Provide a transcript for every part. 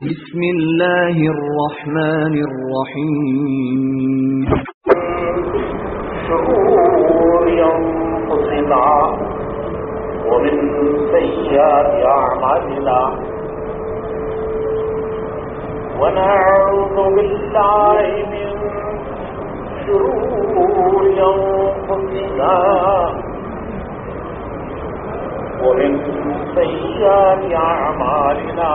بسم الله الرحمن الرحيم. شرور أنفسنا ومن سيئات أعمالنا. ونعوذ بالله من شرور أنفسنا. ومن سيئات أعمالنا.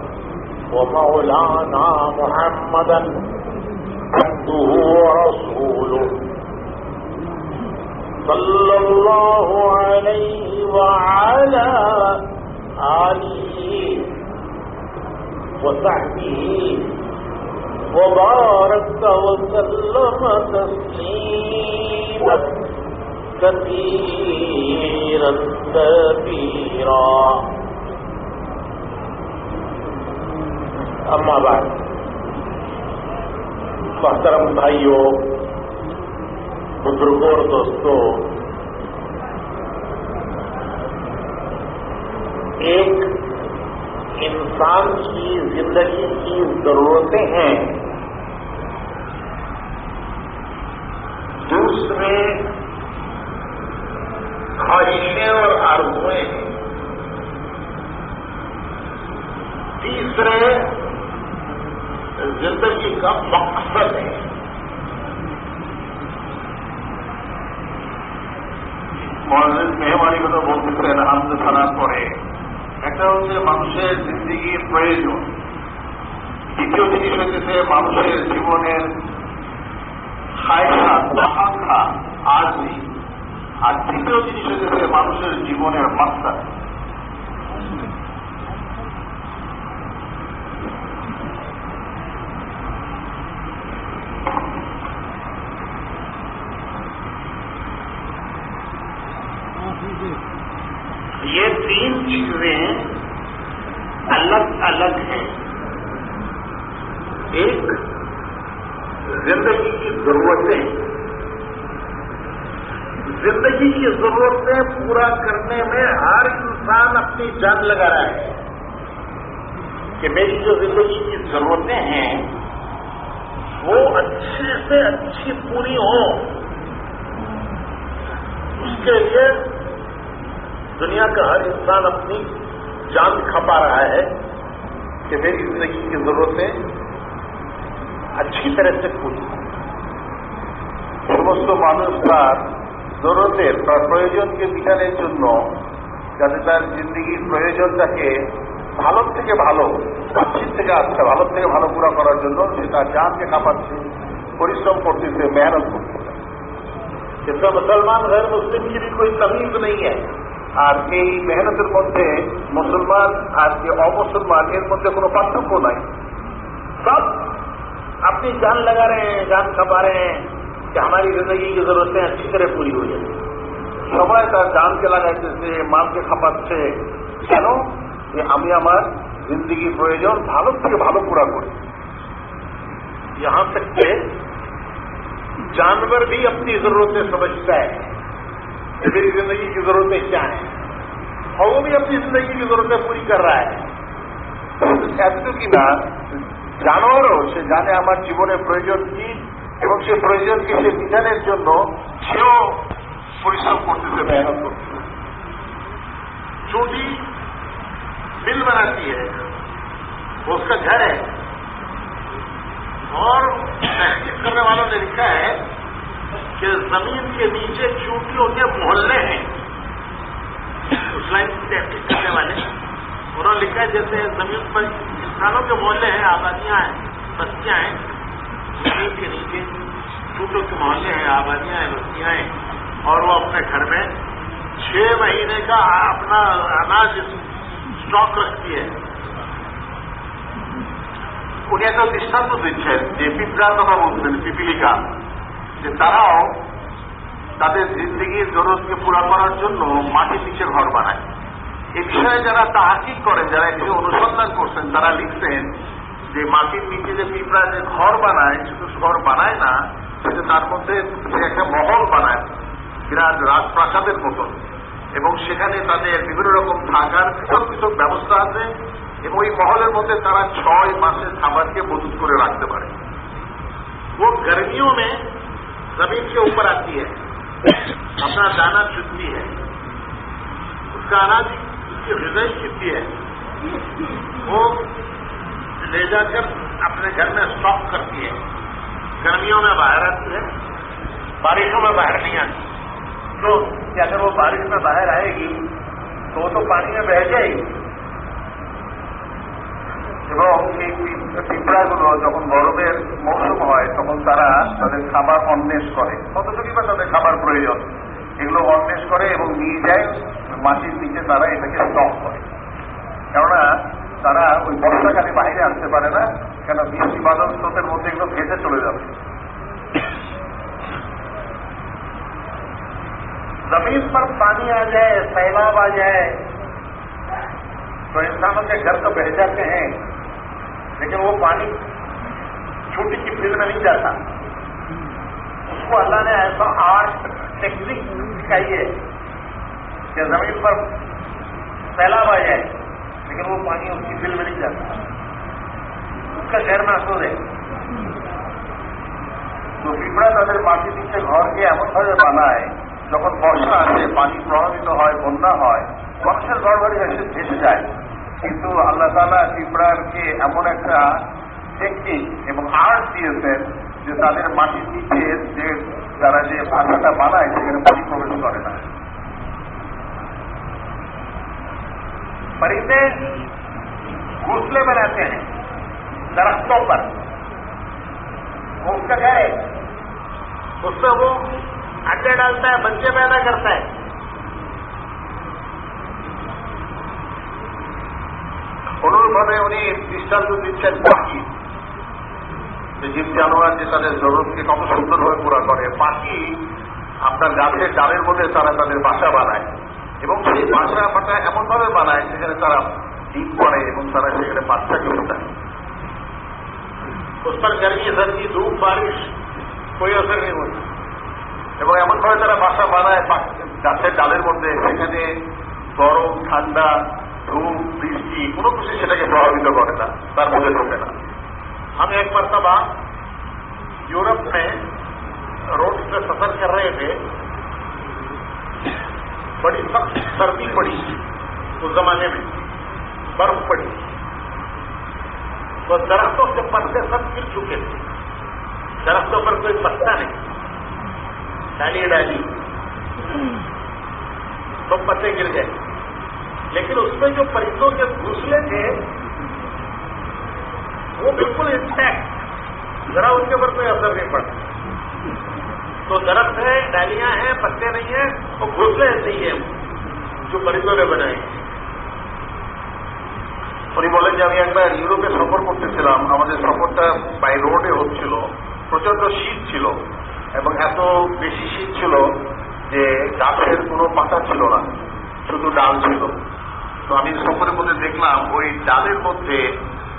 ومولانا محمدا عبده ورسوله. صلى الله عليه وعلى آله وصحبه وبارك وسلم تسليما كثيرا كثيرا اما بعد. محترم بھائیوں بزرگوں اور دوستوں، ایک انسان کی زندگی کی ضرورتیں ہیں، دوسرے خواہشیں اور آرزویں تیسرے जिंदगी का मकसद है মেহমানি কথা বলতেছিলেন হামদে ছাড়ার পরে একটা হচ্ছে মানুষের জিন্দিগির প্রয়োজন দ্বিতীয় জিনিস হচ্ছে মানুষের জীবনের খায়সা আকাঙ্ক্ষা আর্জি আর তৃতীয় জিনিস হচ্ছে মানুষের জীবনের মাত্রা جان لگا رہا ہے کہ میری جو زندگی کی ضرورتیں ہیں، وہ اچھے سے اچھی پوری ہوں۔ اس کے لیے دنیا کا ہر انسان اپنی جان کھپا رہا ہے کہ میری زندگی کی ضرورتیں اچھی طرح سے پوری ہوں۔ সমস্ত মানুষ তার জরুরতের তার প্রয়োজনকে বিকারের জন্য যাতে তার জিন্দগির প্রয়োজনটাকে ভালোর থেকে ভালো পাচ্ছির থেকে আসছে ভালোর থেকে ভালো পুরা করার জন্য সে তার জানকে কাঁপাচ্ছে, পরিশ্রম করতেছে, মেহনত করতেছে। সেটা মুসলমান, গের মুসলিম কি কোই তামিজ নেই আর এই মেহনতের মধ্যে মুসলমান আর যে অমুসলমান, এর মধ্যে কোনো পার্থক্য নাই। সব আপনি জান লাগা রে জান খাপা রে আমার জিন্দগি जिंदगी की जरूरतें अच्छी হয়ে যাবে? সবাই তার জানকে লাগাইতেছে মালকে খাপাচ্ছে কেন যে আমি আমার জিন্দগির প্রয়োজন ভালো থেকে ভালো পুরা করি यहाँ तक के जानवर भी अपनी जरूरतें समझता है कि मेरी जिंदगी की जरूरतें क्या हैं और वो भी अपनी जिंदगी की जरूरतें पूरी कर रहा है এত কিনা জানোয়ারও সে জানে আমার জীবনের প্রয়োজন কি এবং সে প্রয়োজনকে সে মিটানের জন্য সেও পরিশ্রম করতেছে محنت করতেছে چوٹی بل بناتی ہے اس کا گھر ہے۔ اور تحقیق کرنے والوں نے لکھا ہے کہ زمین کے نیچے چوٹیوں کے محلے ہیں۔ اس لائن کی تحقیق کرنے والے۔ انہوں نے لکھا ہے، جیسے زمین پر انسانوں کے محلے ہیں، آبادیاں ہیں، بستیاں ہیں۔ زمین کے نیچے چوٹوں کے محلے ہیں، آبادیاں ہیں، بستیاں ہیں۔ और वो अपने घर में छह महीने का अपना अनाज स्टॉक रखती है উনি একটা দৃষ্টান্ত দিচ্ছেন যে পিঁপড়ার কথা বলছেন পিপিলিকা যে তারাও তাদের জিন্দগির জরুরতকে পুরা করার জন্য মাটির নিচে ঘর বানায় এই বিষয়ে যারা তাহাকিক করেন যারা এটি অনুসন্ধান করছেন তারা লিখছেন যে মাটির নিচে যে পিঁপড়া যে ঘর বানায় শুধু ঘর বানায় না সেটা তার মধ্যে সে একটা মহল বানায় বিরাট রাজপ্রাসাদের মতন। এবং সেখানে তাদের বিভিন্ন রকম থাকার সব কিছুর ব্যবস্থা আছে এবং এই মহলের মধ্যে তারা ছয় মাসের খাবারকে মজুদ করে রাখতে পারে। وہ گرمیوں میں زمین کے اوپر آتی ہے اپنا دانا چنتی ہے۔ اس کا اناج اس کی غذائی چنتی ہے۔ وہ لے جا کر اپنے گھر میں اسٹاک کرتی ہے۔ گرمیوں میں باہر آتی ہے۔ بارشوں میں باہر نہیں آتی۔ तो कि अगर वो बारिश में बाहर आएगी तो वो तो पानी में बह जाएगी এবং এই পিঁপড়াগুলো যখন গরমের মৌসুম হয় তখন তারা তাদের খাবার অন্বেষ করে কতটুকু বা তাদের খাবার প্রয়োজন এগুলো অন্বেষ করে এবং নিয়ে যায় মাটির নিচে তারা এটাকে স্টক করে কেননা তারা ওই বর্ষাকালে বাইরে আসতে পারে না কেন বৃষ্টি বাদল স্রোতের মধ্যে এগুলো ভেসে চলে যাবে زمین پر پانی آ جائے، سیلاب آ جائے، تو انسانوں کے گھر تو بہ جاتے ہیں، لیکن وہ پانی چھوٹی کی فیل میں نہیں جاتا۔ اس کو اللہ نے ایسا آرٹ ٹیکنیک سکھائی ہے کہ زمین پر سیلاب آ جائے، لیکن وہ پانی اس کی فیل میں نہیں جاتا۔ اس کا شہر محسوس ہے۔ تو پیپڑا تو اگر باقی سے گھر کے احمد خاص ہے۔ যখন বর্ষা আসে পানি প্রভাবিত হয় বন্যা হয় মানুষের ঘর বাড়ি এসে ভেসে যায় কিন্তু আল্লাহ তালা পিঁপড়ারকে এমন একটা টেকনিক এবং আর্ট দিয়েছেন যে তাদের মাটির নিচে যে তারা যে ভাষাটা বানায় সেখানে পানি প্রবেশ করে না परिंदे घोंसले बनाते हैं दरख्तों पर वो उसका क्या है उससे वो अंडे डालता है बच्चे पैदा करता है অনুরূপভাবে উনি দৃষ্টান্ত দিচ্ছেন পাখি যে জীব জানোয়ার যে তাদের জরুরতকে কত সুন্দরভাবে পুরা করে পাখি আপনার গাছের ডালের মধ্যে তারা তাদের বাসা বানায় এবং সেই বাসা ফাটা এমনভাবে বানায় সেখানে তারা ডিম করে এবং তারা সেখানে বাচ্চাকে উঠায় उस पर गर्मी सर्दी धूप बारिश कोई असर नहीं होता এবং এমনভাবে তারা বাসা বানায় গাছের ডালের মধ্যে সেখানে গরম، ঠান্ডা، ধূপ، বৃষ্টি، কোনো কিছু সেটাকে প্রভাবিত করে না، তার মধ্যে ঢোকে না। ہم ایک مرتبہ یورپ میں روڈ پہ سفر کر رہے تھے بڑی سخت سردی پڑی اس زمانے میں، برف پڑی। تو درختوں سے پتے سب گر چکے تھے। درختوں پر کوئی پتا نہیں۔ ڈالی ڈالی تو پتے گر گئے۔ لیکن اس میں جو پرندوں کے گھوسلے تھے، وہ بالکل انٹیکٹ ذرا ان کے اوپر کوئی اثر نہیں پڑتا۔ تو درخت ہے، ڈالیاں ہیں، پتے نہیں ہیں اور گھوسلے ایسے ہی ہیں جو پرندوں نے بنائے۔ ہیں পরিবলে যে আমি একবার ইউরোপে সফর করতেছিলাম আমাদের সফরটা বাই রোডে হচ্ছিল প্রচন্ড শীত ছিল এবং এত বেশি শীত ছিল যে গাছের কোনো পাতা ছিল না শুধু ডাল ছিল তো আমি সফরের মধ্যে দেখলাম ওই ডালের মধ্যে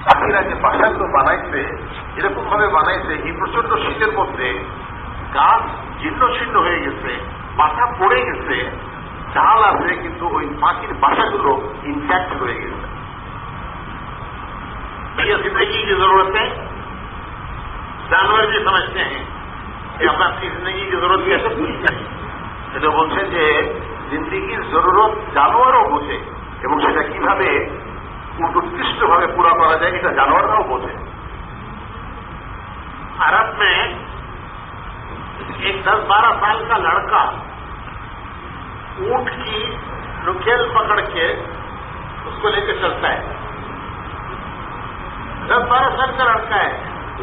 পাখিরা যে বাসাগুলো বানাইছে এরকম ভাবে বানাইছে এই প্রচন্ড শীতের মধ্যে গাছ জীর্ণ ছিন্ন হয়ে গেছে পাতা পড়ে গেছে ডাল আছে কিন্তু ওই পাখির বাসাগুলো ইনফ্যাক্ট হয়ে গেছে ये जिंदगी की जरूरतें जानवर भी समझते हैं कि अपना अपनी जिंदगी की जरूरत कैसे पूरी करें এটা বলছেন যে জিন্দিগির জরুরত জানোয়ারও বোঝে এবং সেটা কিভাবে উৎকৃষ্টভাবে পুরা করা যায় এটা জানোয়াররাও বোঝে अरब में एक दस बारह साल का लड़का ऊंट की नुकेल पकड़ के उसको लेकर चलता है दस बारह साल का लड़का है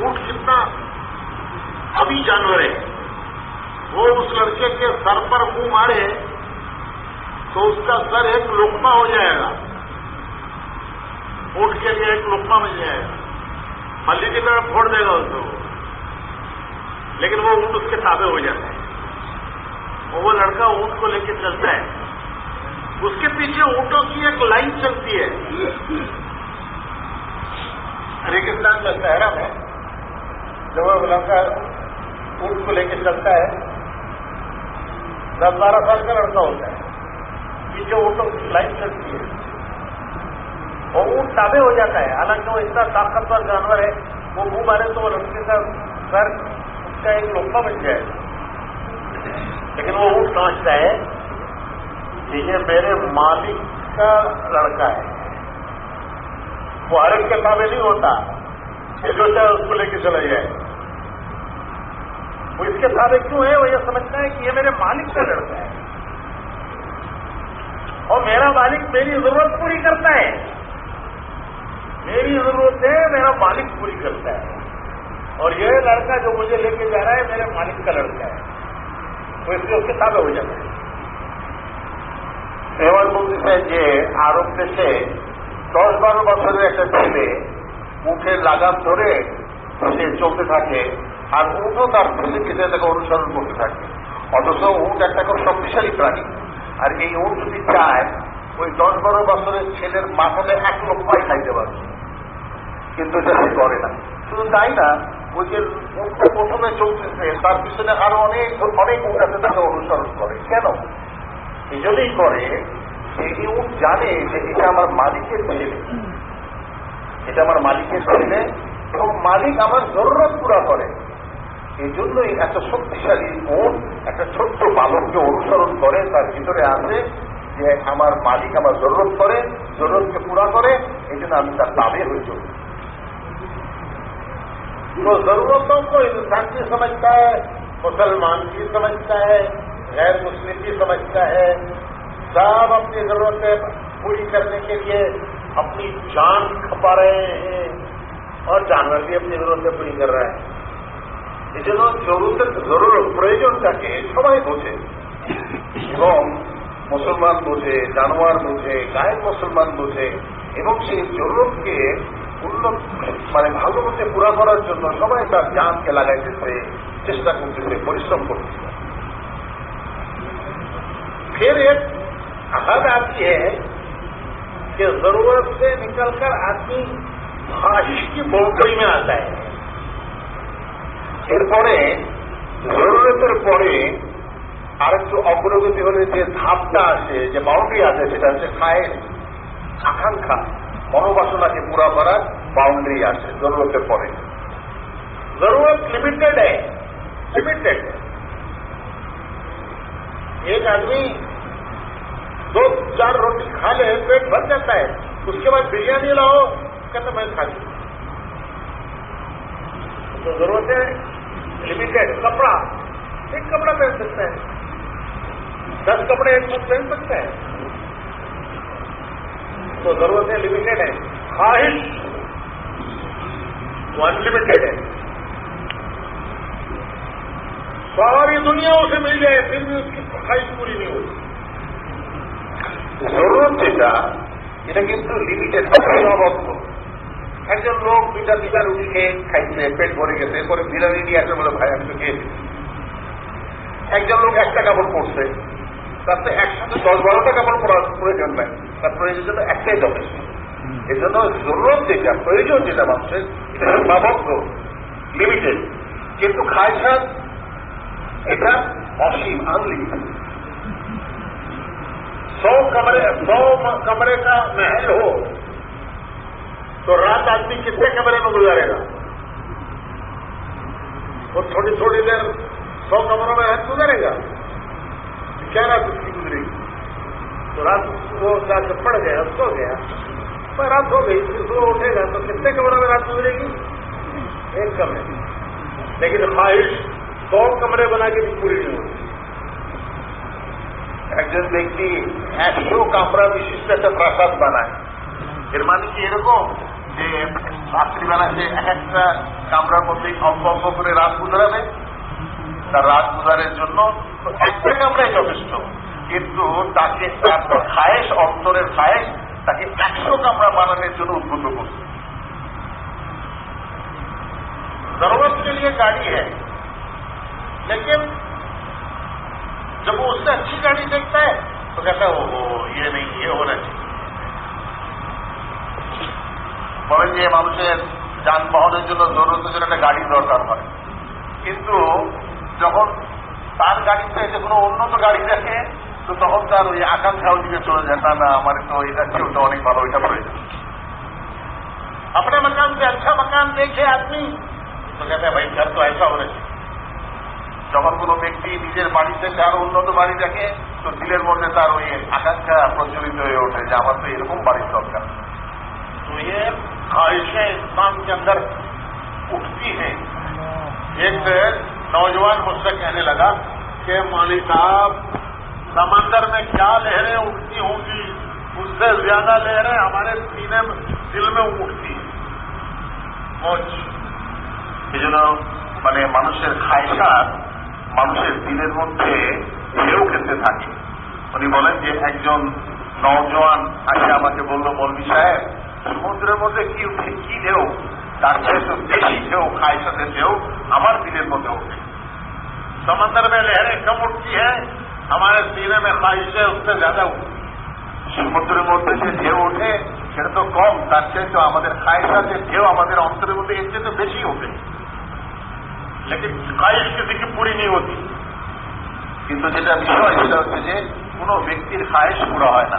ऊंट कितना ابھی جانور ہے۔ وہ اس لڑکے کے سر پر منہ مارے تو اس کا سر ایک لقمہ ہو جائے گا۔ اونٹ کے لیے ایک لوکما مل جائے گا۔ ملی کی طرح پھوڑ دے گا اس کو۔ لیکن وہ اونٹ اس کے تابع ہو جاتا ہے۔ وہ لڑکا اونٹ کو لے کے چلتا ہے۔ اس کے پیچھے اونٹوں کی ایک لائن چلتی ہے۔ ریگستان کا شہر ہے۔ جب وہ لڑکا اونٹ کو لے کے چلتا ہے، دس بارہ سال کا لڑکا ہوتا ہے پیچھے اونٹوں کی لائن چلتی ہے۔ اور اونٹ تابے ہو جاتا ہے، حالانکہ وہ اتنا طاقتور جانور ہے، وہ منہ مارے تو وہ لڑکے کا سر اس کا ایک لوپا بن جائے۔ لیکن وہ اونٹ سمجھتا ہے کہ یہ میرے مالک کا لڑکا ہے، وہ ہر ایک کے تابے نہیں ہوتا، یہ جو چاہے اس کو لے کے چلا جائے۔ وہ اس کے سارے کیوں ہے؟ وہ یہ سمجھتا ہے کہ یہ میرے مالک کا لڑکا ہے۔ اور میرا مالک میری ضرورت پوری کرتا ہے۔ میری ضرورت ہے، میرا مالک پوری کرتا ہے۔ اور یہ لڑکا جو مجھے لے کے جا رہا ہے، میرے مالک کا لڑکا ہے۔ وہ اس لیے اس کے تابع ہو جاتا ہے۔ سیون রেওয়ালবন্দিতে سے یہ দেশে سے دس বছরের একটা ছেলে মুখে লাগাম تھوڑے چوکے تھا کہ আর উঠও তার ছেলে পিছনে তাকে অনুসরণ করতে থাকে। অথচ উঠ একটা খুব শক্তিশালী প্রাণী। আর এই উঠ যদি চায়, ওই দশ বারো বছরের ছেলের মাথালে এক লক্ষ্য খাইতে পারবে। কিন্তু এটা সে করে না। শুধু তাই না, ওই যে উঠটা প্রথমে চলতেছে, তার পিছনে আরও অনেক অনেক উঠ আছে তাকে অনুসরণ করে। কেন? এই জন্যই করে এই উঠ জানে যে এটা আমার মালিকের ছেলে। এটা আমার মালিকের ছেলে। এবং মালিক আমার জরুরত পুরা করে। এই জন্যই এত শক্তিশালী উঠ একটা ছোট্ট বালককে অনুসরণ করে তার ভিতরে আছে যে আমার মালিক আমার জরুরত করে জরুরতকে পুরা করে এই জন্য আমি তার তাবে হয়ে চলি तो जरूरतों को इंसान की समझता है मुसलमान की समझता है गैर मुस्लिम की समझता है सब अपनी जरूरतें पूरी करने के लिए अपनी जान खपा रहे हैं और जानवर भी अपनी जरूरतें पूरी कर रहा है এই জন্য জরুরতের জরুর প্রয়োজনটাকে সবাই বোঝে এবং মুসলমান বোঝে জানোয়ার বোঝে গায়ের মুসলমান বোঝে এবং সেই জরুরতকে উন্নত মানে ভালো মতে পুরা করার জন্য সবাই তার জানকে লাগাইতেছে চেষ্টা করতেছে পরিশ্রম করতেছে फिर एक हद आती है कि जरूरत से निकलकर आदमी ख्वाहिश की बोकड़ी में आता है এরপরে জরুরতের পরে আরেকটু অগ্রগতি হলে যে ধাপটা আসে যে বাউন্ডারি আছে সেটা হচ্ছে খায়ের আকাঙ্ক্ষা মনোবাসনাকে পুরা করার বাউন্ডারি আছে জরুরতের পরে जरूरत लिमिटेड है लिमिटेड एक आदमी दो चार रोटी खा ले पेट भर जाता है उसके बाद बिरयानी लाओ कहते मैं खा लू तो जरूरत لمیٹڈ کپڑا ایک کپڑا پہن سکتا ہے دس کپڑے ایک مت پہن سکتا ہے تو ضرورتیں لمیٹڈ ہیں خواہش وہ انلمیٹڈ ہے ساری دنیا اسے مل جائے پھر بھی اس کی خواہش پوری نہیں ہوتی ضرورت سے یہ لیکن لمیٹڈ একজন লোক দুইটা দুইটা রুটি খেয়ে খাইছে পেট ভরে গেছে এরপরে বিরিয়ানি নিয়ে আসে বলে ভাই আমি তো খেয়েছি একজন লোক একটা কাপড় পরছে তার তো একসাথে দশ বারোটা কাপড় পরার প্রয়োজন নাই তার প্রয়োজন জন্য একটাই যথেষ্ট এই জন্য জরুরত যেটা প্রয়োজন যেটা মানুষের এটা সীমাবদ্ধ লিমিটেড কিন্তু খায়সান এটা অসীম আনলিমিটেড सौ कमरे सौ म- कमरे का महल हो تو رات آدمی کتنے کمرے میں گزارے گا؟ وہ تھوڑی تھوڑی دیر سو کمروں میں رات گزارے گا۔ کیا رات اس کی گزرے گی تو رات وہ جا کے پڑ گیا، سو گیا۔ رات ہو گئی، پھر صبح اٹھے گا، تو کتنے کمروں میں رات گزرے گی؟ ایک کمرے۔ لیکن خواہش، سو کمرے بنا کے بھی پوری نہیں ہوتی۔ ایڈ دیکھتی ہے একশো কামরা বিশিষ্ট سے پرساد بنا ہے۔ মানে کی এরকম যে রাত্রিবেলা সে এক একটা কামরার মধ্যে অল্প অল্প করে রাত গুজারাবে তার রাত গুজারের জন্য তো একটা কামরাই যথেষ্ট কিন্তু তাকে তার খায়েশ অন্তরের খায়েশ তাকে একশো কামরা বানানোর জন্য উদ্বুদ্ধ করছে के लिए गाड़ी है लेकिन जब वो उससे अच्छी गाड़ी देखता है तो कहता है वो ये नहीं ये होना चाहिए বলেন যে মানুষের যানবাহনের জন্য জরুরতের জন্য একটা গাড়ির দরকার হয় কিন্তু যখন তার গাড়িতে যে কোনো উন্নত গাড়ি দেখে তো তখন তার ওই আকাঙ্ক্ষা ওইদিকে চলে যায় না না আমার তো এটা চেয়ে ওটা অনেক ভালো ওইটা প্রয়োজন अपने मकान से अच्छा मकान देखे आदमी तो कहते हैं भाई घर तो ऐसा होना चाहिए যখন কোনো ব্যক্তি নিজের বাড়ি থেকে আরো উন্নত বাড়ি দেখে তো দিলের মধ্যে তার ওই আকাঙ্ক্ষা প্রচলিত হয়ে ওঠে যে আমার তো এরকম বাড়ির দরকার तो خواہشیں اسلام کے اندر اٹھتی ہیں۔ ایک نوجوان مجھ سے کہنے لگا کہ مولوی صاحب، سمندر میں کیا لہریں اٹھتی ہوں گی؟ اس سے زیادہ لہریں ہمارے سینے میں، دل میں اٹھتی ہیں۔ মানে মানুষের خواہشات মানুষের দিনের মধ্যে ঢেউ খেতে থাকে উনি বলেন যে একজন নওজোয়ান আসে আমাকে বলল মৌলী সাহেব সমুদ্রের মধ্যে কি উঠে কি ঢেউ তার চেয়ে তো বেশি ঢেউ খায়সাতের ঢেউ আমার দিলের মধ্যে ওঠে समंदर में लहरें कम उठती हैं हमारे सीने में ख्वाहिशें उससे ज्यादा उठती हैं সমুদ্রের মধ্যে যে ঢেউ ওঠে সেটা তো কম তার চেয়ে তো আমাদের খায়সা যে ঢেউ আমাদের অন্তরের মধ্যে এর চেয়ে তো বেশি ওঠে लेकिन ख्वाहिश किसी की पूरी नहीं होती কিন্তু যেটা বিষয় সেটা হচ্ছে যে কোনো ব্যক্তির খায়েশ পুরো হয় না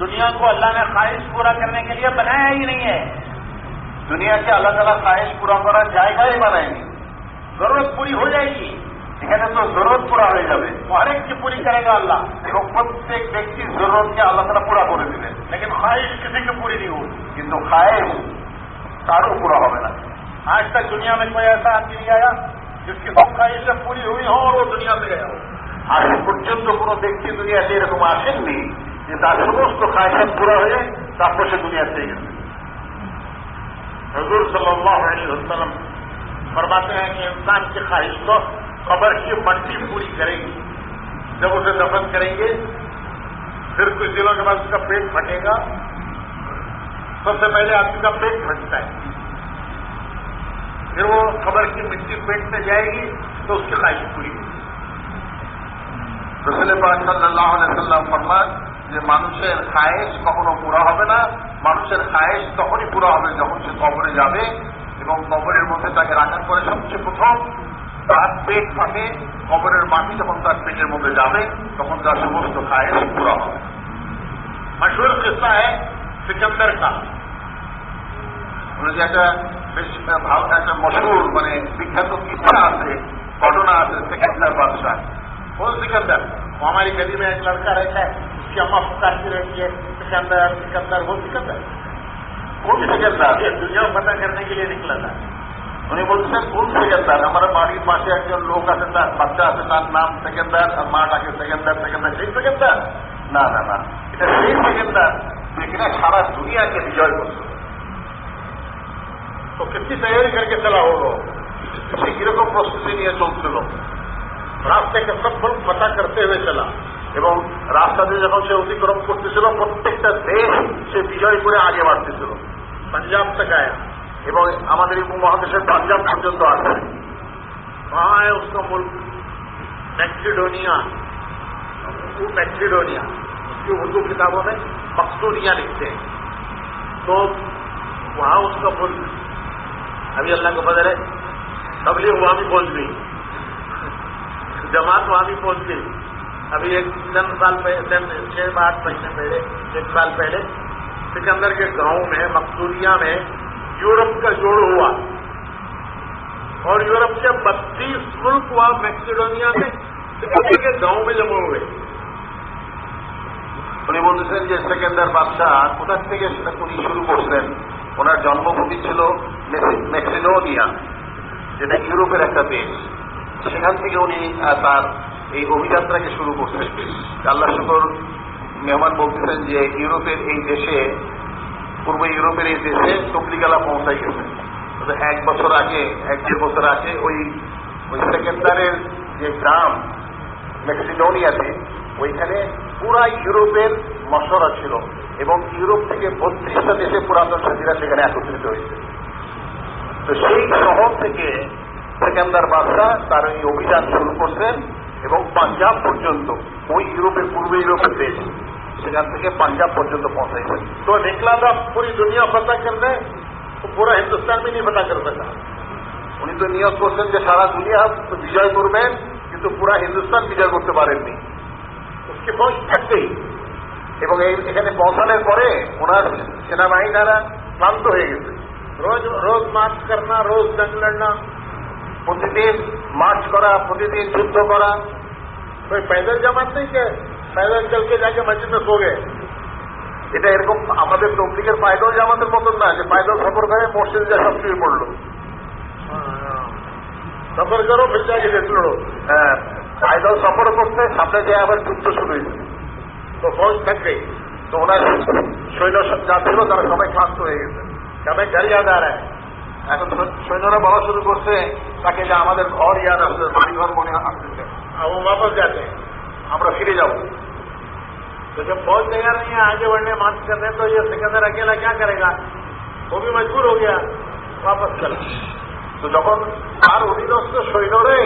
دنیا کو اللہ نے خواہش پورا کرنے کے لیے بنایا ہی نہیں ہے۔ دنیا کے اللہ تعالیٰ خواہش پورا کرا جائے گا ہی بنائے گی ضرورت پوری ہو جائے گی۔ لیکن تو ضرورت پورا ہو جائے وہ ہر ایک کی پوری کرے گا اللہ۔ دیکھو، خود سے ایک ویکتی ضرورت کے اللہ تعالیٰ پورا کرے دے لیکن خواہش کسی کی پوری نہیں ہوگی کیونکہ خواہش ساروں پورا ہوگا آج تک دنیا میں کوئی ایسا آدمی نہیں آیا جس کی سب خواہشیں پوری ہوئی ہوں اور وہ دنیا سے گیا ہو آج کچھ جو دیکھتی دنیا سے رقم آشن نہیں۔ یہ داخلوس تو خواہشات پورا ہو جائے تو آپ کو سے دنیا سے ہی حضور صلی اللہ علیہ وسلم فرماتے ہیں کہ انسان کی خواہش کو قبر کی مٹی پوری کرے گی جب اسے دفن کریں گے، پھر کچھ دنوں کے بعد اس کا پیٹ پھٹے گا۔ سب سے پہلے آدمی کا پیٹ پھٹتا ہے۔ پھر وہ قبر کی مٹی پیٹ میں جائے گی تو اس کی خواہش پوری ہوگی۔ رسول پاک صلی اللہ علیہ وسلم فرمان যে মানুষের খায়েশ কখনো পুরা হবে না মানুষের খায়েশ তখনই পুরা হবে যখন সে কবরে যাবে এবং কবরের মধ্যে তাকে রাখার পরে সবচেয়ে প্রথম তার পেট ফাটে কবরের মাটি যখন তার পেটের মধ্যে যাবে তখন তার সমস্ত খায়েশ পুরা হবে मशहूर किस्सा है सिकंदर का উনি যে একটা বেশ ভালো একটা মশহুর মানে বিখ্যাত কিসা আছে ঘটনা আছে সেকেন্ডার বাদশাহ कौन सिकंदर वो हमारी गली में एक लड़का रहता है کیا مفتا سکندر سکندر وہ سکندر. وہ بھی سکندر یہ دنیا کو پتہ کرنے کے لیے نکلا تھا انہیں بولتے سر کون سکندر ہمارا باڑی پاس جو لوگ کا سکندر بچہ سندر نام سکندر، اور ماں کے سکندر سکندر صحیح سکندر. نہ نہ এটা صحیح سکندر، لیکن سارا دنیا کے বিজয় করছে تو کتنی تیاری کر کے چلا ہو لوگ کسی گرے کو پروسیس نہیں ہے নিয়ে চলছিল راستے کے سب پتہ کرتے ہوئے چلا۔ এবং রাস্তাতে যখন সে অতিক্রম করতেছিল প্রত্যেকটা দেশ সে বিজয় করে আগে বাড়তেছিল पंजाब तक आया এবং আমাদের এই উপমহাদেশের পাঞ্জাব পর্যন্ত আসে वहां है उसका मुल्क मैक्सिडोनिया वो मैक्सिडोनिया उसकी उर्दू किताबों में मकसूदिया लिखते हैं तो वहां उसका मुल्क अभी अल्लाह का बदल है तबलीग वहां भी पहुंच गई जमात वहां भी पहुंच गई ابھی ایک دن سال پہلے چھ آٹھ مہینے پہلے ایک سال پہلے سکندر کے گاؤں میں مقصوریہ میں یورپ کا جوڑ ہوا۔ اور یورپ کے بتیس ملک وہاں میکسیڈونیا میں سکندر کے گاؤں میں جمع ہوئے۔ ریভলিউশন যে সেকেন্ডার বাদশাহ কোথার থেকে সেটা উনি শুরু করছিলেন ওনার জন্মভূমি ছিল মেক্সিডোনিয়া যেটা ইউরোপের একটা দেশ সেখান থেকে উনি তার এই অভিযাত্রাকে শুরু করছেন আল্লাহ শুকর মেহমান বলতেছেন যে ইউরোপের এই দেশে, পূর্ব ইউরোপের এই দেশে তবলিগালা পৌঁছাই গেছে। এক বছর আগে, এক দেড় বছর আগে ওই ওই সেকেন্দারের যে গ্রাম মেক্সিডোনিয়াতে, ওইখানে পুরা ইউরোপের মশরা ছিল এবং ইউরোপ থেকে বত্রিশটা দেশে পুরাতন সাথীরা সেখানে একত্রিত হয়েছে। তো সেই শহর থেকে সেকেন্দার বাদশাহ তার এই অভিযান শুরু করছেন। এবং পাঞ্জাব পর্যন্ত ওই ইউরোপের পূর্ব ইউরোপের দেশ সেখান থেকে পাঞ্জাব পর্যন্ত পৌঁছাইছেন तो निकला था पूरी दुनिया फतह करने तो पूरा हिंदुस्तान भी नहीं फतह कर सका উনি তো নিয়োগ করছেন যে সারা দুনিয়া বিজয় করবেন কিন্তু পুরা হিন্দুস্তান বিজয় করতে পারেননি उसकी फौज थक गई এবং এই এখানে পৌঁছানোর পরে ওনার সেনাবাহিনীরা ক্লান্ত হয়ে গেছে रोज रोज मार्च करना रोज जंग लड़ना প্রতিদিন মার্চ করা প্রতিদিন যুদ্ধ করা कोई पैदल जमात नहीं के पैदल चल के जाके मस्जिद में सो गए এটা এরকম আমাদের তবলিগের পায়দল জামাতের মতন না যে পায়দল সফর করে মসজিদে যা সব শুয়ে পড়লো सफर करो फिर जाके देख लड़ो হ্যাঁ পায়দল সফর করতে সামনে যে আবার যুদ্ধ শুরু হয়েছে तो फौज थक गई তো ওনার সৈন্য যা ছিল তারা সবাই ক্লান্ত হয়ে গেছে कि हमें घर याद आ रहा है এখন সৈন্যরা বলা শুরু করছে তাকে যে আমাদের ঘর ইয়াদ আসছে বাড়ি ঘর মনে আসতেছে अब वो वापस जाते हैं আমরা ফিরে যাব तो जब फौज तैयार नहीं है आगे बढ़ने मार्च करने तो ये सिकंदर अकेला क्या करेगा वो भी मजबूर हो गया वापस चला তো যখন আর অধীনস্থ সৈন্যরাই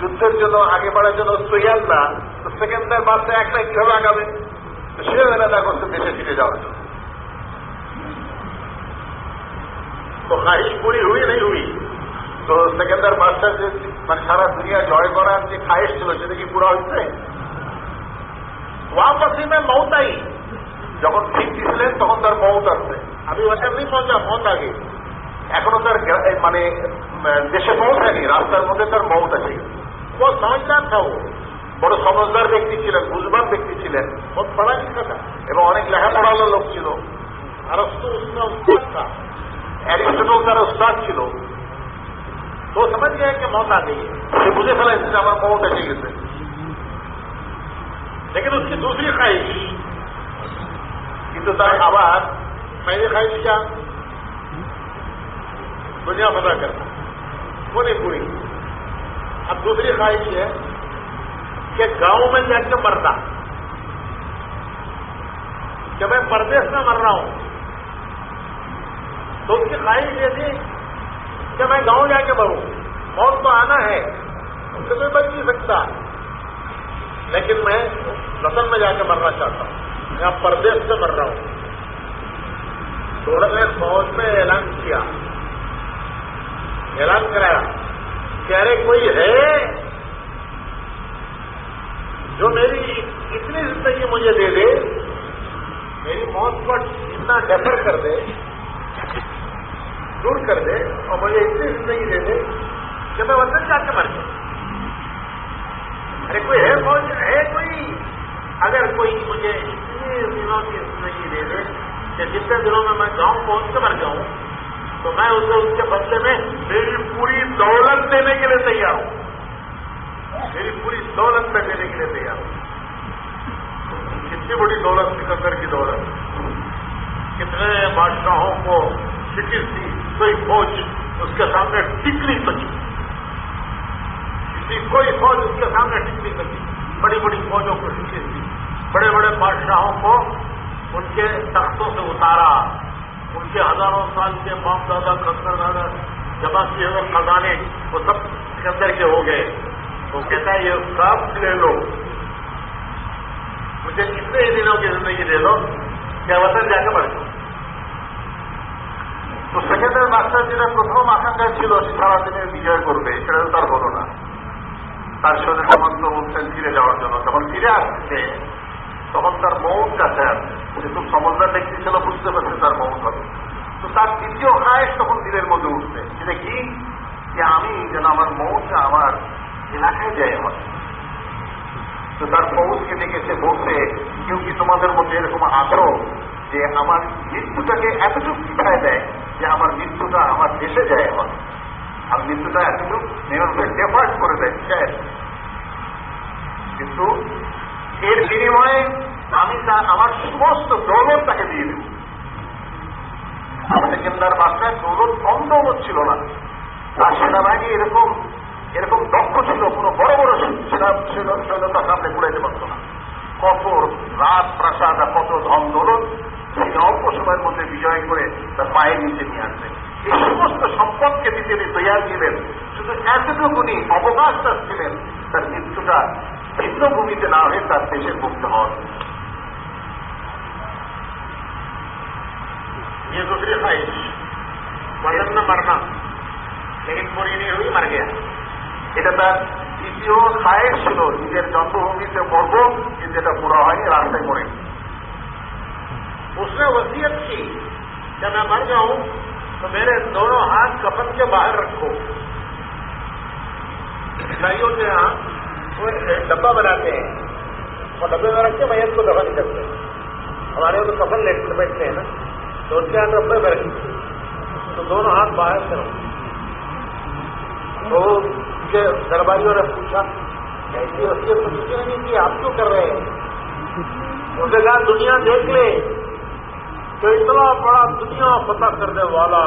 যুদ্ধের জন্য আগে বাড়ার জন্য তৈয়ার না তো সেকেন্ডার বাসে একটা কিভাবে আগাবে তো সে নেতা করছে দেশে ফিরে যাওয়ার জন্য তো খাহিশ পুরি হুই নেই হুই তো সেকেন্ডার মাস্টার যে মানে সারা দুনিয়া জয় করার যে খাহিস ছিল সেটা কি পুরা হচ্ছে ওয়াপাসিমে মৌতাই। যখন ফিরতি ছিলেন তখন তার মৌত আছে। আমি ওখানে পৌঁছা মত আগে এখনও তার মানে দেশে মৌত পৌঁছানি রাস্তার মধ্যে তার মৌত আছে। ও সমঝদার থাকো বড় সমজদার ব্যক্তি ছিলেন বুঝবার ব্যক্তি ছিলেন। বহুত পড়া এবং অনেক লেখাপড়ালো লোক ছিল। আর ایڈمیشنوں کا استاد چلو تو سمجھ گیا کہ موت آ گئی ہے۔ مجھے سر انتظام موت ہے چاہیے تھے لیکن اس کی دوسری خواہش انتظار آواز میری خواہش کیا؟ دنیا پتا کرنا۔ وہ نہیں پوری۔ اب دوسری خواہش ہے کہ گاؤں میں جا کے مرنا۔ کہ میں پردیش میں مر رہا ہوں تو اس کی خواہش یہ تھی کہ میں گاؤں جا کے مروں موت تو آنا ہے اس سے کوئی بچ نہیں سکتا۔ لیکن میں وطن میں جا کے مرنا چاہتا ہوں۔ میں پردیش سے مر رہا ہوں۔ تھوڑا نے فوج میں اعلان کیا۔ اعلان کرایا، کہہ رہے، کوئی ہے جو میری اتنی زندگی مجھے دے دے، میری موت پر اتنا ڈیفر کر دے دور کر دے اور مجھے اتنی زندگی دے دے کہ میں وطن جا کے مر جاؤں۔ ارے کوئی ہے فوج؟ ہے کوئی۔ اگر کوئی مجھے اتنی دنوں کی زندگی دے دے کہ جتنے دنوں میں میں گاؤں پہنچ کے مر جاؤں، تو میں اسے اس کے بدلے میں میری پوری دولت دینے کے لیے تیار ہوں۔ میری پوری دولت میں دینے کے لیے تیار ہوں۔ کتنی بڑی دولت سکندر کی دولت۔ کتنے بادشاہوں کو شکست دی۔ کوئی فوج اس کے سامنے ٹک نہیں سکی کسی کوئی فوج اس کے سامنے ٹک نہیں سکی بڑی بڑی فوجوں کو ٹکے تھی بڑے بڑے بادشاہوں کو ان کے تختوں سے اتارا۔ ان کے ہزاروں سال کے باپ دادا کسر دادا، جمع کیے ہوئے خزانے، وہ سب کندر کے ہو گئے۔ وہ کہتا ہے، یہ سب لے لو۔ مجھے کتنے ہی دنوں کی زندگی لے لو کیا وطن جا کے بڑھ جاؤ۔ তো সেকেন্ডার মাস্টার যেটা প্রথম আকাঙ্ক্ষা ছিল সে সারাদিনে বিজয় করবে, সেটা তো তার হলো না। তার সঙ্গে সামন্ত বলছেন ফিরে যাওয়ার জন্য। যখন ফিরে আসছে, তখন তার মৌত কাছে সে খুব সমজদার ব্যক্তি ছিল, বুঝতে পারছে তার মৌত হবে। তো তার দ্বিতীয় খায়েশ তখন দিনের মধ্যে উঠছে। সেটা কি? যে আমি যেন আমার মৌতটা আমার এলাকায় যায় আমার। তো তার ফৌজকে ডেকে সে বলছে, কেউ কি তোমাদের মধ্যে এরকম আছো যে আমার মৃত্যুটাকে এতটুকু শিখায় দেয় যে আমার মৃত্যুটা আমার দেশে যায় আমার আর মৃত্যুটা এতটুকু নিরন্তর ডেফার্ট করে দেয় শিখায় কিন্তু এর বিনিময়ে আমি তা, আমার সমস্ত দৌলত তাকে দিয়ে দেব। আমাদের কেন্দ্রার বাসায় দৌলত কম দৌলত ছিল না। তার সেনাবাহিনী এরকম এরকম দক্ষ ছিল, কোনো বড় বড় সেনা সেনা- সৈন্যতার সামনে ঘুরাইতে পারত না। কত রাত প্রাসাদ কত ধন দৌলত সেই অল্প সময়ের মধ্যে বিজয় করে তার পায়ের নিচে নিয়ে আসবে এই সমস্ত সম্পদকে দিতে তিনি তৈয়ার ছিলেন শুধু এতটুকুনি অবকাশ চাচ্ছিলেন তার মৃত্যুটা ভিন্ন ভূমিতে না হয়ে তার দেশের মুক্ত হওয়ার ये दूसरी ख्वाहिश वजन में मरना लेकिन पूरी नहीं हुई मर गया এটা তার দ্বিতীয় খায়ের ছিল নিজের ڈبہ بناتے ہیں اور ڈبے میں رکھ کے میت کو دفاع نہیں کرتے ہمارے یہاں تو کر بیٹھتے ہیں نا، تو اس کے ہاتھ ڈبے میں رکھیں تو دونوں ہاتھ باہر سے تو اس کے درباریوں نے پوچھا ایسی اس پوچھتے نہیں کہ آپ کیوں کر رہے ہیں؟ اس جگہ دنیا دیکھ لے تو اتنا بڑا دنیا فتح کرنے والا،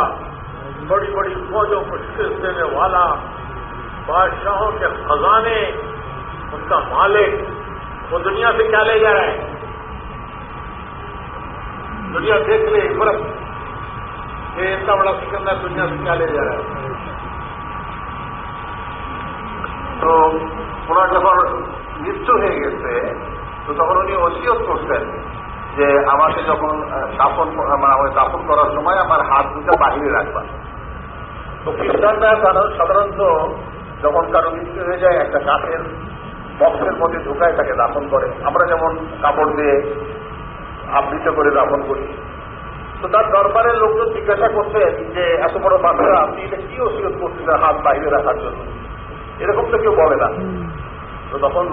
بڑی بڑی فوجوں کو شکست دینے والا، بادشاہوں کے خزانے उनका मालिक वो दुनिया से क्या ले जा रहा है दुनिया देख ले एक बरस ये इतना बड़ा सिकंदर दुनिया से क्या ले जा रहा है তো ওনার যখন মৃত্যু হয়ে গেছে তো তখন উনি ওসিয়ত করতেন যে আমাকে যখন আহ, দাফন মানে আমাকে দাফন করার সময় আমার হাত দুটো বাহিরে রাখবা তো খ্রিস্টানরা সাধারণ- সাধারণত যখন কারো মৃত্যু হয়ে যায় একটা কাঠের বক্সের মধ্যে ঢুকায় তাকে দাফন করে। আমরা যেমন কাপড় দিয়ে আবৃত করে দাফন করি। তো তার দরবারের লোকজন জিজ্ঞাসা করতেন যে, এত বড় বাচ্চা, আপনি এটা কি ওসিয়ত করতেছেন হাত বাইরে রাখার জন্য? এরকম তো কেউ বলে না। তো তখন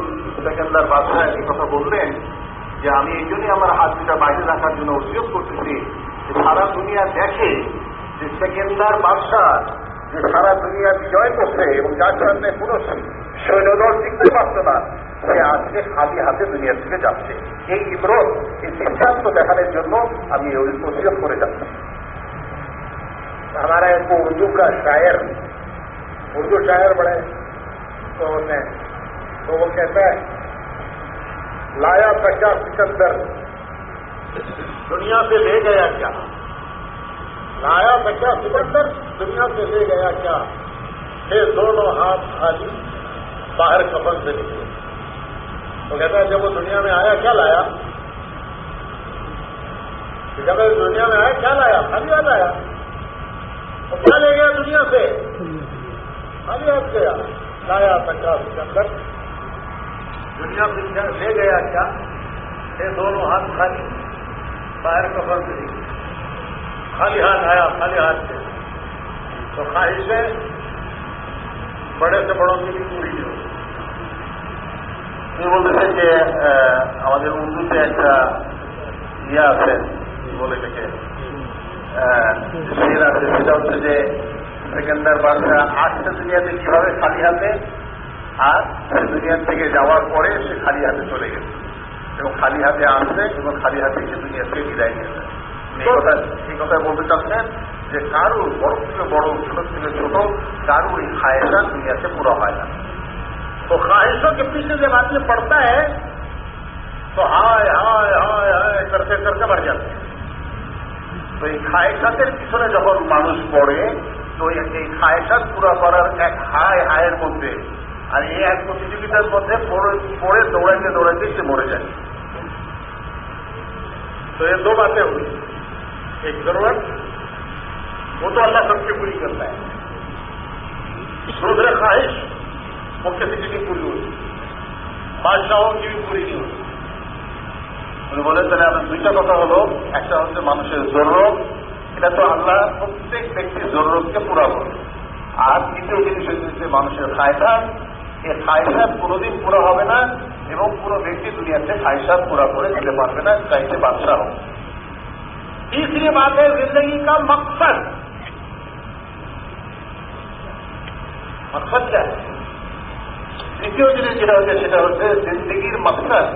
সেকেন্দার বাচ্চা এই কথা বললেন যে, আমি এই জন্যই আমার হাত দুটা বাইরে রাখার জন্য ওসিয়ত করতেছি সারা দুনিয়া দেখে যে সেকেন্দার বাদশাহ যে সারা দুনিয়া বিজয় করছে এবং যার সামনে কোন সৈন্যদল টিকতে পারত না সে আজকে খালি হাতে দুনিয়া থেকে যাচ্ছে এই ইমরত এই সিদ্ধান্ত দেখানোর জন্য আমি ওই ওসিয়ত করে যাচ্ছি हमारा एक वो उर्दू का शायर उर्दू शायर बड़े तो होते हैं तो वो कहता है लाया बच्चा सिकंदर दुनिया से ले गया क्या لایا، بچہ سکندر دنیا سے لے گیا کیا؟ پھر دونوں ہاتھ خالی باہر کفن سے نکلے۔ وہ کہتا ہے، جب وہ دنیا میں آیا، کیا لایا؟ جب دنیا میں آیا، کیا لایا؟ خالی ہاتھ آیا وہ کیا لے گیا دنیا سے؟ خالی ہاتھ گیا لایا بچہ سکندر دنیا سے لے گیا کیا؟ پھر دونوں ہاتھ خالی باہر کفن سے نکلے۔ खाली हाथ आया खाली हाथ से तो ख्वाहिशें बड़े से बड़ों की भी पूरी हो তিনি বলতেছেন যে আহ, আমাদের উর্দুতে একটা ইয়ে আছে কি বলে এটাকে আহ, শের আছে সেটা হচ্ছে যে সেকেন্দার বাদশাহ আসছে দুনিয়াতে কিভাবে খালি হাতে আর সে দুনিয়া থেকে যাওয়ার পরে সে খালি হাতে চলে গেছে এবং খালি হাতে আসছে এবং খালি হাতে সে দুনিয়া থেকে বিদায় নিয়েছে এই কথা এই কথা বলতে চাচ্ছেন যে কারুর বড় থেকে বড় ছোট থেকে ছোট কারুর এই খায়সা দুনিয়াতে পুরো হয় না तो ख्वाहिशों के पीछे जब आदमी पड़ता है तो हाय हाय हाय हाय करते करके मर जाते हैं তো এই খায়সাতের পিছনে যখন মানুষ পড়ে তো এই এই খায়সাত পুরো করার এক হায় হায়ের মধ্যে আর এই এক প্রতিযোগিতার মধ্যে পড়ে পড়ে দৌড়াইতে দৌড়াইতে সে মরে যায় तो ये दो बातें हुई एक जरूरत वो तो अल्लाह सबकी पूरी करता है दूसरे ख्वाहिश वो किसी की नहीं पूरी हुई बादशाहों की भी पूरी नहीं हुई উনি বলেন তাহলে আমার দুইটা কথা হলো একটা হচ্ছে মানুষের জরুরত এটা তো আল্লাহ প্রত্যেক ব্যক্তির জরুরতকে পুরা করে আর দ্বিতীয় জিনিস হচ্ছে মানুষের খায়সাত এই খায়সাত কোনোদিন পুরো হবে না এবং কোনো ব্যক্তি দুনিয়াতে খায়সাত পুরা করে দিতে পারবে না চাইতে বাদশাহ হোক تیسری بات ہے زندگی کا مقصد۔ مقصد کیا ہے؟ যেটা হচ্ছে সেটা হচ্ছে জিন্দগির মাকসাদ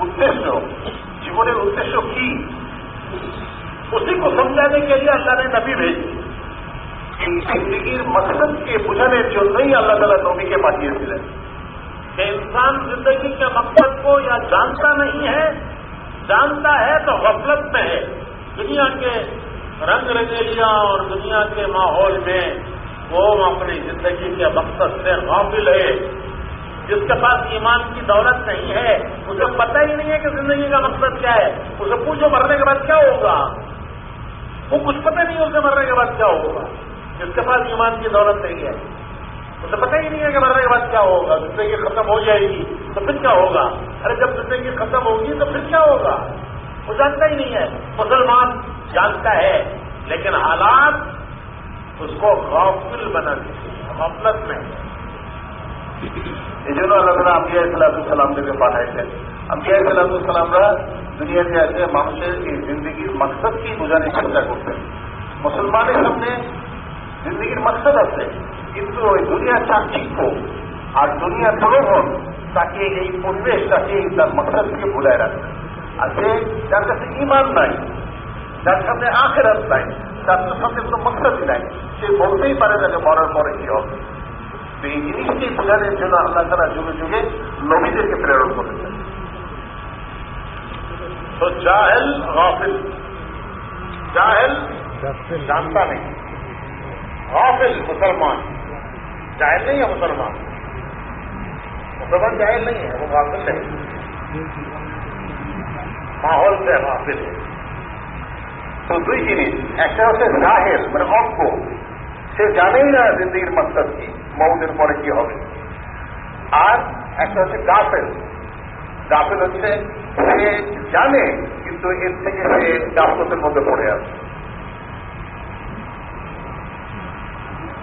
উদ্দেশ্য جیون ادیش کی، اسی کو سمجھانے کے لیے اللہ نے نبی بھیجی زندگی مقصد کے بجنے جو نہیں اللہ تعالیٰ نبی کے پاٹیے ملے۔ کہ انسان زندگی کے مقصد کو یا جانتا نہیں ہے، جانتا ہے تو غفلت میں ہے۔ دنیا کے رنگ رنگیلیاں اور دنیا کے ماحول میں وہ اپنی زندگی کے مقصد سے غافل ہے۔ جس کے پاس ایمان کی دولت نہیں ہے، اسے پتہ ہی نہیں ہے کہ زندگی کا مقصد کیا ہے۔ اسے پوچھو مرنے کے بعد کیا ہوگا؟ وہ کچھ پتہ نہیں اسے مرنے کے بعد کیا ہوگا۔ جس کے پاس ایمان کی دولت نہیں ہے، اسے پتہ ہی نہیں ہے کہ مرنے کے بعد کیا ہوگا۔ زندگی ختم ہو جائے گی تو پھر کیا ہوگا؟ ارے جب زندگی ختم ہوگی تو پھر کیا ہوگا؟ جانتا ہی نہیں ہے۔ مسلمان جانتا ہے، لیکن حالات اس کو غافل بنا دیتے ہیں، غفلت میں۔ یہ جو تعالیٰ امبیا صلاح السلام کے پاس ہے امبیا صلاح السلام دنیا کے ایسے معاملے کی زندگی مقصد کی گزارنے کی طرح کرتے ہیں۔ مسلمان سب نے زندگی مقصد حساب سے کنتو دنیا چاہتی ہو اور دنیا تھوڑے ہو، تاکہ یہ پورے تاکہ مقصد کے بلائے رکھ سکتے আর সে যার কাছে ইমান নাই যার সামনে আখেরাত নাই তার তো সামনে কোনো মকসদই নাই সে বলতেই পারে না যে মরার পরে কি হবে তো এই জিনিসটি বোঝানোর জন্য আল্লাহ তারা যুগে যুগে নবীদেরকে প্রেরণ করেছেন तो जाहिल गाफिल जाहिल जानता नहीं गाफिल मुसलमान जाहिल नहीं है मुसलमान मुसलमान जाहिल नहीं है वो गाफिल है माहौल से गाफिल है তো দুই জিনিস একটা হচ্ছে জাহের মানে অজ্ঞ সে জানেই না জিন্দগির মকসদ কি মৌদের পরে কি হবে আর একটা হচ্ছে গাফেল গাফেল হচ্ছে সে জানে কিন্তু এর থেকে সে গাফলতের মধ্যে পড়ে আছে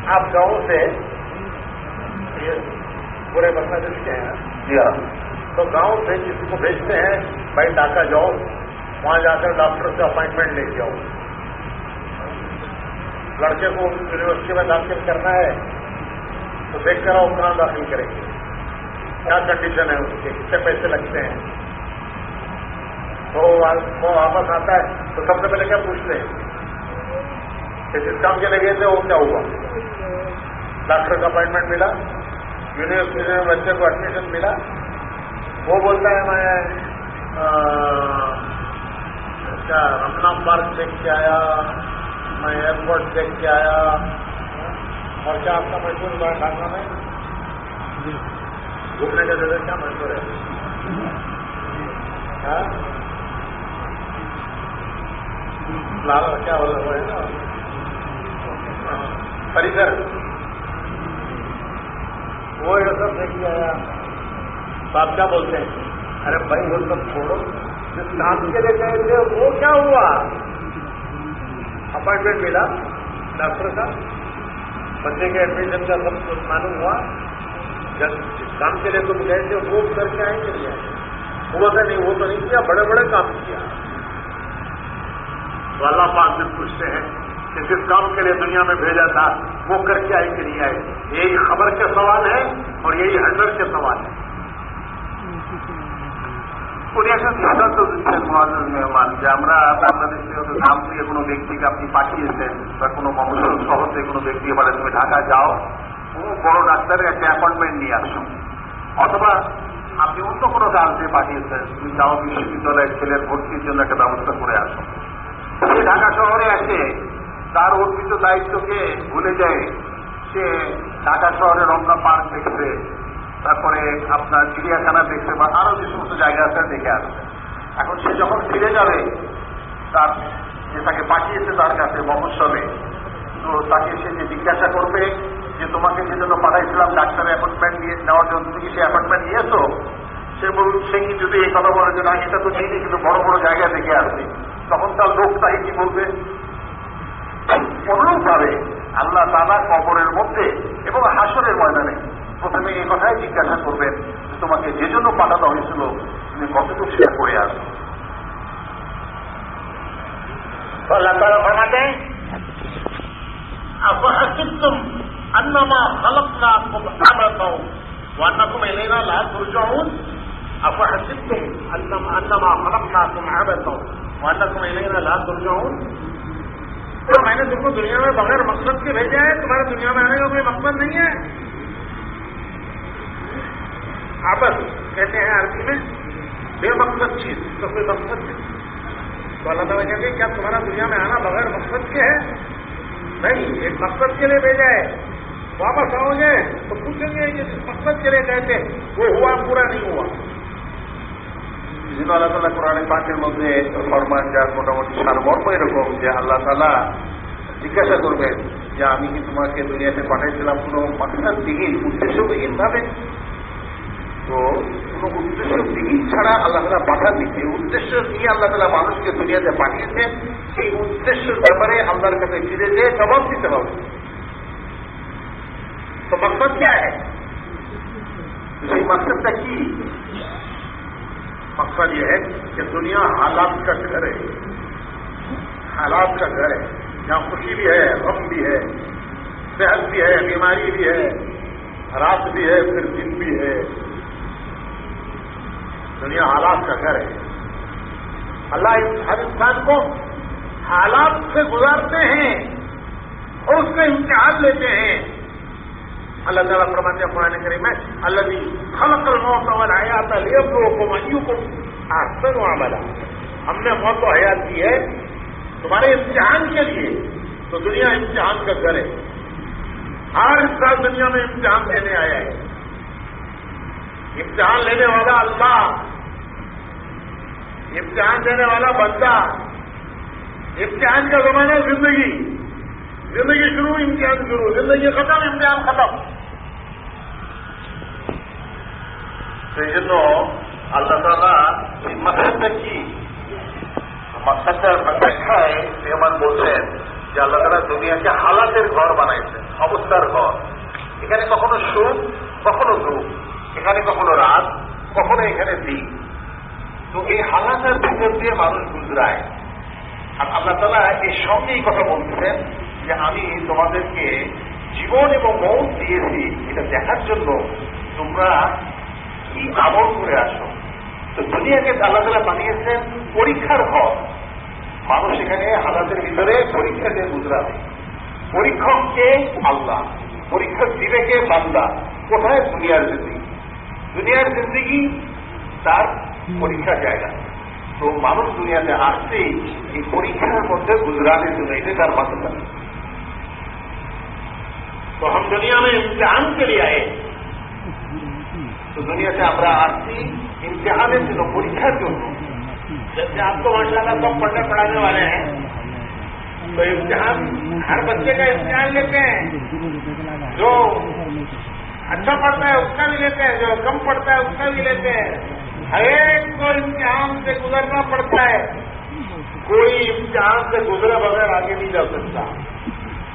आप गांव से ये पूरे बांग्लादेश के हैं تو گاؤں سے کسی کو بھیجتے ہیں، بھائی ڈاکہ جاؤ، وہاں جا کر ڈاکٹر سے اپائنٹمنٹ لے کے آؤ۔ لڑکے کو یونیورسٹی میں داخل کرنا ہے، تو دیکھ کر آؤ کہاں داخل کریں گے؟ کیا کنڈیشن ہے اس کے کتنے پیسے لگتے ہیں؟ تو وہ واپس آتا ہے، تو سب سے پہلے کیا پوچھتے ہیں؟ کہ جس کام کے لگے تھے، وہ کیا ہوا؟ ڈاکٹر کا اپائنٹمنٹ ملا، یونیورسٹی میں بچے کو ایڈمیشن ملا وہ بولتا ہے میں کیا رمنا پارک دیکھ کے آیا، میں ایئرپورٹ دیکھ کے آیا۔ اور کیا آپ کا مشہور ہوا ہے؟ ڈھاکہ میں گھومنے کا جگہ کیا مشہور ہے؟ ہاں؟ لال کیا بولا رہا ہے نا ہاں۔ پریسر۔ وہ یہ سب دیکھ کے آیا۔ تو آپ کیا بولتے ہیں؟ ارے بھائی، وہ سب چھوڑو۔ جس کام کے لیے گئے تھے، وہ کیا ہوا؟ اپائنٹمنٹ ملا ڈاکٹر کا بچے کے ایڈمیشن کا سب کچھ معلوم ہوا۔ جب جس کام کے لیے تم گئے تھے، وہ کر کے آئیں گے وہ تو نہیں، وہ تو نہیں کیا، بڑے بڑے کام کیا۔ تو اللہ پاک سے پوچھتے ہیں کہ جس کام کے لیے دنیا میں بھیجا تھا، وہ کر کے آئے کہ نہیں آئے؟ یہی خبر کے سوال ہے اور یہی ہنڈر کے سوال ہے উনি একটা দৃষ্টান্ত দিচ্ছেন মহাজন মেহমান, যে আমরা বাংলাদেশে নাম দিয়ে কোনো ব্যক্তিকে আপনি পাঠিয়েছেন বা কোনো মফসল শহর কোনো ব্যক্তি বলে তুমি ঢাকা যাও, কোনো বড় ডাক্তারের একটা অ্যাপয়েন্টমেন্ট নিয়ে আসো। অথবা আপনি অন্য কোনো কাজ দিয়ে পাঠিয়েছেন, তুমি যাও বিশ্ববিদ্যালয়ের ছেলের ভর্তির জন্য একটা ব্যবস্থা করে আসো। সে ঢাকা শহরে আসে তার অর্পিত দায়িত্বকে ভুলে যায়। সে ঢাকা শহরে রমনা পার্ক দেখছে তারপরে আপনার চিড়িয়াখানা দেখছে বা আরও যে সমস্ত জায়গা আছে দেখে আসছে এখন সে যখন ফিরে যাবে, তার যে তাকে পাঠিয়েছে তার কাছে মফস্বলে, তো তাকে সে যে জিজ্ঞাসা করবে যে, তোমাকে যে জন্য পাঠাইছিলাম ডাক্তারের অ্যাপয়েন্টমেন্ট নিয়ে, নেওয়ার জন্য তুমি কি সে অ্যাপয়েন্টমেন্ট নিয়েছো? সে বল সে কি যদি এই কথা বলে যে, না, এটা তো নিইনি, কিন্তু বড় বড় জায়গায় দেখে আসবে। তখন তার লোক তাকে কি বলবে? অনুরূপ ভাবে আল্লাহ তালা কবরের মধ্যে এবং হাসরের ময়দানে প্রথমে এই কথাই জিজ্ঞাসা করবেন তোমাকে যে জন্য পাঠানো হয়েছিল، তুমি কতটুকু সেটা করে আসো میں نے تم کو دنیا میں بغیر مقصد کے بھیجا ہے تمہارا دنیا میں آنے کا کوئی مقصد نہیں ہے آبد کہتے ہیں عربی میں، بے مقصد چیز اس کا کوئی مقصد نہیں۔ تو اللہ تعالیٰ کہتے ہیں، کیا تمہارا دنیا میں آنا بغیر مقصد کے ہے؟ نہیں، ایک مقصد کے لیے بھیجا ہے۔ واپس آؤ گے، تو پوچھیں گے کہ جس مقصد کے لیے گئے تھے، وہ ہوا پورا نہیں ہوا۔ جن اللہ تعالیٰ قرآن পাকের মধ্যে ফরমান যার মোটামুটি সারমর্ম এরকম যে আল্লাহ তালা জিজ্ঞাসা করবেন যে আমি কি তোমাকে দুনিয়াতে পাঠাইছিলাম কোনো মাকসাদবিহীন উদ্দেশ্যবিহীনভাবে তো কোনো উদ্দেশ্য দিন ছাড়া আল্লাহ তালা পাঠাননি যে উদ্দেশ্য নিয়ে আল্লাহ তালা মানুষকে দুনিয়াতে পাঠিয়েছেন সেই উদ্দেশ্যের ব্যাপারে আল্লাহর কাছে ফিরে যেয়ে জবাব দিতে হবে। تو مقصد کیا ہے دوسری مقصد کا کی مقصد یہ ہے کہ دنیا حالات کا گھر ہے حالات کا گھر ہے یہاں خوشی بھی ہے، غم بھی ہے، صحت بھی ہے، بیماری بھی ہے، رات بھی ہے، پھر دن بھی ہے۔ دنیا حالات کا گھر ہے۔ اللہ ہر انسان کو حالات سے گزارتے ہیں اور اس کا امتحان لیتے ہیں۔ اللہ تعالیٰ فرماتے ہیں قرآن کریم میں اللہ بھی خلق الموت حیات لیب کو مائیوں کو آسن معاملہ ہم نے موت و حیات کی ہے تمہارے امتحان کے لیے، تو دنیا امتحان کا گھر ہے۔ ہر انسان دنیا میں امتحان دینے آیا ہے۔ इम्तिहान लेने वाला अल्लाह इम्तिहान देने वाला बंदा इम्तिहान का जमाना जिंदगी जिंदगी शुरू इम्तिहान शुरू जिंदगी खत्म इम्तिहान खत्म সেই জন্য আল্লাহ তালা এই মাসাজটা কি মাসাজটার ব্যাখ্যায় মেহমান বলছেন যে আল্লাহ তালা দুনিয়াকে হালাতের ঘর বানাইছেন অবস্থার ঘর এখানে কখনো সুখ কখনো দুঃখ এখানে কখনো রাত, কখনো এখানে দিন। তো এই হালাতের ভিতর দিয়ে মানুষ গুজরায়। আর আল্লাহ তালা এই সঙ্গেই কথা বলছেন যে আমি তোমাদেরকে জীবন এবং মৌন দিয়েছি, এটা দেখার জন্য তোমরা কি আমল করে আসো। তো দুনিয়াকে আল্লাহ তালা বানিয়েছেন পরীক্ষার ঘর মানুষ এখানে হালাতের ভিতরে পরীক্ষা দিয়ে গুজরাবে পরীক্ষক কে? আল্লাহ। পরীক্ষা দিবে কে? বান্দা। কোথায়? দুনিয়ার জিন্দিগি دنیا کی زندگی سر پوری جائے گا۔ تو معلوم دنیا سے آرستی کی گزراتی چلے گی سر بات کر ہم دنیا میں امتحان کے لیے آئے۔ تو دنیا سے اپنا آرتی امتحانیں چنو پوری چنو جیسے آپ کو ماشاء اللہ تو ہم پڑھنے پڑھانے والے ہیں، تو امتحان ہر بچے کا امتحان لیتے ہیں۔ جو اچھا پڑتا ہے، اس کا بھی لیتے ہیں، جو کم پڑتا ہے، اس کا بھی لیتے ہیں۔ ہر ایک کو امتحان سے گزرنا پڑتا ہے۔ کوئی امتحان سے گزرا بغیر آگے نہیں جا سکتا۔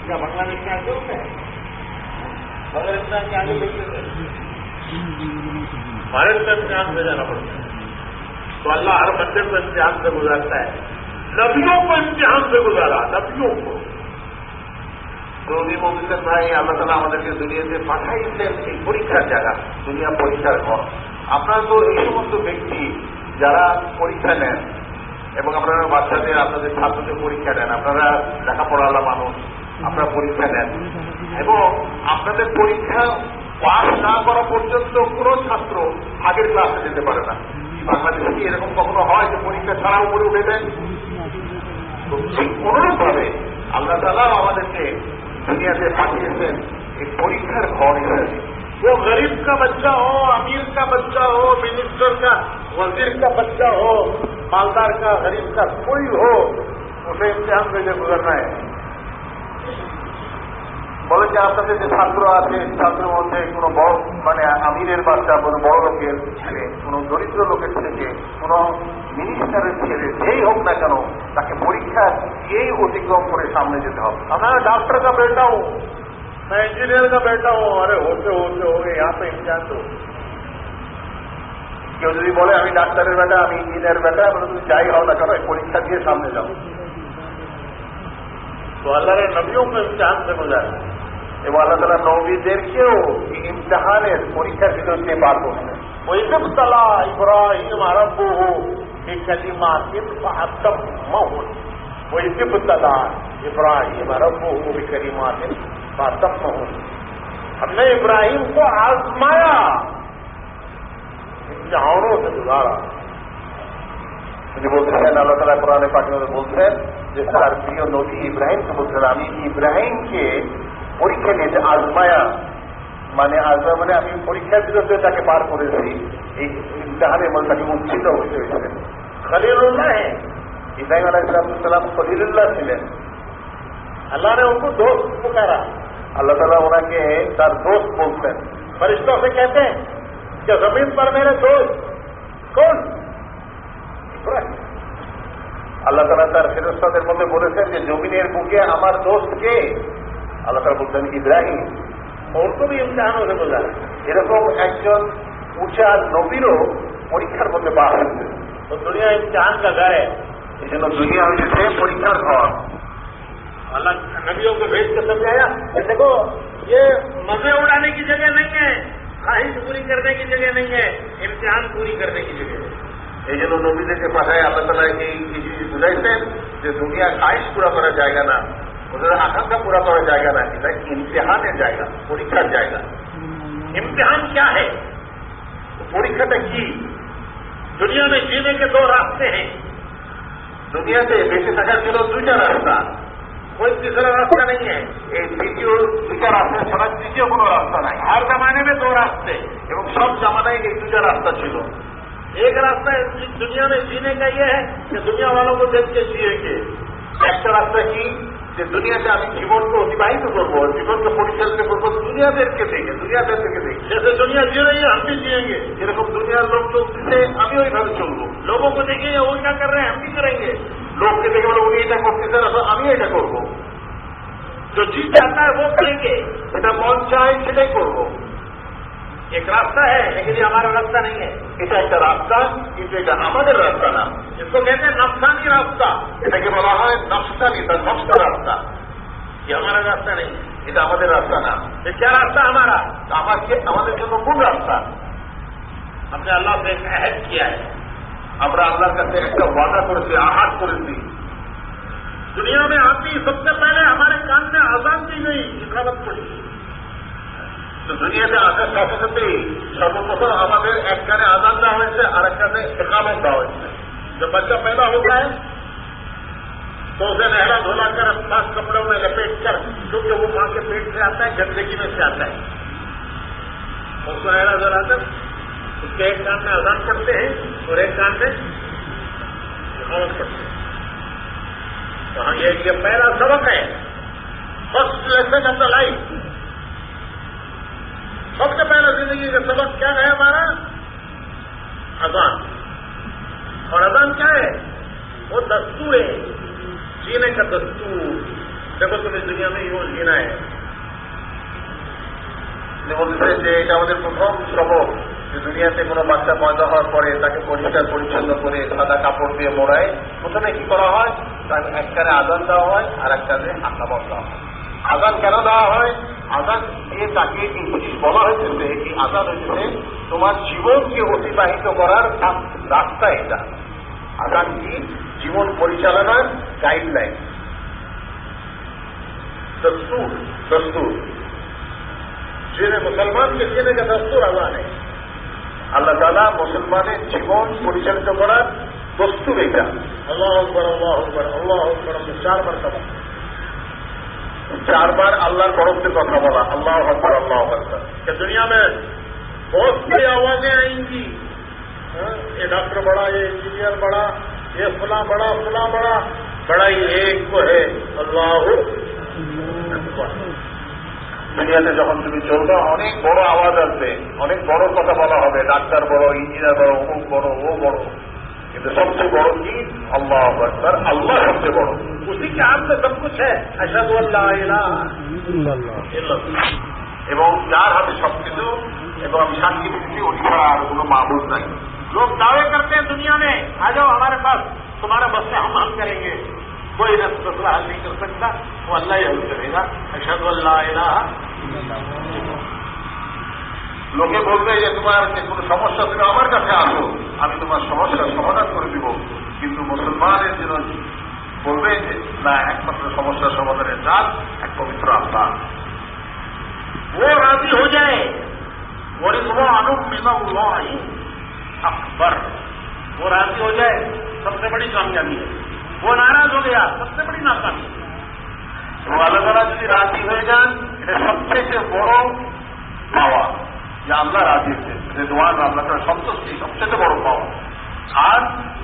کیا بنگلہ دیکھنا ہے بغیر امتحان بھارت کا امتحان سے جانا پڑتا ہے۔ تو اللہ ہر بندے کو امتحان سے گزارتا ہے۔ نبیوں کو امتحان سے گزارا، نبیوں کو۔ নবী মমিসের ভাই, আল্লাহ তালা আমাদেরকে দুনিয়াতে পাঠাইছেন এই পরীক্ষার জায়গা, দুনিয়া পরীক্ষার ঘর। আপনারা তো এই সমস্ত ব্যক্তি যারা পরীক্ষা নেন এবং আপনারা বাচ্চাদের, আপনাদের ছাত্রদের পরীক্ষা নেন, আপনারা লেখাপড়ালা মানুষ, আপনারা পরীক্ষা নেন। এবং আপনাদের পরীক্ষা পাস না করা পর্যন্ত কোন ছাত্র আগের ক্লাসে যেতে পারে না। বাংলাদেশে কি এরকম কখনো হয় যে পরীক্ষা ছাড়া উপরে উঠে দেয় ঠিক অনুরূপ ভাবে আল্লাহ তালাও আমাদেরকে دنیا سے پاکستان میں ایک پولیٹر ہے وہ غریب کا بچہ ہو، امیر کا بچہ ہو، منسٹر کا، وزیر کا بچہ ہو، مالدار کا، غریب کا، کوئی ہو، اسے امتحان سے گزرنا ہے۔ বলে যে আপনাদের যে ছাত্র আছে ছাত্রের মধ্যে কোনো বড় মানে আমিরের বাচ্চা কোনো বড় লোকের ছেলে কোনো দরিদ্র লোকের ছেলে কোনো মিনিস্টারের ছেলে যেই হোক না কেন তাকে পরীক্ষা দিয়েই অতিক্রম করে সামনে যেতে হবে আমার डॉक्टर का बेटा हूँ मैं इंजीनियर का बेटा हूँ अरे होते होते हो गए यहाँ पे इम्तिहान दो কেউ যদি বলে আমি ডাক্তারের বেটা আমি ইঞ্জিনিয়ার বেটা বলে তুমি যাই হও না কেন এই পরীক্ষা দিয়ে সামনে যাও তো আল্লাহর নবীও ইমতিহান से गुजारा এবং আল্লাহ তালা নবীদেরকেও ইমতেহানের পরীক্ষার ভিতর দিয়ে বার করছেন ওইদম তালা ইব্রাহিম আরম্ভ বিকালিমা ইবাহাত্তম মহুন ওইদম تلا ابراہیم عرب ہو بھی کریما نے ہم نے ابراہیم کو آزمایا۔ امتحانوں سے گزارا۔ مجھے بولتے ہیں اللہ تعالیٰ قرآن پاک میں بولتے ہیں جس طرح ابراہیم سے بولتے ابراہیم کے পরীক্ষা নিয়েছে আজমায়া মানে আজমা মানে আমি পরীক্ষার বিরুদ্ধে তাকে পার করেছি। এই ইমতাহানের মধ্যে তাকে উচ্ছিত হতে হয়েছিলেন খলিলুল্লাহ। ইব্রাহিম আলাহিসাম খলিলুল্লাহ ছিলেন। আল্লাহ রে দোষ পুকারা আল্লাহ তালা ওনাকে তার দোষ বলতেন ফরিস্তা সে কেতে যে জমিন পর মেরে দোষ। কোন? আল্লাহ তালা তার ফেরস্তাদের মধ্যে বলেছেন যে, জমিনের বুকে আমার দোষ কে? اللہ تعالیٰ بتانے کی دراہی اور تو بھی امتحانوں سے بتایا یہ رکھوں ایکچوئل اونچا نوبیلوں پر دنیا امتحان کا گھر ہے দুনিয়া হয়েছে دنیا ঘর। اللہ نبیوں کو بھیج کر سکتے ہیں یہ مزے اڑانے کی جگہ نہیں ہے خواہش پوری کرنے کی جگہ نہیں ہے امتحان پوری کرنے کی جگہ یہ جو جنوں نوبیلے کے پاس ہے اللہ تعالیٰ کی چیز گزر سے دنیا خواہش پورا کر جائے گا نا آشنکا پورا طور جائے گا راجیتا کہ امتحان ہے جائے گا پریشا جائے گا۔ امتحان کیا ہے؟ پریشا کی؟ دنیا میں جینے کے دو راستے ہیں۔ دنیا سے بیسی سکا چلو دوسرا راستہ۔ کوئی تیسرا راستہ نہیں ہے۔ دوسرا راستہ ছাড়া তৃতীয় কোনো রাস্তা নাই আর জামানে মে দো রাস্তে এবং সব জামানায় এক دوسرا راستہ چلو ایک راستہ دنیا میں جینے کا یہ ہے کہ دنیا والوں کو دیکھ کے جیے گے۔ ایک راستہ کی যে দুনিয়াতে আমি জীবনকে অতিবাহিত করবো জীবনকে পরিচালিত করবো দুনিয়াদেরকে দেখে দুনিয়াদের থেকে দেখে जैसे दुनिया जी रही है हम भी जिएंगे যেরকম দুনিয়ার লোক চলতেছে আমি ওইভাবে চলবো लोगों को देखेंगे वो क्या कर रहे हैं हम भी करेंगे লোককে দেখে বলে উনি এটা করতেছেন আসলে আমি এটা করবো जो जी चाहता है वो करेंगे এটা মন চায় সেটাই করবো ایک راستہ ہے، لیکن یہ ہمارا راستہ نہیں ہے۔ اسے کا راستہ، اسے کا آمد راستہ نام۔ جس کو کہتے ہیں نفسانی راستہ۔ جیسا کہ بولا ہے نفسانی تھا نفس کا راستہ۔ یہ ہمارا راستہ نہیں، یہ تو راستہ نام۔ یہ کیا راستہ ہمارا؟ ہمارے ہمارے جو کون راستہ؟ ہم نے اللہ سے ایک عہد کیا ہے۔ ہمارا اللہ کرتے ہیں کا وعدہ کرتی آہت کرتی دنیا میں آتی سب سے پہلے ہمارے کان میں آزاد کی گئی اقامت پڑی তো দুনিয়াতে আসার সাথে সাথেই সর্বপ্রথম আমাদের এক কানে আদান দেওয়া হয়েছে আর এক কানে একামত দেওয়া হয়েছে جب بچہ پیدا ہوتا ہے، تو اسے نہرا دھولا کر، خاص کپڑوں میں لپیٹ کر، کیونکہ وہ ماں کے پیٹ سے آتا ہے، گندگی میں سے آتا ہے۔ اس کو نہرا دھولا کر، اس کے ایک کان میں آزاد کرتے ہیں اور ایک کان میں حکومت کرتے ہیں۔ تو ہاں یہ پہلا سبق ہے۔ فرسٹ لیسن آف دا لائف सबसे पहला जिंदगी का सबक क्या है हमारा अजान और अजान क्या है वो दस्तूर है जीने का दस्तूर देखो तुम इस दुनिया में यूं जीना है তিনি বলতেছেন যে এটা আমাদের প্রথম সবক যে দুনিয়াতে কোনো বাচ্চা পয়দা হওয়ার পরে তাকে পরিষ্কার পরিচ্ছন্ন করে সাদা কাপড় দিয়ে মোড়ায় প্রথমে কি করা হয় তার এক কানে আজান দেওয়া হয় আর এক কানে আকামত দেওয়া হয় আজান কেন দেওয়া হয় আজান দিয়ে তাকে এই জিনিস বলা হয়েছে যে এই আজান হচ্ছে তোমার জীবনকে অতিবাহিত করার রাস্তা এটা আজান কি জীবন পরিচালনার গাইডলাইন दस्तूर দস্তুর जीने मुसलमान के जीने का दस्तूर अजान है আল্লাহ তালা মুসলমানের জীবন পরিচালিত করার দস্তুর এটা अल्लाह अकबर अल्लाह अकबर अल्लाह अकबर हमने चार मरतबा চারবার আল্লাহর বরফের কথা বলা আল্লাহ আকবর আল্লাহ আকবর कि दुनिया में बहुत बड़ी आवाजें आएंगी हाँ, ये डॉक्टर बड़ा ये इंजीनियर बड़ा ये फला बड़ा फला बड़ा बड़ा ही एक को है अल्लाह अकबर দুনিয়াতে যখন তুমি চলবে অনেক বড় আওয়াজ আসবে অনেক বড় কথা বলা হবে ডাক্তার বড় ইঞ্জিনিয়ার বড় অমুক বড় ও বড় কিন্তু সবচেয়ে বড় কি আল্লাহ আকবর আল্লাহ সবচেয়ে বড় उसी के हाथ में सब कुछ है अशद अल्लाह इलाहा इल्लल्लाह। এবং যার হাতে সবকিছু এবং আমি সাক্ষী দিচ্ছি ওই ছাড়া আর কোনো মাহবুদ নাই लोग दावे करते हैं दुनिया में आ जाओ हमारे पास तुम्हारा मसला हम हल करेंगे कोई रस मसला हल नहीं कर सकता वो अल्लाह ही हल करेगा अशद अल्लाह इलाहा লোকে বলবে যে তোমার যে কোনো সমস্যা তুমি আমার কাছে আসো আমি তোমার সমস্যার সমাধান করে দিব কিন্তু মুসলমানের জন্য বলবে যে না একমাত্র সমস্যার সমাধানের জাত এক পবিত্র আল্লাহ वो राजी हो जाए वरिजवान मिनल्लाह अकबर वो राजी हो जाए सबसे बड़ी कामयाबी है वो नाराज हो गया सबसे बड़ी नाकामी है এবং আল্লাহ তারা যদি রাজি হয়ে যান এটা সবচেয়ে বড় পাওয়া যে আল্লাহ রাজি রেদওয়ান আল্লাহ তালা সন্তুষ্টি সবচেয়ে বড় পাওয়া আর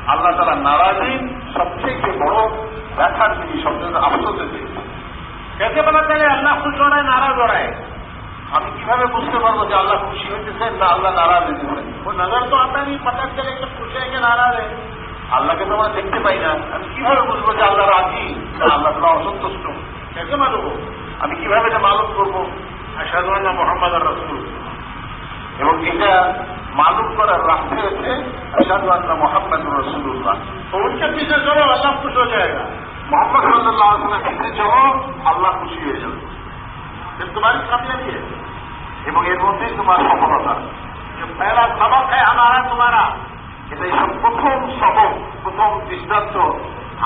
আল্লাহ তারা নারাজি সবথেকে বড় ব্যথার জিনিস, সবচেয়ে আফসোসের বলা আল্লাহ খুশি ওড়ায় নারাজ ওড়ায় আমি কীভাবে বুঝতে পারব যে আল্লাহ খুশি হয়েছে না আল্লাহ নারাজ হইতেছেন ও নজর তো আপনার পাতা গেলে একটা খুশি হয়েছে নারাজ। হয় আল্লাহকে তো আমরা দেখতে পাই না। আমি কীভাবে বুঝব যে আল্লাহ রাজি আল্লাহ তোমরা অসন্তুষ্ট? একে মানব আমি কীভাবে এটা মালুম করব? আশা মোহাম্মদ আর রসুল এবং এটা মালুম করার রাস্তা হচ্ছে আসাদু আল্লাহ মোহাম্মদ রসুল্লাহ तो उनके पीछे चलो अल्लाह खुश हो जाएगा মোহাম্মদ সাল্লাহ আসলামের ক্ষেত্রে চলো আল্লাহ খুশি হয়ে যাবে फिर तुम्हारी कामयाबी है এবং এর মধ্যেই তোমার সফলতা ये पहला सबक है हमारा तुम्हारा এটাই সব প্রথম সবক প্রথম দৃষ্টান্ত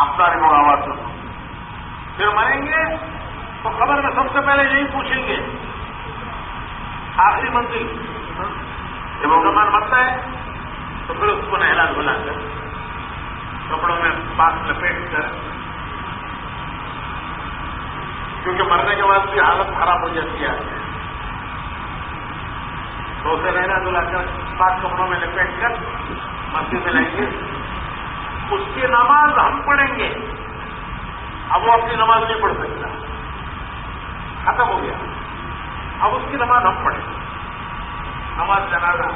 আপনার এবং আমার জন্য फिर मरेंगे तो खबर में सबसे पहले यही पूछेंगे आखिरी मंजिल جب مسلمان مرتا ہے، تو پھر اس کو نہلا دھلا کر کپڑوں میں پاس لپیٹ کر، کیونکہ مرنے کے بعد بھی حالت خراب ہو جاتی ہے۔ تو اسے نہلا دھلا کر پاک کپڑوں میں لپیٹ کر مسجد میں لائیں گے اس کی نماز ہم پڑھیں گے۔ اب وہ اپنی نماز نہیں پڑھ سکتا۔ ختم ہو گیا۔ اب اس کی نماز ہم پڑھیں گے۔ ہمارا جنازہ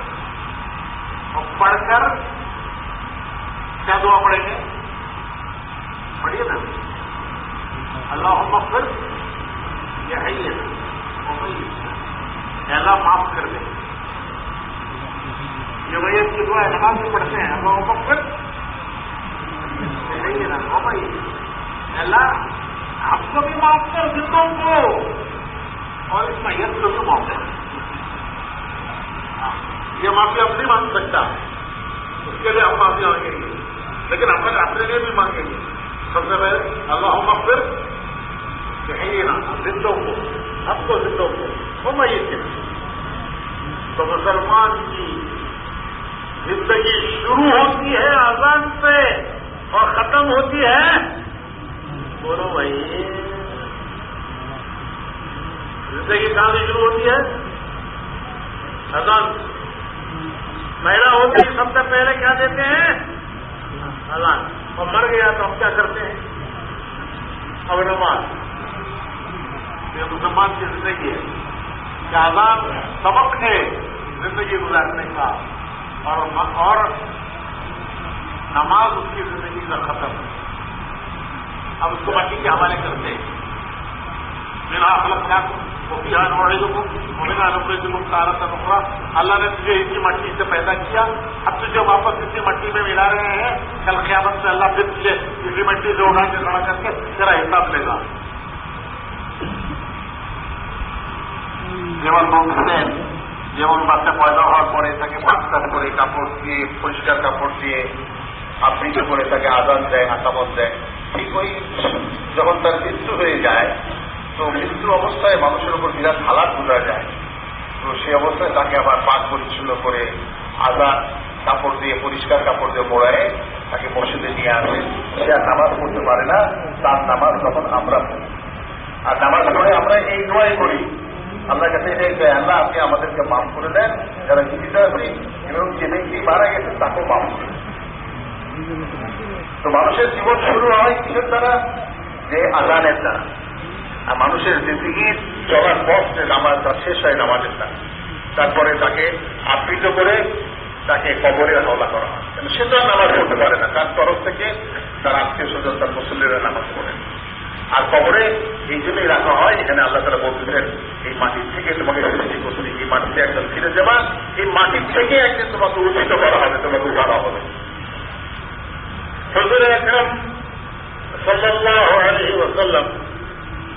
اور پڑھ کر کیا دعا پڑھیں گے؟ پڑھیے نا۔ اللہ پھر یہ ہے یہ۔ اللہ معاف کر دیں یہ بھائی کی دعا احمد بھی پڑھتے ہیں۔ ہاں اللہ پھر ہے نا بھائی۔ اللہ آپ کو بھی معاف کر دوں کو۔ اور اس میت کو بھی معاف کر یہ معافی اب نہیں مانگ سکتا۔ اس کے لیے ہم معافی مانگیں گے۔ لیکن اپنے اپنے لیے بھی مانگیں گے۔ سب سے پہلے اللہ پھر کہیں گے نا، زندوں کو۔ سب کو زندوں کو۔ وہ میں یہ تو مسلمان کی زندگی شروع ہوتی ہے آزاد سے اور ختم ہوتی ہے۔ بولو بھائی۔ زندگی کہاں سے شروع ہوتی ہے؟ ہزار پیدا ہو گئی سب سے پہلے کیا دیتے ہیں؟ ہزار۔ اور مر گیا تو ہم کیا کرتے ہیں؟ اب نماز۔ یہ مسلمان کی زندگی ہے۔ کہ آزاد سبق ہے، زندگی گزارنے کا۔ اور اور نماز اس کی زندگی کا ختم۔ ہے اب اس کو باقی کے حوالے کرتے ہیں۔ میرا اخلاق کیا کروں اللہ نے تجھے اسی مٹی سے پیدا کیا۔ اب تجھے واپس اسی مٹی میں ملا رہے ہیں۔ کل قیامت سے اللہ پھر تجھے اسی مٹی سے اڑا کے کھڑا کر کے تیرا حساب لے گا۔ جیون যেমন বলছেন যেমন پیدا পয়দা হওয়ার পরে তাকে পাস্তার করে কাপড় দিয়ে পরিষ্কার কাপড় দিয়ে আবৃত করে তাকে আদান দেয় আসামত دیں ঠিক ওই যখন তার মৃত্যু হয়ে যায় তো মৃত্যু অবস্থায় মানুষের উপর বিরাট হালাত বোঝা যায়। তো সেই অবস্থায় তাকে আবার পাক পরিচ্ছন্ন করে আদান কাপড় দিয়ে, পরিষ্কার কাপড় দিয়ে মোড়ায় তাকে মসজিদে নিয়ে আসে। সে আর নামাজ পড়তে পারে না, তার নামাজ তখন আমরা পড়ি। আর নামাজ পড়ে আমরা এই দোয়াই করি। আল্লাহ কাছে এটাই চাই, আল্লাহ আপনি আমাদেরকে মাফ করে দেন, যারা জীবিত আছি এবং যে ব্যক্তি মারা গেছে, তাকেও মাফ করে। তো মানুষের জীবন শুরু হয় কিসের দ্বারা? যে আজানের দ্বারা। আর মানুষের জিন্দিগির চলার পথ যে নামাজটা শেষ হয় নামাজের দ্বারা তারপরে তাকে আবৃত করে তাকে কবরে হাওলা করা হয়। সে তো নামাজ পড়তে পারে না। তার তরফ থেকে তার আত্মীয় স্বজন, তার মুসল্লিরা নামাজ পড়েন আর কবরে এই জন্যই রাখা হয় এখানে আল্লাহ তারা বলতেছেন, এই মাটির থেকে তোমাকে সৃষ্টি করছি। এই মাটিতে একদম ফিরে যাবা। এই মাটির থেকে একদিন তোমাকে উচিত করা হবে, তোমাকে উঠানো হবে।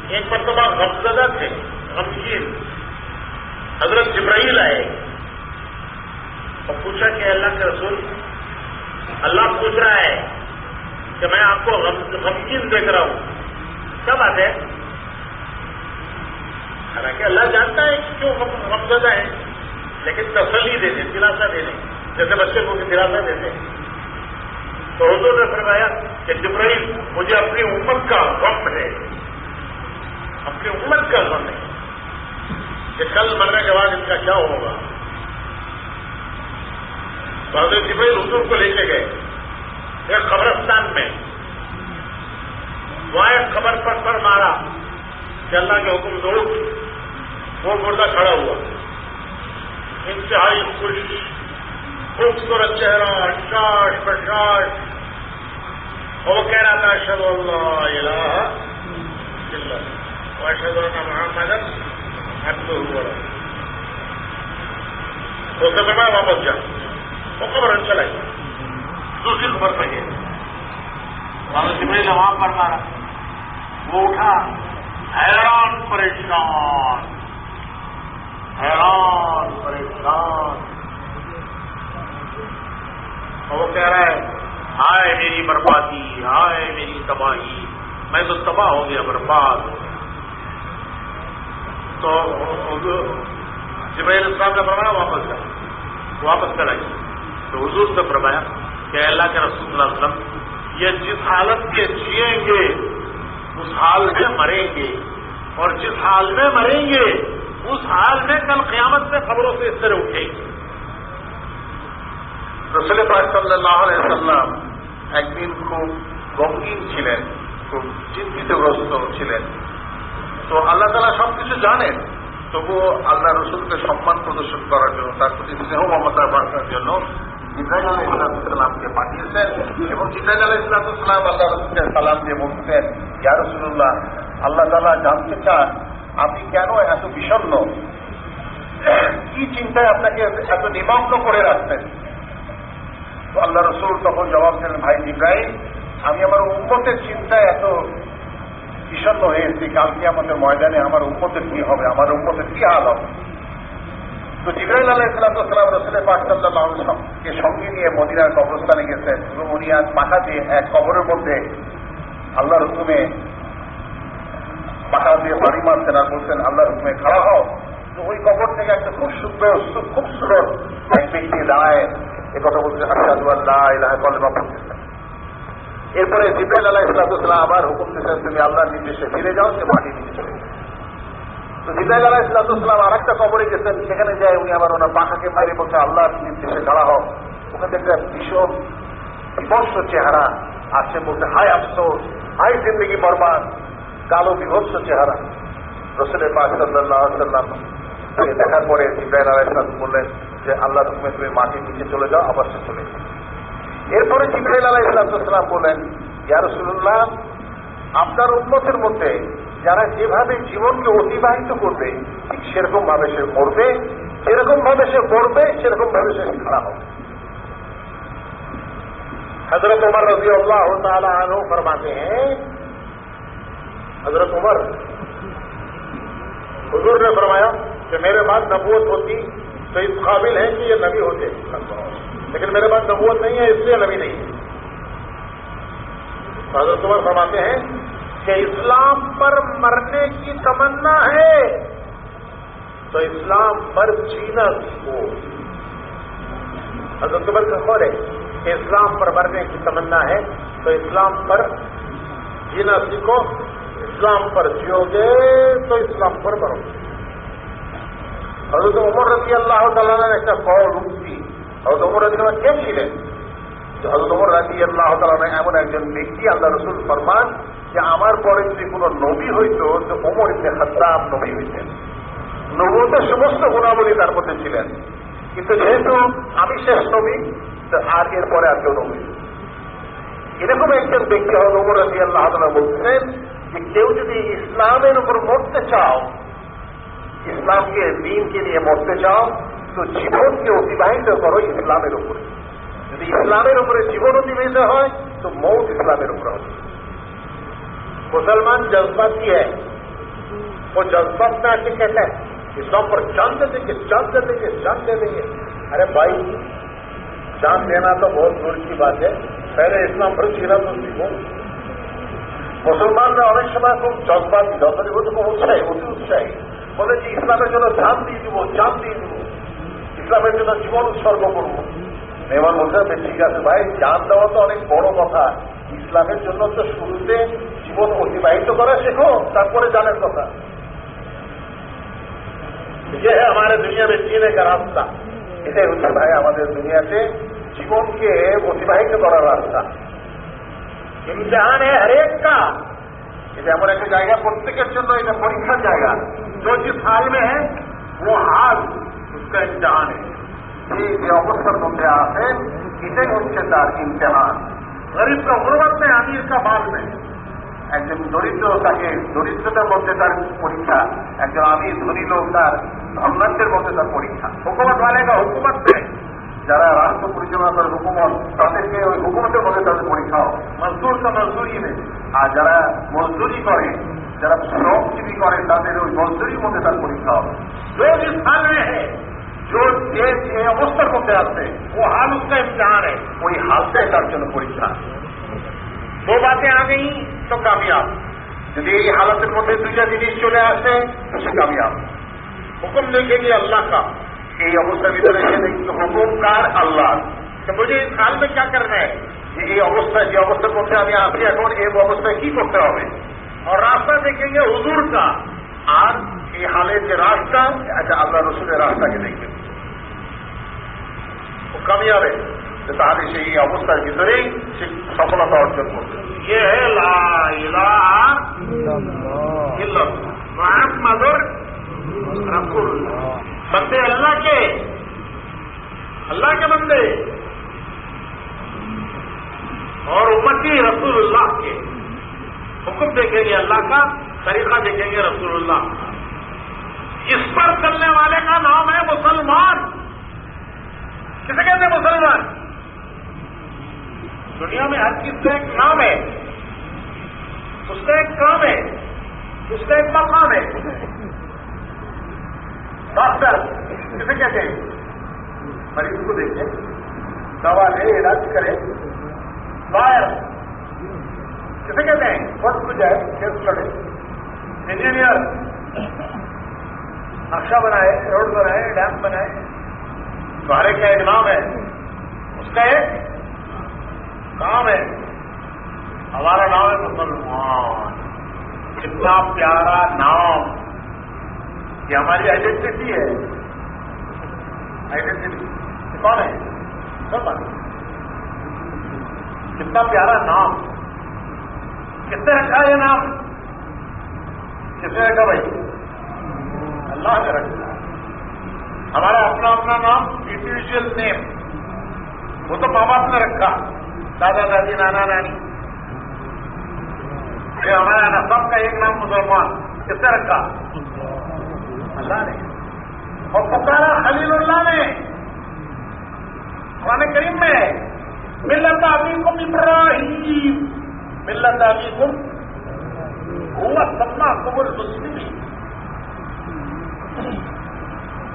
ایک مرتبہ غمزدہ تھے، غمگین۔ حضرت جبرائیل آئے۔ اور پوچھا کہ اللہ کے رسول، اللہ پوچھ رہا ہے کہ میں آپ کو غمگین دیکھ رہا ہوں۔ کیا بات ہے؟ حالانکہ اللہ جانتا ہے کہ کیوں غمزدہ ہے، لیکن تسلی دے دیں دلاسا دے دیں جیسے بچے کو دلاسا دیتے۔ ہیں تو حضور نے فرمایا کہ جبرائیل، مجھے اپنی امت کا غم ہے۔ اپنی امت کا غم ہے کہ کل مرنے کے بعد ان کا کیا ہوگا؟ بہت جبریل حضور کو لے کے گئے، ایک قبرستان میں۔ وہاں ایک خبر پر پر مارا، کہ اللہ کے حکم دو، وہ مردہ کھڑا ہوا۔ انتہائی خوش، خوبصورت چہرہ، شاش پرشاش۔ وہ کہہ رہا تھا شد اللہ الہ اللہ واشهد ان محمدا عبده ورسوله. وكما ما فرمایا واپس وقبر ان خبر چلا گیا دوسری خبر پہ گیا بابا سمری نے وہاں پر مارا. وہ اٹھا. حیران پریشان. حیران پریشان. وہ کہہ رہا ہے ہائے میری بربادی ہائے میری تباہی. میں تو تباہ ہو گیا برباد ہو گیا. تو جب اسلام نے فرمایا واپس کر واپس کرائیے تو حضور سے فرمایا کہ اللہ کے رسول اللہ علیہ وسلم، یہ جس حالت کے جیئیں گے، اس حال میں مریں گے۔ اور جس حال میں مریں گے، اس حال میں کل قیامت میں خبروں سے اس طرح اٹھیں گے۔ رسول پاک صلی اللہ علیہ وسلم একদিন খুব গম্ভীর ছিলেন খুব চিন্তিতগ্রস্ত ছিলেন তো আল্লাহ তালা সবকিছু জানেন। তবুও আল্লাহ রসুলকে সম্মান প্রদর্শন করার জন্য, তার প্রতি স্নেহ মমতা বাড়ানোর জন্য এবং আল্লাহ তালা জানতে চান আপনি কেন এত বিষণ্ন কি চিন্তায় আপনাকে এত নিমগ্ন করে রাখতেন আল্লাহ রসুল তখন জবাব দিলেন, ভাই ইব্রাহিম, আমি আমার উন্মতের চিন্তায় এত বিষণ্ন হয়েছি কালকে আমাদের ময়দানে আমার উন্মতের কি হবে? আমার উন্মতের কি হাল হবে? তো জিব্রাইল আলাহ ইসলাতাম রসুলের পাক সাল্লাহকে সঙ্গে নিয়ে মদিনার কবরস্থানে গেছেন এবং উনি আজ পাখা দিয়ে এক কবরের মধ্যে আল্লাহর হুকুমে পাখা দিয়ে বাড়ি মারছেন আর বলছেন, আল্লাহর হুকুমে খাড়া হও। তো ওই কবর থেকে একটা খুব সুন্দর খুব সুন্দর এক ব্যক্তি দাঁড়ায়। এ কথা বলছে আসাদু আল্লাহ ইলাহ কলেমা পড়তেছেন এরপরে জিব্রাইল আলাহ ইসলাতাম আবার হুকুম দিচ্ছেন তুমি আল্লাহর নির্দেশে ফিরে যাও সে মাটি নিচে চলে তো জিব্রাইল আলাহ ইসলাতাম আর একটা কবরে গেছেন, সেখানে যায় উনি আবার ওনার পাখাকে মারি বলছে, আল্লাহর নির্দেশে খাড়া হও ওখানে একটা ভীষণ বিভৎস চেহারা আসছে বলতে হায় আফসোস, হাই জিন্দগি বরবাদ, কালো বিভৎস চেহারা। রসুলের পাক সাল্লাহ সাল্লাম দেখার পরে জিব্রাইল আলাহ ইসলাম বললেন যে আল্লাহ হুকুমে তুমি মাটির নিচে চলে যাও, আবার সে চলে গেছে এরপরে জিবরাইল আলাহ ইসলাতাম বলেন ইয়ার রসুল্লাহ আপনার উন্নতির মধ্যে যারা যেভাবে জীবনকে অতিবাহিত করবে ঠিক সেরকম ভাবে সে করবে যেরকম ভাবে সে করবে সেরকম ভাবে সে খারাপ হবে حضرت عمر رضی اللہ تعالی عنہ فرماتے ہیں حضرت عمر حضور نے فرمایا کہ میرے بعد نبوت ہوتی تو اس قابل ہے کہ یہ نبی ہوتے لیکن میرے پاس نبوت نہیں ہے، اس لیے نبی نہیں۔ ہے حضرت عمر فرماتے ہیں کہ اسلام پر مرنے کی تمنا ہے۔ تو اسلام پر جینا سیکھو۔ حضرت عمر کا خور ہے کہ اسلام پر مرنے کی تمنا ہے، تو اسلام پر جینا سیکھو۔ اسلام پر جیو گے، تو اسلام پر مرو گے۔ حضرت عمر رضی اللہ تعالیٰ نے ایسا قول دی۔ হজরত ওমর রাজি কে ছিলেন? হজরত ওমর রাজি আল্লাহ এমন একজন ব্যক্তি আল্লাহ রসুল ফরমান, যে আমার পরে যদি কোন নবী হইত তো ওমর ইবনে খাত্তাব নবী হইতেন। নবতের সমস্ত গুণাবলী তার মধ্যে ছিলেন। কিন্তু যেহেতু আমি শেষ নবী আর এরপরে আর কেউ নবী এরকম একজন ব্যক্তি হল ওমর রাজি আল্লাহ বলছেন যে কেউ যদি ইসলামের উপর মরতে চাও, ইসলামকে, দিনকে নিয়ে মরতে চাও তো জীবনকে অতিবাহিত করো ইসলামের উপরে যদি ইসলামের উপরে জীবন অতিবাহিত হয় তো মৌত ইসলামের উপরে হবে मुसलमान जज्बाती है वो जज्बात में आके कहता है इस्लाम पर जान दे देंगे जान दे देंगे जान दे देंगे अरे भाई जान देना तो बहुत दूर की बात है पहले इस्लाम पर जीना तो सीखो মুসলমানরা অনেক সময় খুব জজবাতি যতটি হতে খুব উৎসাহী অতি উৎসাহী বলে যে ইসলামের জন্য ধান দিয়ে দিব জান দিয়ে দিব ইসলামের জন্য জীবন উৎসর্গ করব মেহমান বলছে ঠিক আছে ভাই জান দেওয়া তো অনেক বড় কথা ইসলামের জন্য তো শুরুতে জীবন অতিবাহিত করা শেখো তারপরে জানের কথা ये है हमारे दुनिया में जीने का रास्ता এটাই হচ্ছে ভাই আমাদের দুনিয়াতে জীবনকে অতিবাহিত করার রাস্তা इम्तिहान है हर एक का এটা এমন একটা জায়গা প্রত্যেকের জন্য এটা পরীক্ষার জায়গা जो जिस हाल में है वो हाल ইমতেহানটা আনে যে অবস্থার মধ্যে আছেন এটাই হচ্ছে তার ইমতেহান গরিবটা অনুবাদ নেই আমিরটা বাল নেই। একজন দরিদ্র তাকে দরিদ্রতার মধ্যে তার পরীক্ষা একজন আমির ধনী লোক তার ধর্মান্তের মধ্যে তার পরীক্ষা। হুকুমত মানে না হুকুমত দেয় যারা রাষ্ট্র পরিচালনা করে হুকুমত তাদেরকে ওই হুকুমতের মধ্যে তাদের পরীক্ষা হোক মজদুর তো মজদুরি নেই। আর যারা মজদুরি করে যারা শ্রমজীবী করে তাদের ওই মজদুরির মধ্যে তার পরীক্ষা হবে जो जिस हाल में है যে যে যে অবস্থার মধ্যে আছে वो हाल उसका इम्तिहान है ওই হালটাই তার জন্য পরীক্ষা दो बातें आ गई तो कामयाब যদি এই হালতের মধ্যে দুইটা জিনিস চলে আসে তো সে কামিয়াব हुक्म देखेंगे अल्लाह का এই অবস্থার ভিতরে সে দেখবে হুকুমকার আল্লাহ कि मुझे इस हाल में क्या करना है যে এই অবস্থায় যে অবস্থার মধ্যে আমি আছি এখন এই অবস্থায় কি করতে হবে और रास्ता देखेंगे हुजूर का আর এই হালের যে রাস্তা আচ্ছা আল্লাহ রসুলের রাস্তাকে দেখবেন وہ کامیاب ہے۔ تحریک سے یہ অবস্থার ভিতরেই সে সফলতা অর্জন یہ ہے بندے اللہ کے۔ اللہ کے بندے۔ اور امتی رسول اللہ کے۔ حکم دیکھیں گے اللہ کا طریقہ دیکھیں گے رسول اللہ اس پر چلنے والے کا نام ہے مسلمان۔ جسے کہتے ہیں مسلمان۔ دنیا میں ہر چیز کا ایک نام ہے۔ اس کا ایک کام ہے۔ اس کا ایک مقام ہے۔ ڈاکٹر، جسے کہتے ہیں۔ مریض کو دیکھیں۔ دوا لے، علاج کرے۔ باہر جسے کہتے ہیں۔ وقت کو جائے کھیت لڑے انجینئر۔ نقشہ بنائے، روڈ بنائے، ڈیم بنائے۔ گارے کا ایک نام ہے۔ اس کا ایک کام ہے۔ ہمارا نام ہے مسلمان کتنا پیارا نام یہ ہماری آئیڈینٹی ہے۔ آئیڈینٹی کون ہے؟ مسلمان کتنا پیارا نام۔ کس نے رکھا یہ نام؟ کس نے رکھا بھائی؟ اللہ کا رکھا ہمارا اپنا اپنا نام انڈیویجل نیم وہ تو ماں باپ نے رکھا. دادا، دادی، نانا، نانی. ہمارا سب کا ایک نام مسلمان. کس نے رکھا؟ اللہ نے. اور پکارا خلیل اللہ نے. قرآن کریم میں ملت ابھی کو ابراہیم. ملت ابھی کو ہوا سپنا کمر مسلم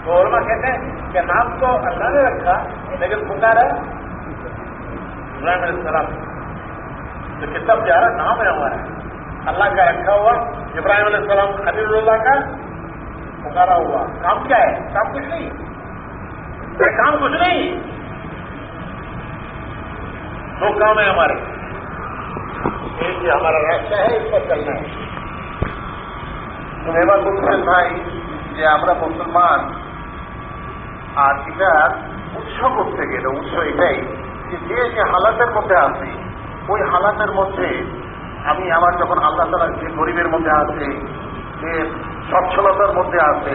تو علماء کہتے ہیں کہ نام تو اللہ نے رکھا، لیکن پکارا ابراہیم علیہ السلام۔ تو کتنا پیارا نام ہے ہمارا۔ اللہ کا رکھا ہوا، ابراہیم علیہ السلام، خلیل اللہ کا پکارا ہوا۔ کام کیا ہے؟ کام کچھ نہیں۔ کام کچھ نہیں۔ دو کام ہے ہمارے۔ ایک یہ ہمارا راستہ ہے، اس پر چلنا ہے۔ میرا مسلمان بھائی یہ ہمارا مسلمان আর এটার উৎস করতে গেলে উৎস এটাই যে যে যে হালাতের মধ্যে আছি, ওই হালাতের মধ্যে আমি আমার যখন আল্লাহ তালা যে গরিবের মধ্যে আছে, যে সচ্ছলতার মধ্যে আছে,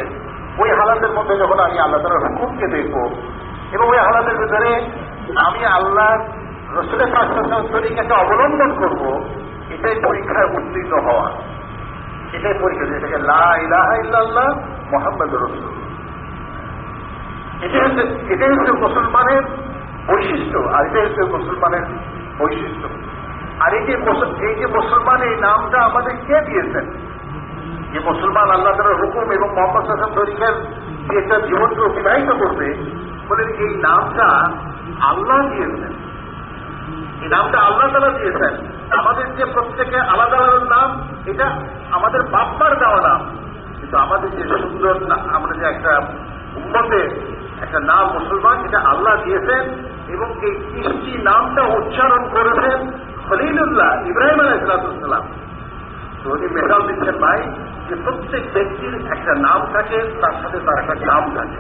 ওই হালাতের মধ্যে যখন আমি আল্লাহ তালার হুকুমকে দেখব এবং ওই হালাতের ভিতরে আমি আল্লাহ রসুলের তরিকাকে অবলম্বন করব, এটাই পরীক্ষায় উত্তীর্ণ হওয়া। এটাই পরীক্ষা যেটাকে লাহ মোহাম্মদ রসুল এটাই হচ্ছে এটাই হচ্ছে মুসলমানের বৈশিষ্ট্য, আর এটাই হচ্ছে মুসলমানের বৈশিষ্ট্য। আর এই যে এই যে মুসলমান, এই নামটা আমাদের কে দিয়েছেন? যে মুসলমান আল্লাহ তালার হুকুম এবং মোহাম্মদ হাসান তরিকার যে জীবনকে অতিবাহিত করবে, বলে এই নামটা আল্লাহ দিয়েছেন। এই নামটা আল্লাহ তালা দিয়েছেন। আমাদের যে প্রত্যেকে আলাদা আলাদা নাম, এটা আমাদের বাপ্পার দেওয়া নাম। কিন্তু আমাদের যে সুন্দর আমরা যে একটা উন্মতে একটা নাম মুসলমান এটা আল্লাহ দিয়েছেন এবং এই কৃষ্টি নামটা উচ্চারণ করেছেন খলিলুল্লাহ ইব্রাহিম আলাইসালাম তো উনি মেশাল দিচ্ছেন ভাই যে প্রত্যেক ব্যক্তির একটা নাম থাকে, তার সাথে তার একটা নাম থাকে।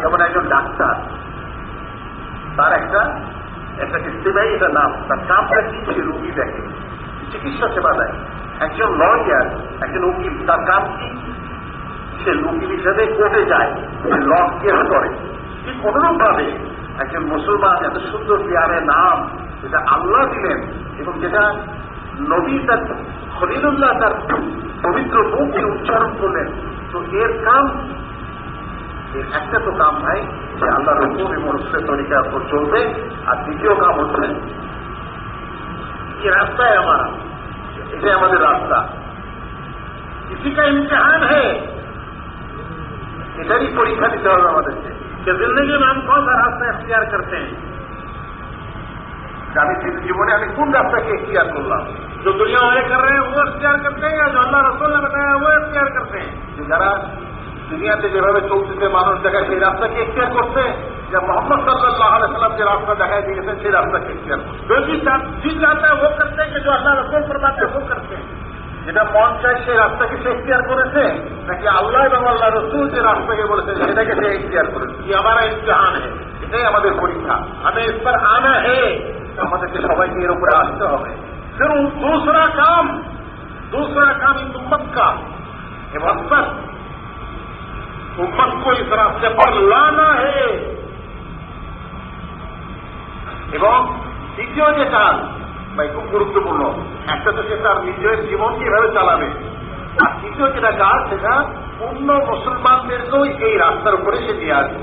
যেমন একজন ডাক্তার, তার একটা একটা ইস্তেমাই এটা নাম, তার কামটা কি সে রুগী দেখে। চিকিৎসা সেবা দেয়। একজন লয়ার, একজন উকিল, তার কাম কি? সে লুকির হিসাবে কোর্টে যায় মানে লক কেয়ার করে। কি অনুরূপ ভাবে একজন মুসলমান এত সুন্দর বিহারের নাম, যেটা আল্লাহ দিলেন, এবং যেটা নবী তার খলিলুল্লাহ তার পবিত্র মুখকে উচ্চারণ করলেন। তো এর কাম, এর একটা তো কাম নাই, যে আল্লাহর হুকুম এবং রসুলের তরিকার উপর চলবে। আর দ্বিতীয় কাম হচ্ছে, এই রাস্তায় আমার, এটাই আমাদের রাস্তা। ইসি কা ইমতেহান হ্যাঁ ادھر ہی پوری خالی مدد سے کہ زندگی میں ہم کون سا راستہ اختیار کرتے ہیں؟ یعنی جیونے ہمیں کون راستہ کے اختیار کرنا جو دنیا والے کر رہے ہیں وہ اختیار کرتے ہیں یا جو اللہ رسول نے بتایا وہ اختیار کرتے ہیں؟ ذرا دنیا کے جو ہے چوک سے مانو جگہ سے راستہ کے اختیار کرتے ہیں؟ یا محمد صلی اللہ علیہ وسلم کے راستہ دکھائی دیے تھے چھ راستہ کے اختیار جو چیز جاتا ہے وہ کرتے ہیں کہ جو اللہ رسول فرماتا ہے وہ کرتے ہیں۔ যেটা মন চায় সেই রাস্তাকে সে ইখতিয়ার করেছে নাকি আল্লাহ এবং আল্লাহ রসুল যে রাস্তাকে বলেছে সেটাকে সে ইখতিয়ার করেছে ये हमारा इम्तिहान है এটাই আমাদের পরীক্ষা हमें इस पर आना है আমাদেরকে সবাইকে এর উপরে আসতে হবে फिर दूसरा काम दूसरा काम इस उम्मत का এবং मकसद उम्मत को इस रास्ते पर लाना है এবং দ্বিতীয় যে কাজ ভাই খুব গুরুত্বপূর্ণ একটা তো সে তার নিজের জীবনকে এভাবে চালাবে আর দ্বিতীয় যেটা কাজ সেটা অন্য মুসলমানদেরকেও এই রাস্তার উপরে সে নিয়ে আসবে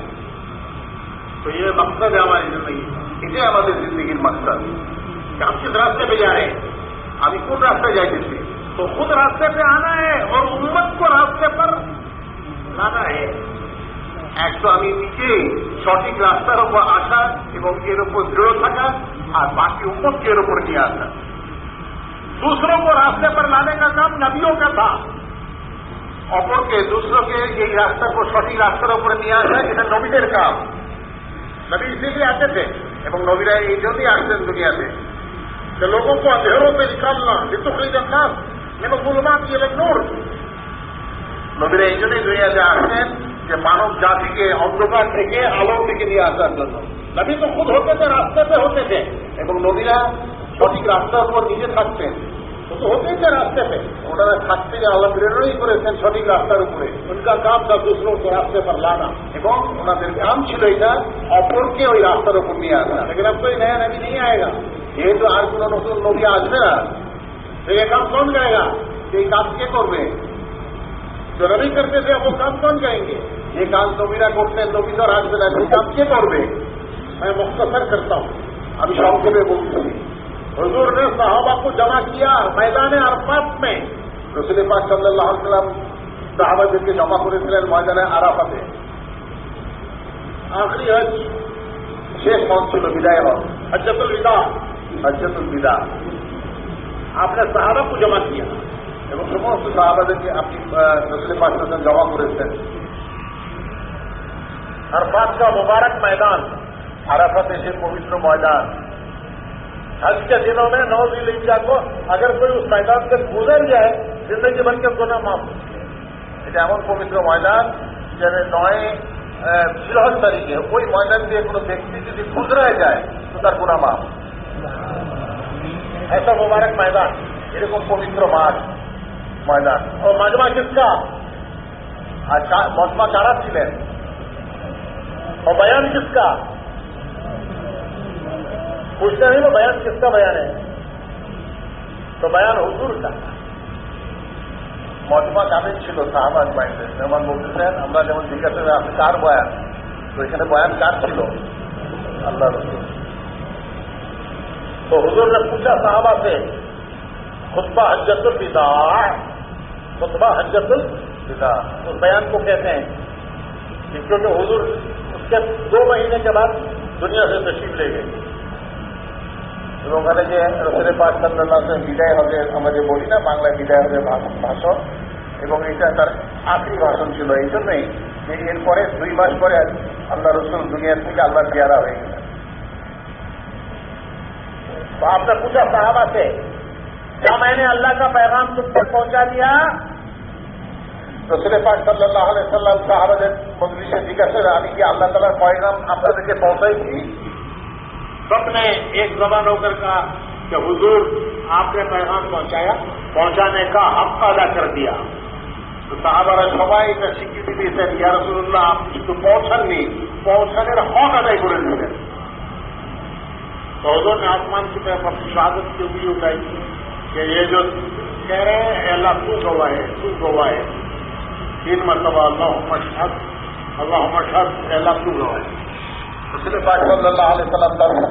तो ये मकसद है हमारी जिंदगी का এটাই আমাদের জিন্দগির মাকসাদ कि हम किस रास्ते पे जा रहे हैं আমি কোন রাস্তায় যাইতেছি तो खुद रास्ते पे आना है और उम्मत को रास्ते पर लाना है এক তো আমি নিজে সঠিক রাস্তার উপর আসা এবং এর উপর দৃঢ় থাকা আর বাকি উম্মতকে এর উপর নিয়ে আসা दूसरों को रास्ते पर लाने का काम नबियों का था অপরকে দুসরকে এই রাস্তার উপর সঠিক রাস্তার উপরে নিয়ে আসা এটা নবীদের কাম नबी इसीलिए आते थे এবং নবীরা এই জন্যই আসছেন দুনিয়াতে कि लोगों को अंधेरों से निकालना लितुखरी जन्नात मैंने गुलमात ये नूर নবীরা এই জন্যই দুনিয়াতে আসছেন যে মানব জাতিকে অন্ধকার থেকে আলোর দিকে নিয়ে আসার জন্য नबी तो खुद होते थे रास्ते पे होते थे এবং নবীরা সঠিক রাস্তার উপর নিজে থাকতেন वो तो होते ही थे रास्ते पे ওনারা থাকতে যে আল্লাহ প্রেরণই করেছেন সঠিক রাস্তার উপরে उनका काम था दूसरों को रास्ते पर लाना এবং ওনাদের কাম ছিল এটা অপরকে ওই রাস্তার উপর নিয়ে আসা लेकिन अब कोई नया नबी नहीं आएगा যেহেতু আর কোন নতুন নবী আসবে না तो ये काम कौन करेगा সেই কাজ কে করবে जो नबी करते थे वो काम कौन करेंगे যে কাজ নবীরা করতেন নবী তো میں مختصر کرتا ہوں۔ اب شوق میں بولتا ہوں حضور نے صحابہ کو جمع کیا میدان عرفات میں۔ رسول پاک صلی اللہ علیہ وسلم صحابہ کے جمع ہونے کے لیے میدان عرفات ہے آخری حج شیخ مانسون وداع حجت الوداع۔ حجت الوداع۔ آپ نے صحابہ کو جمع کیا۔ এবং সমস্ত সাহাবাদেরকে আপনি মুসলিম পাকিস্তান জমা করেছেন আর کا مبارک میدان۔ আরাফাতে সে পবিত্র ময়দান हज के दिनों में नौ जिलिजा को अगर कोई उस मैदान से गुजर जाए जिंदगी भर के गुना माफ এটা এমন পবিত্র ময়দান যে নয় জিরহজ তারিখে ওই ময়দান দিয়ে কোনো ব্যক্তি যদি গুজরায় যায় তো তার গুণা মাফ ऐसा मुबारक मैदान এরকম পবিত্র মাঠ ময়দান और मजमा किसका আর কা- মজমা কারা ছিলেন और बयान پوچھتا نہیں تو بیان کس کا بیان ہے؟ تو بیان حضور کا۔ موجودہ کام چلو صحابہ مفتی سے ہمارا جمع دقت ہے آپ کار بویا تو اس نے بیان کار لو اللہ رسول۔ تو حضور نے پوچھا صحابہ سے، خطبہ حجت الطبہ حجت الفدا اس بیان کو کہتے ہیں کیونکہ حضور اس کے دو مہینے کے بعد दुनिया से तशरीफ ले गए এবং ওখানে যে রসুলের পাক সাল্লাহ বিদায় হবে আমরা যে বলি না বাংলায় বিদায় হবে ভা- ভাষণ এবং এটা তার আখরি ভাষণ ছিল এই জন্যই যে এরপরে দুই মাস পরে আল্লাহ রসুল দুনিয়া থেকে আল্লাহ পেয়ারা হয়ে গেলেন तो आपने पूछा साहबा से क्या मैंने अल्लाह का पैगाम तुम तक पहुंचा दिया رسول পাক সাল্লাহ আলি সাল্লাম সাহাবাদের মজলিসে জিজ্ঞাসা আমি কি আল্লাহ তালার পয়গাম আপনাদেরকে পৌঁছাইছি سب نے ایک زبان ہو کر کہا کہ حضور آپ نے پیغام پہنچایا، پہنچانے کا حق ادا کر دیا۔ تو صحابہ সবাই এটা স্বীকৃতি দিয়েছেন ইয়া রসুল্লাহ আপনি শুধু পৌঁছাননি پہنچنے হক আদায় করে দিলেন تو حضور نے آسمان کی طرف اپنی شہادت کی انگلی اٹھائی کہ یہ جو کہہ رہے ہیں اللہ تو گواہ ہے، تو گواہ ہے۔ تین مرتبہ اللہ مشہد اللہ اللہ کیوں گوائے رسول پاک صلی اللہ علیہ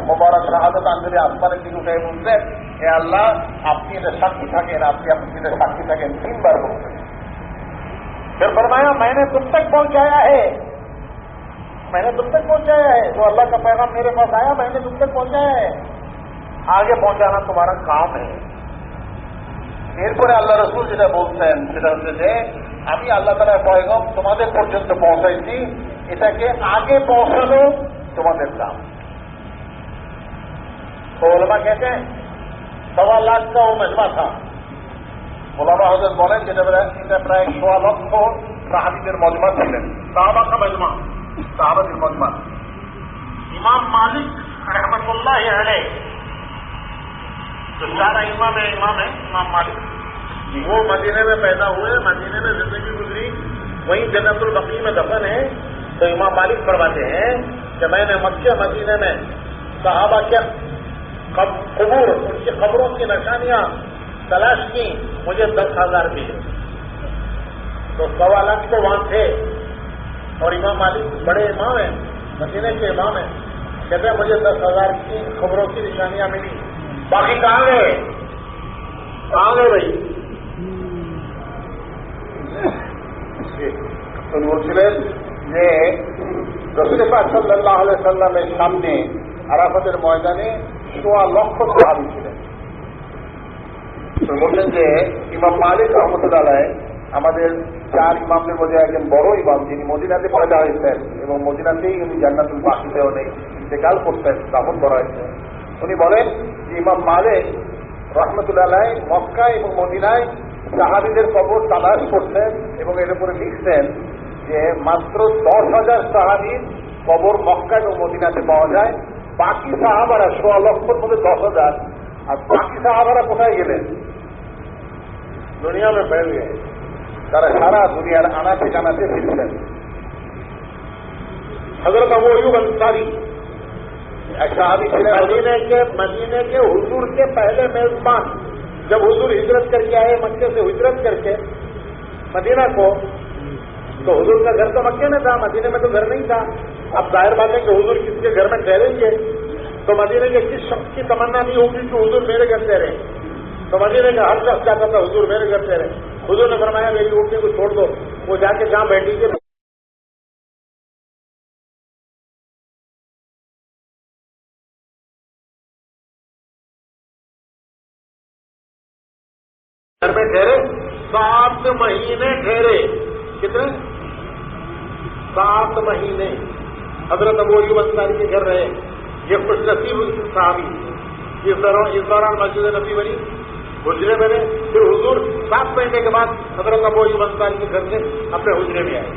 مبارک شہادت আন্তরিক আত্মারে তিনি উঠে বলছেন এ আল্লাহ আপনি এটা সাক্ষী پھر فرمایا، میں نے تم تک پہنچایا ہے۔ میں نے تم تک پہنچایا ہے۔ وہ اللہ کا پیغام میرے پاس آیا، میں نے تم تک پہنچایا ہے۔ آگے پہنچانا تمہارا کام ہے۔ এরপরে پورے اللہ رسول বলছেন ہیں হচ্ছে আমি আল্লাহ তালা পয়গম তোমাদের পর্যন্ত পৌঁছাইছি। এটাকে আগে পৌঁছানো তোমাদের কাম ওলামা কেছে সবার লাখ কমের মাথা। ওলামা হজর বলেন যেটা এটা প্রায় সোয়া লক্ষ সাহাবিদের মজমা ছিলেন। সাহাবাখা মজমা? সাহাবাদের মজমা ইমাম মালিক রহমতুল্লাহ আলাই তো সারা ইমামে ইমামে, ইমাম মালিক। وہ مدینے میں پیدا ہوئے، مدینے میں زندگی گزری۔ وہیں جنت البقی میں دفن ہے تو امام مالک فرماتے ہیں کہ میں نے مکہ مدینے میں صحابہ کے قبور، ان کی قبروں کی نشانیاں تلاش کی، مجھے دس ہزار ملے تو سوا لاکھ تو وہاں تھے۔ اور امام مالک بڑے امام ہیں، مدینے کے امام ہیں۔ کہتے ہیں مجھے دس ہزار کی خبروں کی نشانیاں ملی۔ باقی کہاں گئے؟ کہاں گئے بھائی؟ উনি বলছিলেন যে, রসুল পাক সাল্লাহ সাল্লামের সামনে আরাফাতের ময়দানে সোয়া লক্ষ সাহাবি ছিলেন। বললেন যে, ইমাম মালিক রহমতুল্লাহ আমাদের চার ইমামদের মধ্যে একজন বড় ইমাম, যিনি মদিনাতে পয়দা হয়েছেন এবং মদিনাতেই উনি জান্নাতুল বাকিতে অনেক ইন্তেকাল করতেন, দাফন করা হয়েছে। উনি বলেন যে, ইমাম মালিক রহমতুল্লাহ মক্কা এবং মদিনায় সাহাবিদের কবর তালাশ করছেন এবং এর উপরে লিখছেন যে মাত্র দশ হাজার সাহাবিদ কবর মক্কা এবং মদিনাতে পাওয়া যায়। বাকি সাহাবারা সোয়া লক্ষর মধ্যে দশ হাজার। আর বাকি সাহাবারা কোথায় গেলেন? দুনিয়া বের গেছে তারা সারা দুনিয়ার আনাতে কানাচে ফিরছেন। হজরত আবু অয়ুব আনসারি, এক সাহাবি ছিলেন। মদিনে কে মদিনে পহলে মেজবান। جب حضور ہجرت کر کے آئے، مکے سے ہجرت کر کے، مدینہ کو، تو حضور کا گھر تو مکے میں تھا مدینے میں تو گھر نہیں تھا۔ اب ظاہر بات ہے کہ حضور کس کے گھر میں ٹھہریں گے؟ تو مدینہ کے کس شخص کی تمنا نہیں ہوگی کہ حضور میرے گھر ٹھہرے تو مدینہ کا ہر شخص چاہتا تھا حضور میرے گھر ٹھہرے حضور نے فرمایا، میری اٹھنے کو چھوڑ دو، وہ جا کے جہاں بیٹھی کے مہینے ٹھہرے۔ کتنے؟ سات مہینے۔ حضرت ابو انصاری کے گھر رہے۔ یہ خوش نصیب صحابی۔ اس دوران مسجد نبی بنی۔ حجرے میں رہے۔ پھر حضور سات مہینے کے بعد حضرت ابو انصاری کے گھر سے اپنے حجرے میں آئے۔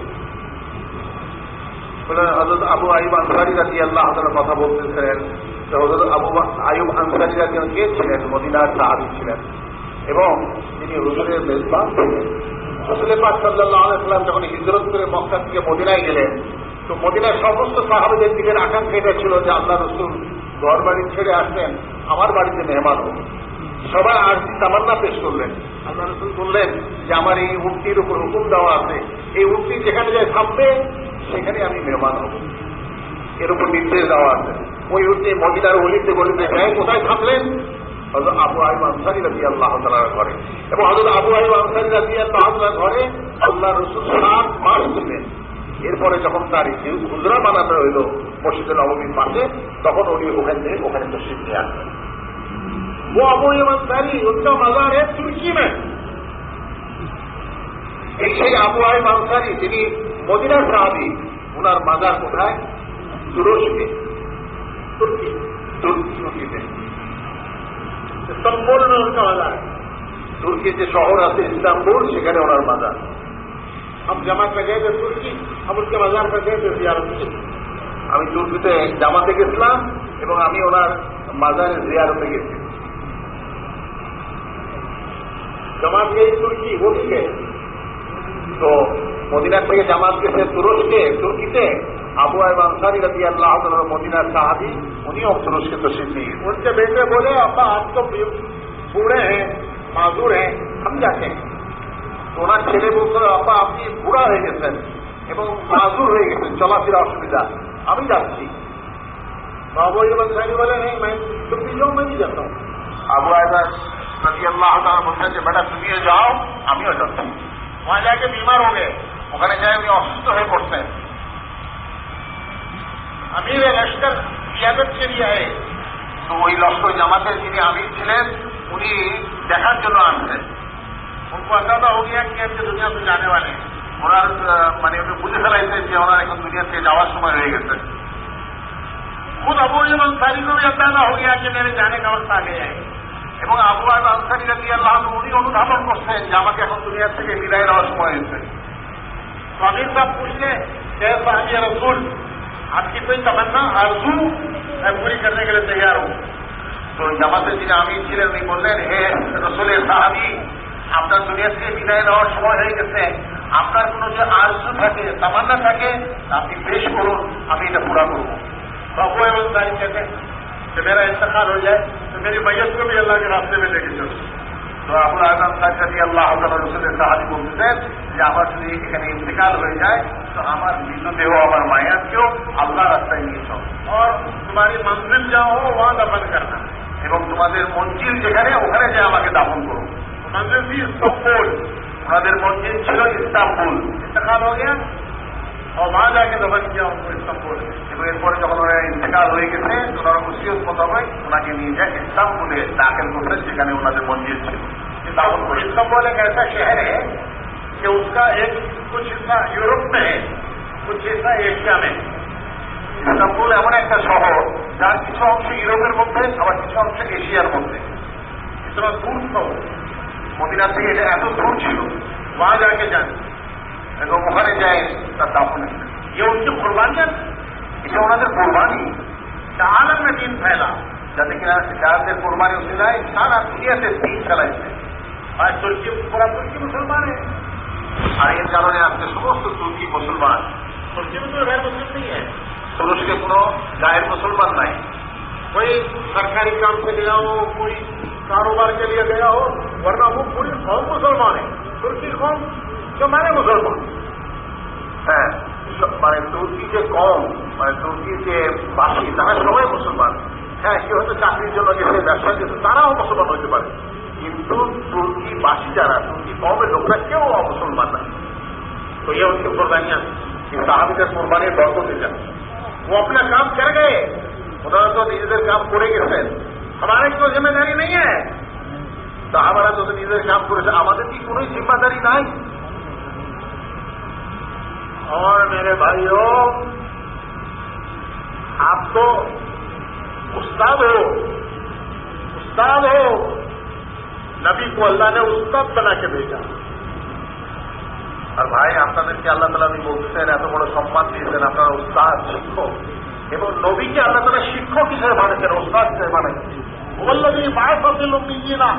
حضرت ابو ایوب انصاری رضی اللہ تعالی কথা বলতেছিলেন তো হযরত আবু আইয়ুব আনসারী রাদিয়াল্লাহু আনহু ছিলেন মদিনার সাহাবী چھ এবং তিনি হুজুরের মেজবান রসুলের পাক সাল্লাহ যখন হিজরত করে মক্কা থেকে মদিনায় গেলেন, তো মদিনার সমস্ত সাহাবিদের দিকের আকাঙ্ক্ষা এটা ছিল যে আল্লাহ রসুল ঘর বাড়ি ছেড়ে আসলেন আমার বাড়িতে মেহমান হোক সবাই আর্থিক তামান্না পেশ করলেন। আল্লাহ রসুল বললেন যে, আমার এই উক্তির উপর হুকুম দেওয়া আছে। এই উক্তি যেখানে যায় থামবে, সেখানে আমি মেহমান হব। এর উপর নির্দেশ দেওয়া আছে। ওই উক্তি মদিনার অলিতে গলিতে যায়, কোথায় থামলেন হজরত আবু আইব আনসারি রাজি আল্লাহ তালার ঘরে এবং হজরত আবু আইব আনসারি রাজি আল্লাহ তালার ঘরে আল্লাহ রসুল সাত মাস ছিলেন এরপরে যখন তার এই হুজরা বানানো হইল মসজিদুল নবমীর পাশে তখন উনি ওখান থেকে ওখানে তসিদ নিয়ে আসলেন वो अबू अयूब अंसारी उनका मजार है तुर्की में এই সেই আবু আইব আনসারি তিনি মদিনার সাহাবি ওনার মাজার কোথায় তুরস্কে तुर्की তুর্কি তুর্কিতে इस्तांबुल में उनका मजार है তুর্কি যে শহর আছে ইস্তাম্বুল সেখানে ওনার মাজার हम जमात में गए थे तुर्की हम उनके मजार पर गए थे जियारत के लिए। আমি তুর্কিতে জামাতে গেছিলাম এবং আমি ওনার মাজারে জিয়ারতে গেছি जमात गई तुर्की वो भी गए তো মদিনার থেকে জামাত গেছে তুরস্কে তুর্কিতে আবু আইব আনসারি রাজি আল্লাহ তাআলা মদিনার সাহাবি উনিও তুরস্কে তশরিফ নিয়ে গেছেন। उनके बेटे बोले अब्बा आप तो बूढ़े हैं माजूर हैं हम जाते हैं তো ওনার ছেলে বলছিল আব্বা আপনি বুড়া হয়ে গেছেন এবং মাজুর হয়ে গেছেন চলাফেরা অসুবিধা আমি যাচ্ছি बाबू ये बंसारी बोले नहीं मैं तुम भी जाओ मैं भी जाता हूँ আবু আয়দা রাজি আল্লাহ তাআলা বলছেন যে বেটা তুমিও যাও আমিও যাচ্ছি वहां जाके बीमार हो गए ওখানে যাই উনি অসুস্থ হয়ে পড়ছেন अमीर लश्कर कियादत के लिए आए তো ওই লস্কর জামাতের যিনি আমির ছিলেন উনি দেখার জন্য আসছেন उनको अंदाजा हो गया कि अब ये दुनिया से जाने वाले हैं ওনার আহ, মানে উনি বুঝে ফেলাইছেন যে ওনার এখন দুনিয়া থেকে যাওয়ার সময় হয়ে গেছে खुद अबू ये अंसारी को भी अंदाजा हो गया कि मेरे जाने का वक्त आ गया है এবং আবু আয়ব আনসারি রাজি আল্লাহ উনি অনুধাবন করছেন যে আমাকে এখন দুনিয়া থেকে বিদায় নেওয়ার সময় হয়েছে तो अमीर साहब पूछते कैसा है آپ کی کوئی تمنا آرزو میں پوری کرنے کے لیے تیار ہوں۔ تو جماعت الدین آمین ছিলেন উনি বললেন হে রসুলের সাহাবি আপনার দুনিয়া থেকে বিদায় নেওয়ার সময় হয়ে গেছে আপনার কোনো যে আরজু থাকে তামান্না থাকে আপনি পেশ করুন আমি এটা پورا করবো بابو احمد بھائی کہتے ہیں کہ میرا انتقال ہو جائے، تو میری میت کو بھی اللہ کے راستے میں لے کے چلو۔ তো আবুল আজম সাকি আল্লাহ রসুলের সাহায্য বলতেছেন যে আমার যদি এখানে ইন্তেকাল হয়ে যায় তো আমার মৃতদেহ আমার মায়াতকেও আল্লাহ রাস্তায় নিয়ে চল। তোমার মন্দির যাও ওয়া দাফন করনা এবং তোমাদের মঞ্জিল যেখানে ওখানে যে আমাকে দাফন করো। মঞ্জিল ইস্তাম্বুল? ওনাদের মঞ্জিল ছিল ইস্তাম্বুল। ইন্তেকাল হয়ে গেছে। और वहाँ जाके दफन किया उनको इस्तंबुल में এবং এরপরে যখন ওনার ইন্তেকাল হয়ে গেছে ওনার মুসিয়ত মোতাবেক ওনাকে নিয়ে যায় ইস্তাম্বুলে দাখিল করলেন যেখানে ওনাদের মঞ্জিল ছিল দাফন করে इस्तंबुल एक ऐसा शहर है कि उसका एक कुछ हिस्सा यूरोप में है कुछ हिस्सा एशिया में है। ইস্তাম্বুল এমন একটা শহর যার কিছু অংশ ইউরোপের মধ্যে আবার কিছু অংশ এশিয়ার মধ্যে इतना दूर था वो মদিনা থেকে এটা এত দূর ছিল لوگ مخرج ہے تصاف یہ ان کی قربانیت اسے انہوں نے قربانی۔ چالن میں دین پھیلا۔ جیسے کہ شہر سے قربانی اس نے سارا دنیا سے دین چلا اس آج ترکی پورا ترکی مسلمان ہے۔ اور ان چاروں نے آپ کے سمست ترکی مسلمان۔ ترکی میں تو غیر مسلم نہیں ہے۔ تو اس کے پورا غیر مسلمان نہیں۔ کوئی سرکاری کام سے گیا ہو کوئی کاروبار کے لیے گیا ہو، ورنہ وہ پوری قوم مسلمان ہے۔ ترکی قوم মানে তুর্কি যে কম মানে তুর্কি যে বাসী তারা সবাই মুসলমান হ্যাঁ কেউ হয়তো চাকরির জন্য গেছে ব্যবসা গেছে তারাও মুসলমান হতে পারে কিন্তু তুর্কি বাসী যারা তুর্কি কমের লোকরা কেউ মুসলমান না तो ये उनकी कुर्बानियां हैं। এই সাহাবিদের কোরবানির বরকতে যান वो अपना काम कर गए ওনারা তো নিজেদের কাম করে গেছেন हमारी कोई जिम्मेदारी नहीं है সাহাবারা তো নিজেদের কাম করেছে আমাদের কি কোনো জিম্মাদারি নাই اور میرے بھائیوں آپ تو استاد ہو۔ استاد ہو۔ نبی کو اللہ نے استاد بنا کے بھیجا۔ اور بھائی، آپ کا اللہ تعالیٰ بھی بولتے ہیں ایسا بڑا سمپنی سے اپنا استاد سیکھو۔ نبی کے اللہ تعلق سکھو کی سرمانے کے، استاد کی سرمانے کی بول رہی بار سب سے لوگ بھیجیے نا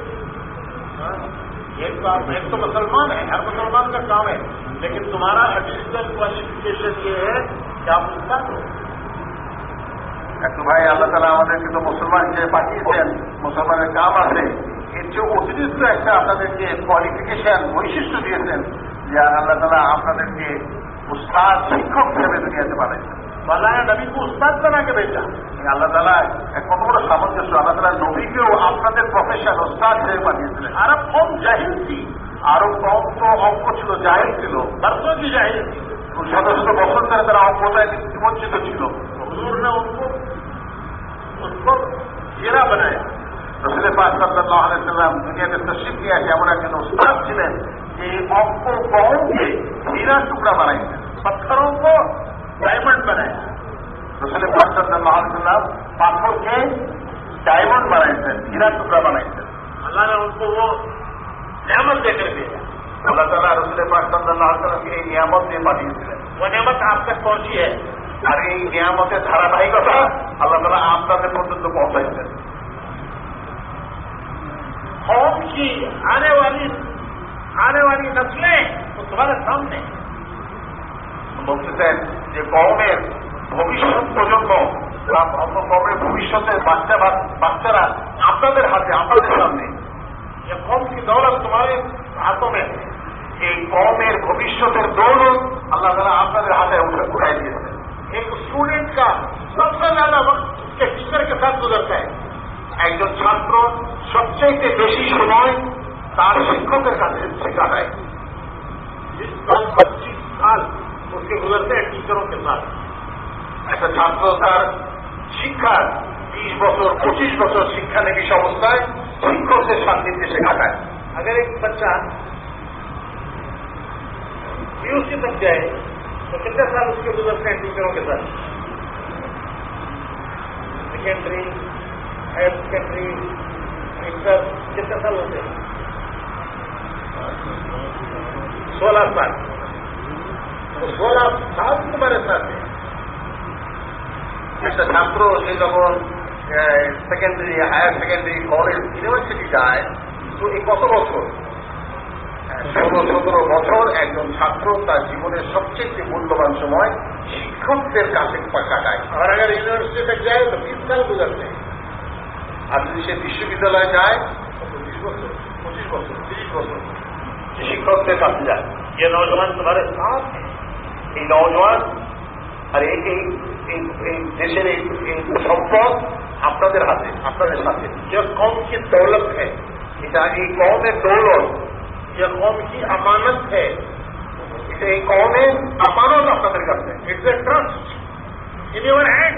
एक तो आप एक तो मुसलमान है हर मुसलमान का काम है लेकिन तुम्हारा एडिशनल क्वालिफिकेशन ये है कि आप उस्ताद हो একটু ভাই আল্লাহ তালা আমাদেরকে তো মুসলমান হিসেবে পাঠিয়েছেন মুসলমানের কাম আছে এর চেয়ে অতিরিক্ত একটা আপনাদেরকে কোয়ালিফিকেশন বৈশিষ্ট্য দিয়েছেন যে আল্লাহ তালা আপনাদেরকে উস্তাদ শিক্ষক হিসেবে দুনিয়াতে পাঠাইছেন বালায় নবীকে উস্তাদ বানাকে বেটা আল্লাহ তালা কত বড় সামঞ্জস্য আল্লাহ তালা নবীকেও আপনাদের প্রফেশন উস্তাদ হিসেবে বানিয়েছিলেন আর কম জাহিল কি আরও কম তো অঙ্ক ছিল জাহিল ছিল। তার তো কি জাহিল সদস্য বছর ধরে তারা অঙ্কতায় নিমজ্জিত ছিল। হুজুর বানায়। রসুল পাক সাল্লাহ আলাইসাল্লাম দুনিয়াতে তশিফ নিয়ে আসে এমন একজন উস্তাদ ছিলেন যে অঙ্ক কমকে হীরা টুকরা বানাইতেন। পাথর অঙ্ক डायमंड बनाया রসুল পাক সাল্লাহ আলাইসাল্লাম পাথরকে ডায়মন্ড বানাইছেন হীরা টুকরা বানাইছেন अल्लाह ने उनको वो नियामत देकर भेजा আল্লাহ তালা রসুল পাক সাল্লাহ আলাইসাল্লামকে এই নিয়ামত দিয়ে পাঠিয়েছিলেন वो नियामत आप तक पहुंची है আর এই নিয়ামতের ধারাবাহিকতা আল্লাহ তালা আপনাদের পর্যন্ত পৌঁছাইছেন कौम की आने वाली आने वाली नस्लें वो तुम्हारे सामने हैं। বলতেছেন যে কমের ভবিষ্যৎ প্রজন্ম বা অন্য কমের ভবিষ্যতের বাচ্চা বাচ্চারা আপনাদের হাতে আপনাদের সামনে ये कौम की दौलत तुम्हारे हाथों में है এই কমের ভবিষ্যতের দৌলত আল্লাহ তালা আপনাদের হাতে উঠে উঠাই দিয়েছেন एक स्टूडेंट का सबसे ज्यादा वक्त उसके टीचर के साथ गुजरता है একজন ছাত্র সবচেয়ে বেশি সময় তার শিক্ষকের কাছে সে उसके गुजरते हैं टीचरों के साथ একটা ছাত্র তার শিক্ষার বিশ বছর পঁচিশ বছর শিক্ষানবিশ অবস্থায় শিক্ষকদের সান্নিধ্যে সে কাটায় अगर एक बच्चा पीयूसी तक जाए तो कितने साल उसके गुजरते हैं टीचरों के साथ सेकेंडरी हायर सेकेंडरी इंटर कितने साल होते हैं सोलह साल तो सोलह साल तुम्हारे साथ है একটা ছাত্র সে যখন secondary higher secondary college university যায় তো এই কত বছর ষোলো সতেরো বছর একজন ছাত্র তার জীবনের সবচেয়ে মূল্যবান সময় শিক্ষকদের কাছে কাটায় और अगर यूनिवर्सिटी तक जाए तो बीस साल गुजरते हैं আর যদি সে বিশ্ববিদ্যালয়ে যায় তো পঁচিশ বছর পঁচিশ বছর তিরিশ বছর সে শিক্ষকদের কাছে যায় ये नौजवान तुम्हारे साथ हैं এই নওজোয়ান আর এই দেশের এই সম্পদ আপনাদের হাতে, আপনাদের সাথে। যে কম কি দৌলত হ্যাঁ এই কমের দৌলত যে কম কি আমানত হ্যাঁ এই কমের আমানত আপনাদের কাছে। It's a trust in your hand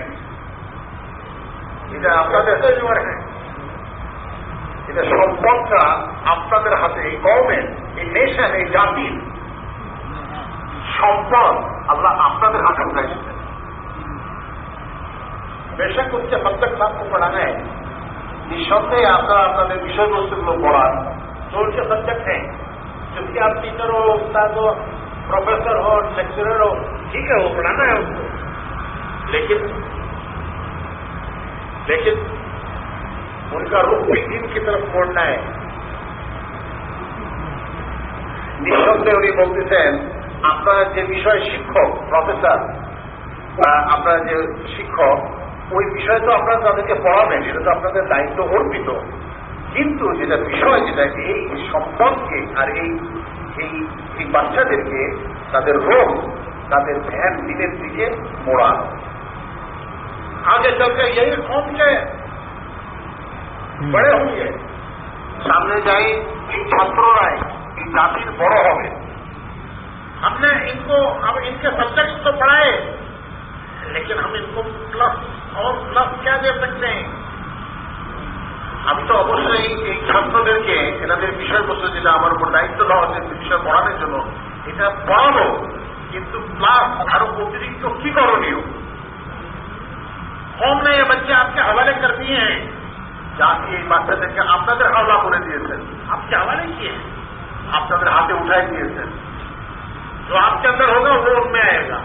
এটা আপনাদের হাতে। ইউর হ্যান্ড এটা সম্পদটা আপনাদের হাতে, এই গভর্নমেন্ট এই নেশন এই জাতির সম্পদ আল্লাহ আপনাদের হাতে উঠাইছিলেন बेशक उसके सबक आपको पढ़ाना है নিঃসন্দেহে আপনারা আপনাদের বিষয়বস্তুগুলো পড়ান जो उनके सब्जेक्ट हैं जिसके आप टीचर हो उस्ताद हो प्रोफेसर हो लेक्चरर हो ठीक है वो पढ़ाना है उसको लेकिन लेकिन उनका रुख भी दिन की तरफ मोड़ना है নিঃসন্দেহে উনি বলতেছেন আপনারা যে বিষয় শিক্ষক প্রফেসর বা আপনারা যে শিক্ষক ওই বিষয় তো আপনারা তাদেরকে পড়াবেন এটা তো আপনাদের দায়িত্ব অর্পিত কিন্তু যেটা বিষয় যেটা এই সম্পদকে আর এই এই এই বাচ্চাদেরকে তাদের রোগ তাদের ধ্যান দিনের দিকে মোড়ানো आगे चलकर यही कौम के बड़े होंगे সামনে যাই এই ছাত্ররাই এই জাতির বড় হবে ہم نے ان کو اب ان کے سبجیکٹس تو پڑھائے، لیکن ہم ان کو پلس اور پلس کیا دے سکتے ہیں؟ ہمیں تو اوشی دے کے بس دائیں پڑھانے سے پڑھانو کنٹو پلس اترکر ہم نے یہ بچے آپ کے حوالے کر دیے ہیں۔ جا کے بات آپ حولہ کر دیے تھے۔ آپ کے حوالے کیے ہیں؟ آپ ہاتھیں اٹھائی دیے تھے۔ जो आपके अंदर होगा वो उनमें आएगा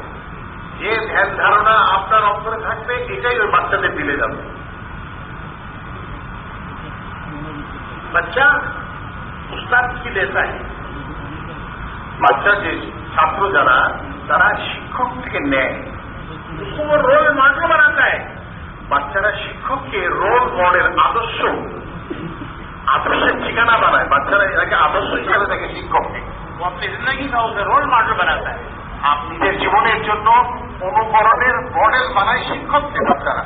যে ধ্যান ধারণা আপনার অন্তরে থাকবে এটাই ওই বাচ্চাদের দিলে যাবে बच्चा उस्ताद की लेता है বাচ্চা যে ছাত্র যারা তারা শিক্ষক থেকে নেয় उसको वो रोल मॉडल बनाता है বাচ্চারা শিক্ষককে রোল মডেল আদর্শ আদর্শের ঠিকানা বানায় বাচ্চারা এটাকে আদর্শ হিসাবে দেখে শিক্ষককে वो अपनी जिंदगी का उसे रोल मॉडल बनाता है আপ নিজের জীবনের জন্য অনুকরণের মডেল বানায় শিক্ষককে বাচ্চারা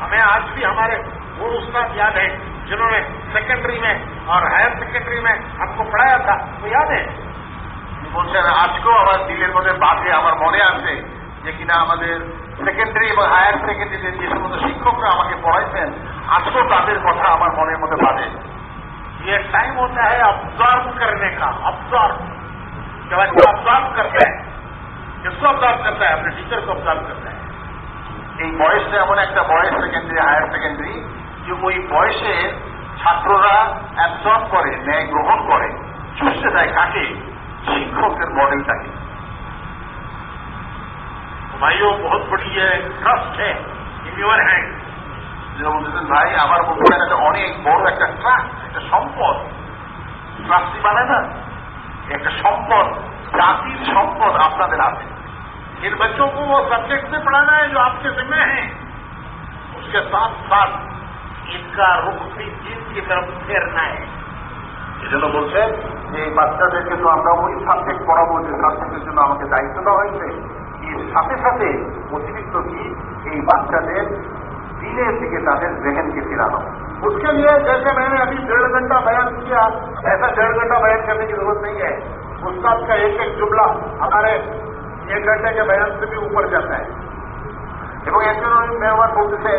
हमें आज भी हमारे वो उस्ताद याद है जिन्होंने सेकेंडरी में और हायर सेकेंडरी में हमको पढ़ाया था वो याद है উনি বলছেন আজকেও আমার দিলের মধ্যে বাঁধে আমার মনে আছে যে কিনা আমাদের সেকেন্ডারি এবং হায়ার সেকেন্ডারি যে সমস্ত শিক্ষকরা আমাকে পড়াইছেন আজকেও তাদের কথা আমার মনের মধ্যে বাঁধে یہ ٹائم ہوتا ہے آبزارو کرنے کا آبزارو جب بچہ آبزارو کرتا ہے کس کو آبزارو کرتا ہے، اپنے ٹیچر کو ہائر سیکنڈری کیونکہ بوائز سے چھوٹا ایبزرو کرے، نئے گرہن کرے جھوٹ سے جائے کاٹے پھر ماڈل چاہیے بھائی وہ بہت بڑی ہے ٹرسٹ ہے একটা সম্পদ ট্রাস্টি মানে না একটা সম্পদ জাতির সম্পদ আপনাদের হাতে इन बच्चों को वो सब्जेक्ट से पढ़ाना है जो आपके जिम्मे है उसके साथ साथ इनका रुख भी दीन की तरफ फेरना है এই জন্য বলছেন যে এই বাচ্চাদেরকে তো আমরা ওই সাবজেক্ট পড়াবো যে সাবজেক্টের জন্য আমাকে দায়িত্ব দেওয়া হয়েছে এর সাথে সাথে অতিরিক্ত কি এই বাচ্চাদের اسی کے ساتھ ذہن کے خلاف اس کے لیے جیسے میں نے ابھی ڈیڑھ گھنٹہ بیان کیا ایسا ڈیڑھ گھنٹہ بیان کرنے کی ضرورت نہیں ہے۔ استاد کا ایک ایک جملہ ہمارے ایک گھنٹے کے بیان سے بھی اوپر جاتا ہے۔ میں بہت سے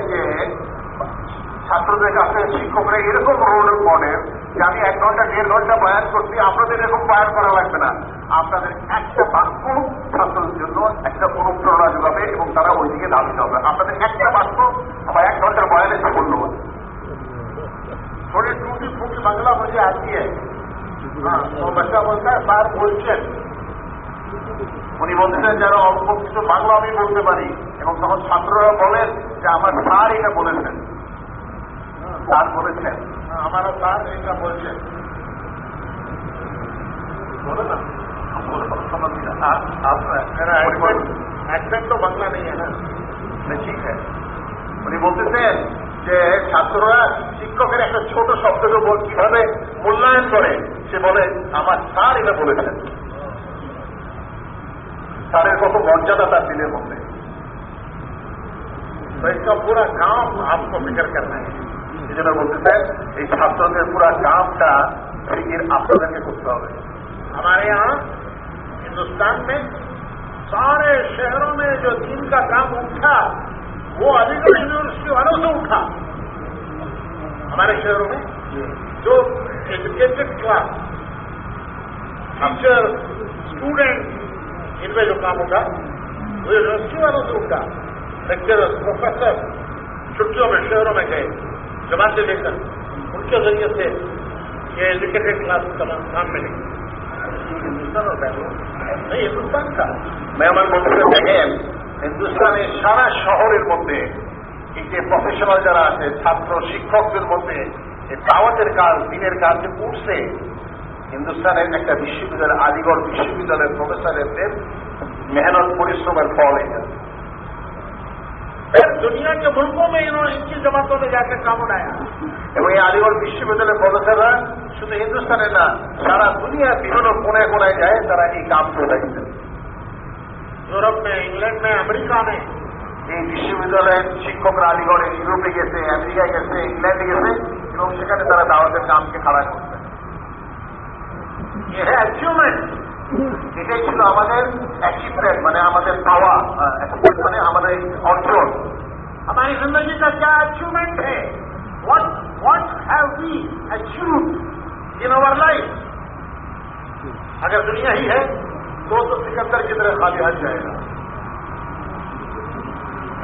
ছাত্রদের কাছে শিক্ষকরা এরকম রোল মডেল যে আমি এক ঘন্টা দেড় ঘন্টা বয়ান করছি আপনাদের এরকম বয়ান করা লাগবে না আপনাদের একটা বাক্য ছাত্রদের জন্য একটা অনুপ্রেরণা যোগাবে এবং তারা ওই দিকে ধাবিত হবে আপনাদের একটা বাক্য আমার এক ঘন্টার বয়ানে সাফল্য হবে थोड़ी टूटी फूटी बंगला मुझे आती है हाँ तो बच्चा बोलता है बाहर बोलचेन উনি বলতেছেন যেন অল্প কিছু বাংলা আমি বলতে পারি এবং তখন ছাত্ররা বলেন যে আমার স্যার এটা বলেছেন স্যার বলেছেন हाँ, हमारा साथ इनका बोलचेन बोलो ना मेरा एक्सेंट एक्सेंट तो बंगला नहीं है ना ঠিক আছে উনি বলতেছেন যে ছাত্ররা শিক্ষকের একটা ছোট শব্দকে বল কিভাবে মূল্যায়ন করে সে বলে আমার স্যার এটা বলেছেন স্যারের কত মর্যাদা তার দিনের মধ্যে तो इसका पूरा काम आपको फिक्र करना है এই জন্য বলতেছেন এই ছাত্রদের পুরা কামটা ফিকির আপনাদেরকে করতে হবে हमारे यहाँ हिंदुस्तान में सारे शहरों में जो दीन का काम उठा वो अलीगढ़ यूनिवर्सिटी वालों से उठा हमारे शहरों में जो एजुकेटेड क्लास टीचर स्टूडेंट इनमें जो काम उठा वो यूनिवर्सिटी वालों से उठा लेक्चरर्स प्रोफेसर छुट्टियों में शहरों में गए जमाते लेकर उनके जरिए से ये एजुकेटेड क्लास तमाम काम मिलेगी हिंदुस्तान और बैंगलोर नहीं हिंदुस्तान का মেহমান বলতেছে দেখেন হিন্দুস্তানের সারা শহরের মধ্যে এই যে প্রফেশনাল যারা আছে ছাত্র শিক্ষকদের মধ্যে এই দাওয়াতের কাজ দিনের কাজ যে উঠছে হিন্দুস্তানের একটা বিশ্ববিদ্যালয় আলিগড় বিশ্ববিদ্যালয়ের প্রফেসরদের মেহনত পরিশ্রমের ফল এটা फिर दुनिया के मुल्कों में इन्होंने इनकी जमातों में जाकर काम उठाया এবং এই আলিগড় বিশ্ববিদ্যালয়ের প্রফেসররা শুধু হিন্দুস্তানের না সারা দুনিয়ার বিভিন্ন কোনায় কোনায় যায় তারা এই কাজ করে থাকছেন यूरोप में इंग्लैंड में अमेरिका में এই বিশ্ববিদ্যালয়ের শিক্ষকরা আলিগড়ে ইউরোপে গেছে আমেরিকায় গেছে ইংল্যান্ডে গেছে এবং সেখানে তারা দাওয়াতের কামকে খাড়া করছে ये है अचीवमेंट এটাই ছিল আমাদের অ্যাচিভমেন্ট মানে আমাদের পাওয়া achievement মানে আমাদের অর্জন हमारी जिंदगी का क्या अचीवमेंट है what what have we achieve in our life अगर दुनिया ही है तो तो सिकंदर की तरह खाली हाथ जाएगा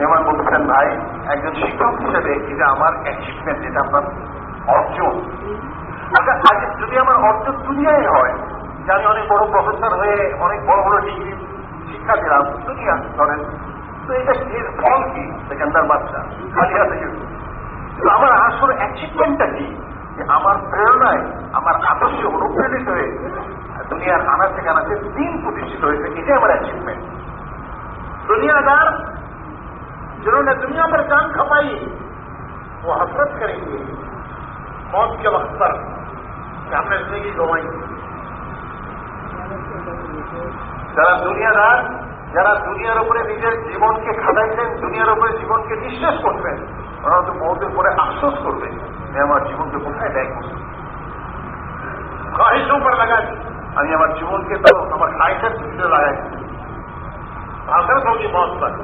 এবার বলতেছেন ভাই একজন শিক্ষক হিসেবে এটা আমার অ্যাচিভমেন্ট এটা আপনার অর্জন আচ্ছা আজ যদি আমার অর্জন দুনিয়ায় হয় যে আমি অনেক বড় প্রফেসর হয়ে অনেক বড় বড় ডিগ্রি শিক্ষা দিলাম দুনিয়া ধরেন তো এটা এর ফল কি সেখানকার বাচ্চা খালি হাতে গেছে কিন্তু আমার আসল অ্যাচিভমেন্টটা কি যে আমার প্রেরণায় আমার আদর্শে অনুপ্রেরিত হয়ে দুনিয়ার আনাচে কানাচে দিন প্রতিষ্ঠিত হয়েছে এটাই আমার অ্যাচিভমেন্ট दुनियादार जिन्होंने दुनिया पर जान खपाई वो हसरत करेंगे मौत के वक्त पर कि हमने जिंदगी गंवाई যারা দুনিয়াদার, যারা দুনিয়ার উপরে নিজের জীবনকে খাটাইছেন, দুনিয়ার উপরে জীবনকে নিঃশ্বাস করবেন ওরা হয়তো মৌতের পরে আফসোস করবে যে আমার জীবনকে কোথায় ব্যয় করছি। খাহিসের উপর লাগাচ্ছি আমি আমার জীবনকে তো আমার খাইটার পিছনে লাগাচ্ছি তাদের সঙ্গে মত পাবে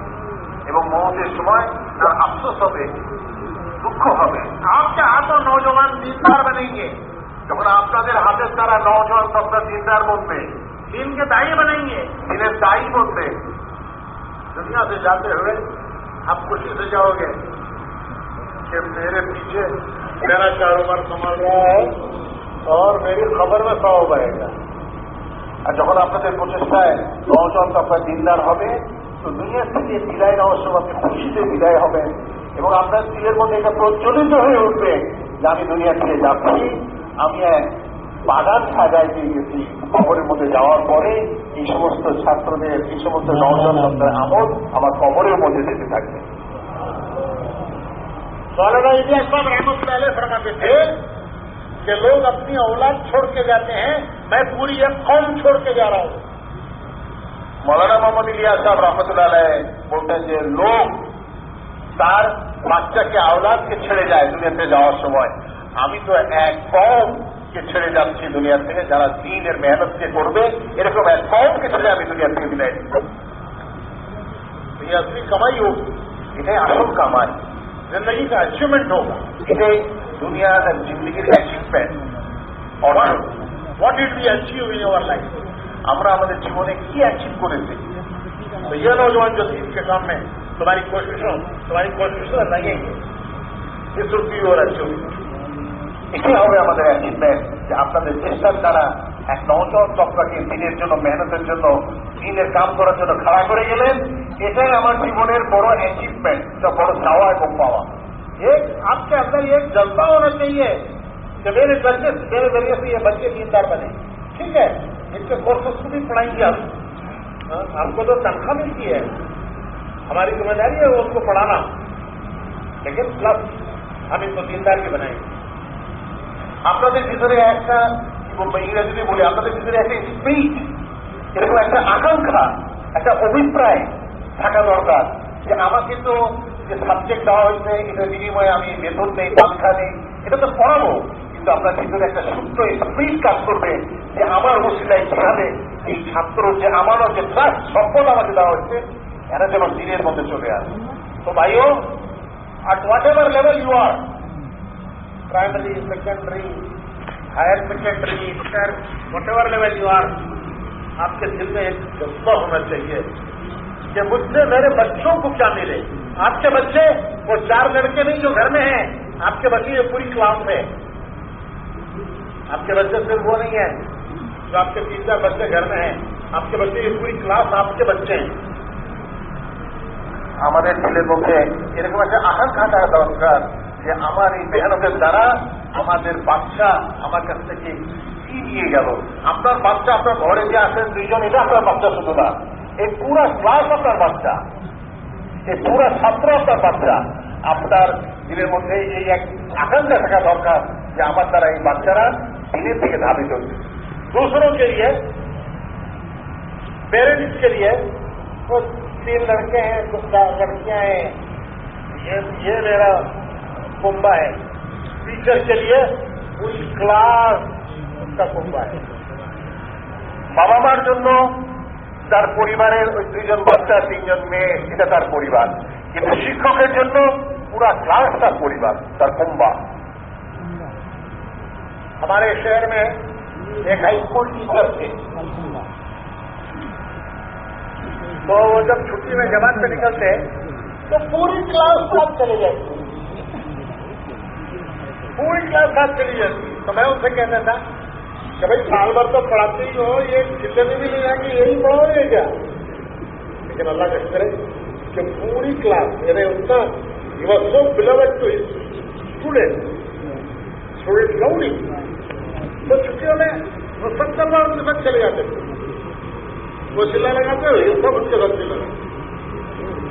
এবং মহতের সময় তার আফসোস হবে, দুঃখ হবে, আপনি আরও নৌজওয়ান দিনদার বানেঙ্গে যখন আপনাদের হাতের দ্বারা নজন তথা চিন্তার মধ্যে दीन के दाई बनेंगे দিনের দায়ী মধ্যে दुनिया से जाते हुए आप खुशी से जाओगे कि मेरे पीछे मेरा कारोबार संभाल रहा है और मेरी खबर में सौ बढ़ेगा আর যখন আপনাদের প্রচেষ্টায় নজন তথা দিনদার হবে তো দুনিয়ার থেকে বিদায় নেওয়ার সময় আপনি খুশিতে বিদায় হবেন এবং আপনার দিলের মধ্যে এটা প্রচলিত হয়ে উঠবে যে আমি দুনিয়া থেকে যাচ্ছি আমি এক বাগান সাজায় দিয়ে গেছি কবরের মধ্যে যাওয়ার পরে এই সমস্ত ছাত্রদের এই সমস্ত নজন তথা আমল আমার কবরের মধ্যে যেতে থাকবে मौलाना इलियास साहब रहमत फरमाते थे कि लोग अपनी औलाद छोड़ के जाते हैं मैं पूरी एक कौम छोड़ के जा रहा हूं মৌলানা মোহাম্মদ ইলিয়াস সাহেব রহমতুল্লাহ বলতেন যে লোক তার বাচ্চাকে আওলাদকে ছেড়ে যায় দুনিয়াতে যাওয়ার সময় আমি তো এক কম কে ছেড়ে যাচ্ছি দুনিয়া থেকে যারা দিনের মেহনতকে করবে এরকম এক কমকে ছেড়ে আমি দুনিয়া থেকে বিদায় یہ اصلی کمائی ہوگی انہیں اصل کمائی زندگی کا اچیومنٹ ہوگا انہیں دنیا زندگی کا اچیومنٹ اور واٹ اٹ بی اچیو ان یور لائف ہمارا ہمارے جیونے کی اچیو کرے تھے تو یہ نوجوان جو اس کے کام میں تمہاری کوششوں تمہاری کوششیں لگیں گے اور এটাই হবে আমাদের অ্যাচিভমেন্ট যে আপনাদের চেষ্টার দ্বারা এক নজন চক্রকে দিনের জন্য، মেহনতের জন্য، দিনের কাম করার জন্য খাড়া করে গেলেন। এটাই আমার জীবনের বড় অ্যাচিভমেন্ট বড় চাওয়া এবং পাওয়া। ایک آپ کے اندر یہ جذبہ ہونا چاہیے کہ میرے بچے میرے ذریعے سے یہ بچے دیندار بنے ٹھیک ہے ان کے کورسز کو بھی پڑھائیں گے ہم ہم کو تو تنخواہ ملتی ہے ہماری ذمہ داری ہے ان کو پڑھانا لیکن پلس ہم ان کو دیندار بھی بنائیں گے আপনাদের ভিতরে একটা কি বলব ইংরেজিতে বলি আপনাদের ভিতরে একটা স্পিরিট এরকম একটা আকাঙ্ক্ষা একটা অভিপ্রায় থাকা দরকার যে আমাকে তো যে সাবজেক্ট দেওয়া হয়েছে এটার বিনিময়ে আমি বেতন নেই পাংখা নেই এটা তো পড়াবো কিন্তু আপনার ভিতরে একটা সুপ্ত স্পিরিট কাজ করবে যে আমার ওসিলায় কীভাবে এই ছাত্র যে আমারও যে ট্রাস্ট সম্পদ আমাকে দেওয়া হচ্ছে এরা যেন দিনের মধ্যে চলে আসে। তো ভাইও at whatever level you are, primary, secondary, ہائر سیکنڈری انٹر وٹ ایور لیول are, آپ کے دل میں ایک جذبہ ہونا چاہیے کہ مجھ سے میرے بچوں کو کیا ملے آپ کے بچے وہ چار لڑکے نہیں جو گھر میں ہیں آپ کے بچے یہ پوری کلاس میں آپ کے بچے صرف وہ نہیں ہیں جو آپ کے تین چار بچے گھر میں ہیں آپ کے بچے یہ پوری کلاس آپ کے بچے ہیں ہمارے ছেলে লোকে এরকম একটা আহার খাটা দরকার যে আমার এই মেহনতের দ্বারা আমাদের বাচ্চা আমার কাছ থেকে কি নিয়ে গেল আপনার বাচ্চা আপনার ঘরে যে আসেন দুইজন এটা আপনার বাচ্চা শুধু না এই পুরা ক্লাস আপনার বাচ্চা এই পুরা ছাত্র আপনার বাচ্চা আপনার দিনের মধ্যে এই এক আকাঙ্ক্ষা থাকা দরকার যে আমার দ্বারা এই বাচ্চারা দিনের থেকে ধাবিত হচ্ছে दूसरों के लिए पेरेंट्स के लिए वो तीन लड़के हैं कुछ चार लड़कियां हैं ये ये मेरा कुंबा है टीचर के लिए पूरी क्लास का कुंबा है বাবা মার জন্য তার পরিবারের ওই দুইজন বাচ্চা তিনজন মেয়ে এটা তার পরিবার কিন্তু শিক্ষকের জন্য পুরা ক্লাস তার পরিবার তার কুম্বা हमारे शहर में एक हाई स्कूल टीचर थे तो वो जब छुट्टी में जमात पे निकलते तो पूरी क्लास साथ चले जाती پوری کلاس ساتھ چلی جاتی تو میں ان سے کہتا تھا کہ بھائی سال بھر تو پڑھاتے ہی ہو، یہ جتنے بھی نہیں آئیں گے، یہی پڑھاؤ یہ کیا؟ لیکن اللہ کا شکر ہے کہ پوری کلاس یعنی ان کا یو آر سو بلوڈ ٹو اسٹوڈینٹ اسٹوڈینٹ لو نہیں تو چھٹیوں میں ستر بار ان کے ساتھ چلے جاتے تھے۔ وہ چلا لگاتے ہو یہ سب ان کے ساتھ چلا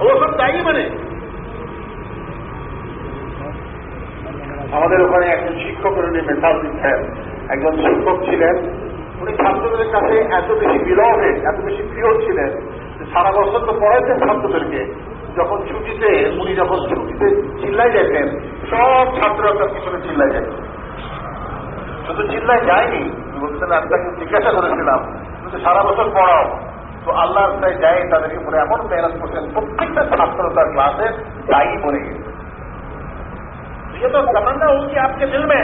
وہ سب چاہیے بنے۔ আমাদের ওখানে একজন শিক্ষকের উনি মেধাল দিচ্ছেন একজন শিক্ষক ছিলেন। উনি ছাত্রদের কাছে এত বেশি বিলভেড এত বেশি প্রিয় ছিলেন সারা বছর তো পড়াইতেন ছাত্রদেরকে। যখন ছুটিতে, উনি যখন ছুটিতে চিল্লাই যাইতেন, সব ছাত্ররা তার পিছনে চিল্লাই যেত। শুধু চিল্লাই যায়নি বলছেন আপনাকে জিজ্ঞাসা করেছিলাম কিন্তু সারা বছর পড়াও। তো আল্লাহ যায় তাদেরকে উপরে এমন মেহনত করছেন, প্রত্যেকটা ছাত্র তার ক্লাসে দায়ী বনে গেছে। ये तो तमन्ना होगी आपके दिल में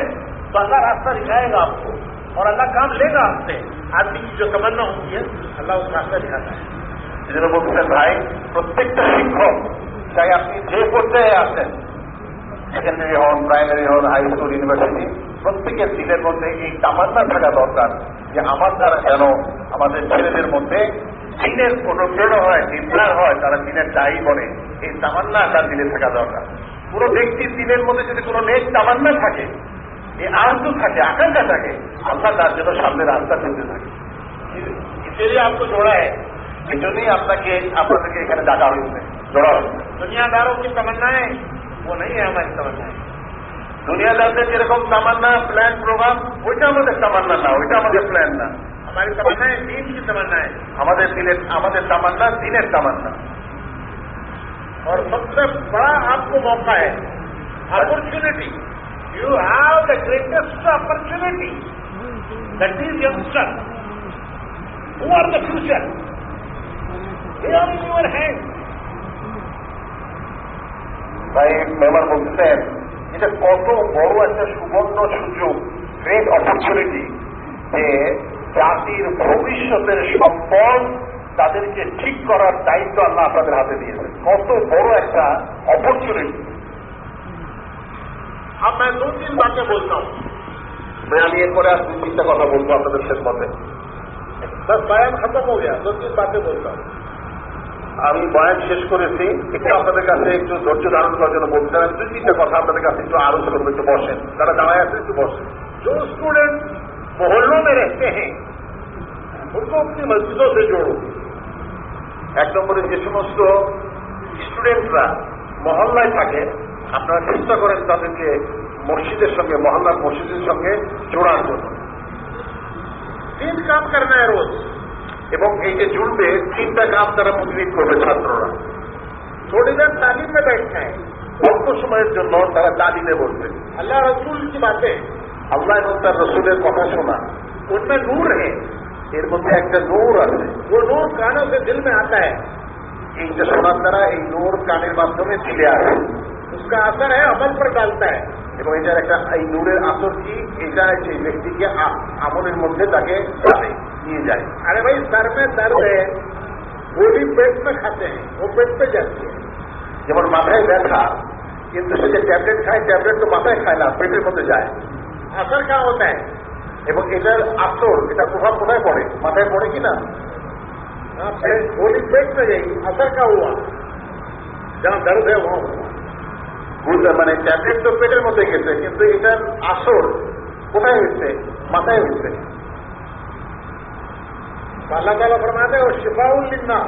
तो अल्लाह रास्ता दिखाएगा आपको और अल्लाह काम लेगा आपसे आदमी की जो तमन्ना होती है अल्लाह उस रास्ता दिखाता है এজন্য বলতেছেন ভাই প্রত্যেকটা শিক্ষক চাই আপনি যে পর্যায়ে আছেন সেকেন্ডারি হন প্রাইমারি হন হাই স্কুল ইউনিভার্সিটি প্রত্যেকের দিনের মধ্যে এই তামান্না থাকা দরকার যে আমার দ্বারা যেন আমাদের ছেলেদের মধ্যে দিনের অনুপ্রেরণা হয় দিনদার হয় তারা দিনের দায়ী বলে এই তামান্না তার দিনে থাকা দরকার পুরো ব্যক্তির দিনের মধ্যে যদি কোনো নেক তামান্না থাকে এই আনন্দ থাকে আকাঙ্ক্ষা থাকে আল্লাহ তার জন্য সামনে রাস্তা চলতে থাকে इसीलिए आपको जोड़ा है এই জন্যই আপনাকে আপনাদেরকে এখানে ডাকা হয়েছে জড়া হয়েছে दुनियादारों की तमन्नाएं वो नहीं है हमारी तमन्नाएं দুনিয়াদারদের যেরকম তামান্না প্ল্যান প্রোগ্রাম ওইটা আমাদের তামান্না না ওইটা আমাদের প্ল্যান না हमारी तमन्नाएं दीन की तमन्नाएं আমাদের দিনের আমাদের তামান্না দিনের তামান্না اور سب سے بڑا آپ کو موقع ہے اپرچونٹی یو ہیو دا گریٹسٹ اپرچونٹی دیٹ از یگسٹر ہو آر دا فیوچر یور ہینڈ بھاই মেম্বার বলছেন এটা কত বড় একটা সুবর্ণ সুযোগ গ্রেট অপরচুনিটি যে জাতির ভবিষ্যতের সম্পদ তাদেরকে ঠিক করার দায়িত্ব আল্লাহ আপনাদের হাতে দিয়েছেন কত বড় একটা অপরচুনিটি अब मैं दो तीन बातें बोलता हूँ আমি এরপরে আর দুই তিনটা কথা বলবো আপনাদের শেষ মতে बस बयान खत्म हो गया दो तीन बातें बोलता हूँ আমি বয়ান শেষ করেছি একটু আপনাদের কাছে একটু ধৈর্য ধারণ করার জন্য বলতে চাই দুই তিনটা কথা আপনাদের কাছে একটু আলোচনা করবো একটু বসেন তারা দাঁড়ায় আছে একটু বসেন जो स्टूडेंट मोहल्लों में रहते हैं उनको अपनी मस्जिदों से जोड़ो এক নম্বরে যে সমস্ত স্টুডেন্টরা মহল্লায় থাকে আপনারা চেষ্টা করেন তাদেরকে মসজিদের সঙ্গে মহল্লার মসজিদের সঙ্গে জোড়ার জন্য। তিন কাম করবে রোজ। এবং এই যে জুড়বে তিনটা কাম তারা প্রতিদিন করবে ছাত্ররা। থোড়িদের তালিমে ব্যাখ্যায় অল্প সময়ের জন্য তারা তালিমে বলবে আল্লাহ রসুল কি বাতে আল্লাহ এবং তার রসুলের কথা শোনা। উনমে নূর হ্যাঁ ایک نور آتا ہے وہ نور کانے سے دل میں آتا ہے۔ ایک جیسے بات کان سو میں اس کا اثر ہے امل پر ڈالتا ہے۔ آمنے مدد تک جائے۔ ارے بھائی، سر میں سر میں وہ بھی پیٹ میں کھاتے ہیں، وہ پیٹ پہ جی جب ماپا بیٹھا ٹیبلٹ کھائے، ٹیبلٹ تو ماپا کھائے نہ پیٹر مدد جائے۔ اثر کیا ہوتا ہے؟ এবং এটার আসর এটা প্রভাব কোথায় পড়ে মাথায় পড়ে কি না हाँ, पेट- गोली पेट में गई असर क्या हुआ जहाँ दर्द है वहाँ हुआ বুঝলে মানে ট্যাবলেট তো পেটের মধ্যে গেছে কিন্তু এটার আসর কোথায় হচ্ছে মাথায় হচ্ছে तो अल्लाह ताला फरमाते हैं शिफाउल लिन्ना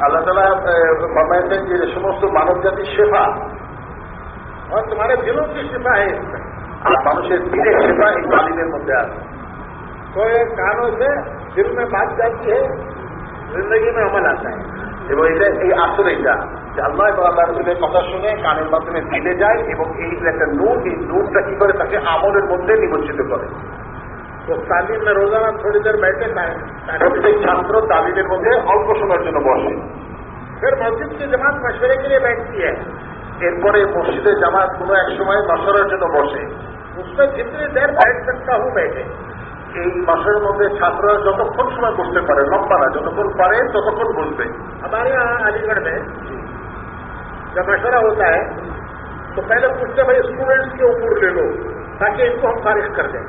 আল্লাহ তালা ফরমাইছেন যে যে সমস্ত মানব জাতির সেবা और तुम्हारे दिलों की शिफा है इसमें আর মানুষের পীরের সেটা এই তালিমের মধ্যে আছে। তো এর কারণ হচ্ছে দিল বাদ যাচ্ছে জিন্দগি মে আমার আসে এবং এটা এই আসলে এটা যে আল্লাহ এবং আল্লাহ রসুলের কথা শুনে কানের মাধ্যমে ফিরে যায় এবং এই একটা নূর এই নূরটা কি করে তাকে আমলের মধ্যে নিমজ্জিত করে। তো তালিম না রোজানা থোড়ি দের ব্যাটে প্রত্যেক ছাত্র তালিমের মধ্যে অল্প সময়ের জন্য বসে। ফের মসজিদকে জামাত মশরে কে লিয়ে ব্যাঠতি হ্যাঁ এরপরে মসজিদে জামাত কোনো এক সময় মশরের জন্য বসে। उसमें जितनी देर बैठ सकता हूँ बैठे এই মাসের মধ্যে ছাত্ররা যতক্ষণ সময় বসতে পারে লম্বা না যতক্ষণ পারে ততক্ষণ বসবে हमारे यहाँ अलीगढ़ में जब मशवरा होता है तो पहले पूछते हैं, भाई स्टूडेंट्स के ऊपर ले लो ताकि इनको हम फारिश कर दें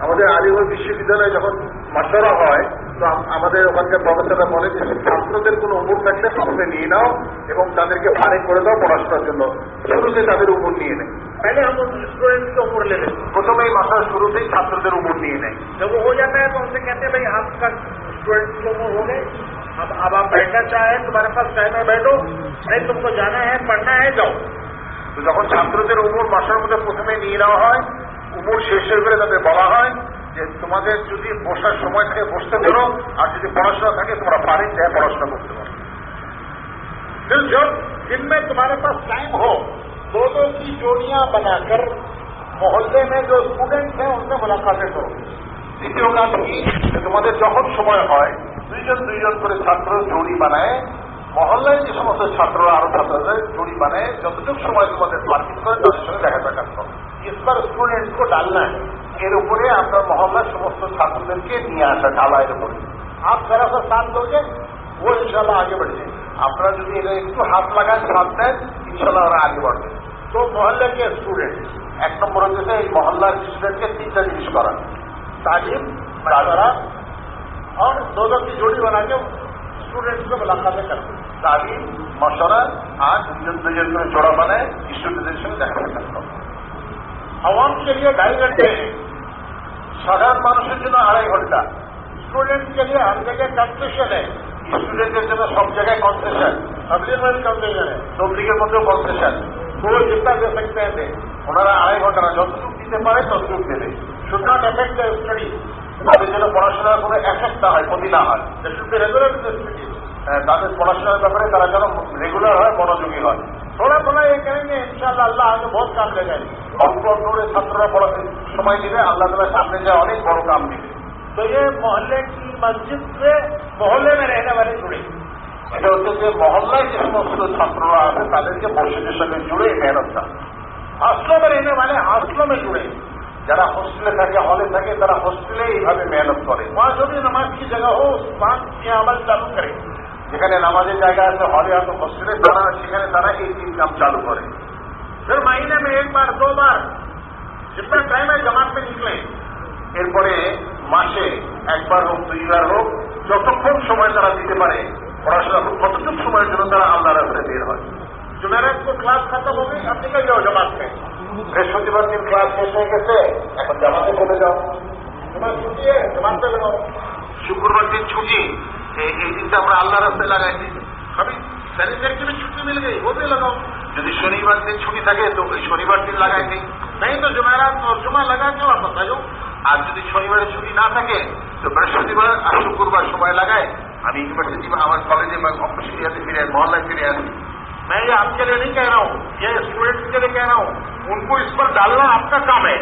আমাদের আলিগড় বিশ্ববিদ্যালয়ে যখন মাসরা হয় তো আম- আমাদের ওখানকার প্রফেসররা বলে যে ছাত্রদের কোনো উপর থাকলে প্রথমে নিয়ে নাও এবং তাদেরকে ফারে করে দাও পড়াশোনার জন্য শুরুতে তাদের উপর নিয়ে নেয় पहले हम उन स्टूडेंट्स के ऊपर ले लेते हैं প্রথমেই মাসার শুরুতেই ছাত্রদের উপর নিয়ে নেয় जब वो हो जाता है तो हमसे कहते हैं भाई आपका स्टूडेंट्स के ऊपर हो गए अब अब आप बैठना चाहें तुम्हारे पास टाइम है बैठो नहीं तुमको जाना है पढ़ना है जाओ তো যখন ছাত্রদের উমর মাসের মধ্যে প্রথমে নিয়ে নেওয়া হয় উমর শেষ হয়ে গেলে তাদের বলা হয় যে তোমাদের যদি বসার সময় থাকে বসতে পারো আর যদি পড়াশোনা থাকে তোমরা পারে চাই পড়াশোনা করতে পারো फिर जब दिन में तुम्हारे पास टाइम हो दो दो की जोड़ियां बनाकर मोहल्ले में जो स्टूडेंट्स हैं उनसे मुलाकातें करो দ্বিতীয় কাজ কি যে তোমাদের যখন সময় হয় দুইজন দুইজন করে ছাত্র জড়ি বানায় মহল্লায় যে সমস্ত ছাত্ররা আরো ছাত্রদের জড়ি বানায় যতটুকু সময় তোমাদের মার্কেট করে তাদের সঙ্গে দেখা সাক্ষাৎ করো इस पर स्टूडेंट्स को डालना है এর উপরে আপনার মহল্লার সমস্ত ছাত্রদেরকে নিয়ে আসা ঢালাইয়ের উপরে आप जरा सा साथ दोगे वो इंशाल्लाह आगे बढ़ जाएंगे আপনারা যদি এটা একটু হাত লাগান সাথ দেন ইনশাল্লাহ ওরা আগে বাড়বে तो मोहल्ले के स्टूडेंट এক নম্বর হচ্ছে এই মহল্লার স্টুডেন্টকে তিনটা জিনিস করা तालीम मशावरा और दो दो की जोड़ी बना के स्टूडेंट्स से मुलाकातें करते हैं। তালিম মশলা আর দুজন দুজন করে জোড়া বানায় স্টুডেন্টদের সঙ্গে দেখা সাক্ষাৎ করো आवाम के लिए ढाई घंटे हैं সাধারণ মানুষের জন্য আড়াই ঘন্টা स्टूडेंट के लिए हर जगह कंसेशन है স্টুডেন্টদের জন্য সব জায়গায় কনসেশন तबलीग में भी कंसेशन है তবলিগের মধ্যেও কনসেশন तो वो जितना दे सकते हैं दे ওনারা আড়াই ঘন্টা না যতটুকু দিতে পারে ততটুকু দেবে should not affect the study তাদের জন্য পড়াশোনার কোনো এফেক্ট না হয় ক্ষতি না হয় they should be regular in the study হ্যাঁ, তাদের পড়াশোনার ব্যাপারে তারা যেন রেগুলার হয় মনোযোগী হয় थोड़ा थोड़ा ये करेंगे इंशाल्लाह अल्लाह आगे बहुत काम लेगा অল্প অল্প করে ছাত্ররা পড়া সময় দিবে আল্লাহ তালা সামনে যায় অনেক বড় কাম দিবে तो ये मोहल्ले की मस्जिद से मोहल्ले में रहने वाले जुड़े এটা হচ্ছে যে মহল্লায় যে সমস্ত ছাত্ররা আছে তাদেরকে মসজিদের সঙ্গে জুড়ে এই মেহনতটা हॉस्टलों में रहने वाले हॉस्टलों में जुड़े যারা হোস্টেলে থাকে হলে থাকে তারা হোস্টেলে এইভাবে মেহনত করে वहां जो भी नमाज की जगह हो वहां ये अमल चालू करें যেখানে নামাজের জায়গা আছে হলে হয়তো হোস্টেলে তারা সেখানে তারা এই তিন কাম চালু করে फिर महीने में एक बार दो बार जितना टाइम है जमात में निकले এরপরে মাসে একবার হোক দুইবার হোক যতক্ষণ সময় তারা দিতে পারে পড়াশোনা হোক ততটুকু সময়ের জন্য তারা আল্লাহ রাস্তায় বের হয় जुमेरात को क्लास खत्म हो गई अब निकल जाओ जमात में বৃহস্পতিবার দিন ক্লাস শেষ হয়ে গেছে এখন জামাতে চলে যাও जमात छुट्टी है जमात पे लगाओ শুক্রবার দিন ছুটি এই- এই দিনটা আমরা আল্লাহ রাস্তায় লাগাইছি कभी शनिवार की भी छुट्टी मिल गई वो भी लगाओ যদি শনিবার দিন ছুটি থাকে তো ওই শনিবার দিন লাগাই নেই नहीं तो जुमेरात और जुमा लगा के वापस आ जाओ আর যদি শনিবারে ছুটি না থাকে তো বৃহস্পতিবার আর শুক্রবার সময় লাগায় আমি ইউনিভার্সিটি বা আমার কলেজে বা অফিস এরিয়াতে ফিরে আসি, মহল্লায় ফিরে আসি मैं ये आपके लिए नहीं कह रहा हूँ ये स्टूडेंट्स के लिए कह रहा हूँ उनको इस पर डालना आपका काम है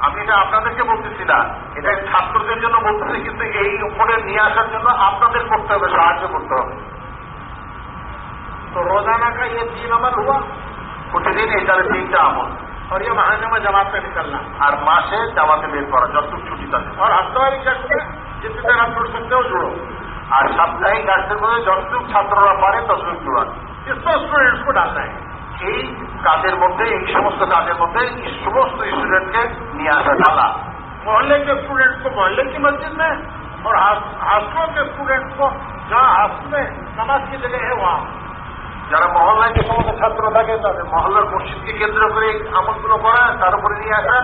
আমি এটা আপনাদেরকে বলতেছি না এটা ছাত্রদের জন্য বলতেছি কিন্তু এই উপরে নিয়ে আসার জন্য আপনাদের করতে হবে সাহায্য করতে হবে तो रोजाना का ये तीन अमल हुआ প্রতিদিন এটার তিনটা আমল और ये महीने में जमात पे निकलना আর মাসে জামাতে বের করা যতটুকু ছুটি থাকে और हफ्तावारी कट में जितनी देर आप जुड़ सकते हो जुड़ो আর সাপ্তাহিক গাছের মধ্যে যতটুকু ছাত্ররা পারে ততটুকু জোড়ান इसको स्टूडेंट्स को डालना है এই কাজের মধ্যে এই সমস্ত কাজের মধ্যে এই সমস্ত স্টুডেন্টকে নিয়ে আসা ঢালা मोहल्ले के स्टूडेंट्स को मोहल्ले की मस्जिद में और हॉस्टलों के स्टूडेंट्स को जहाँ हॉस्टल में नमाज की जगह है वहाँ যারা মহল্লায় যে সমস্ত ছাত্র থাকে তাদের মহল্লার মসজিদকে কেন্দ্র করে এই আমলগুলো করা তার উপরে নিয়ে আসা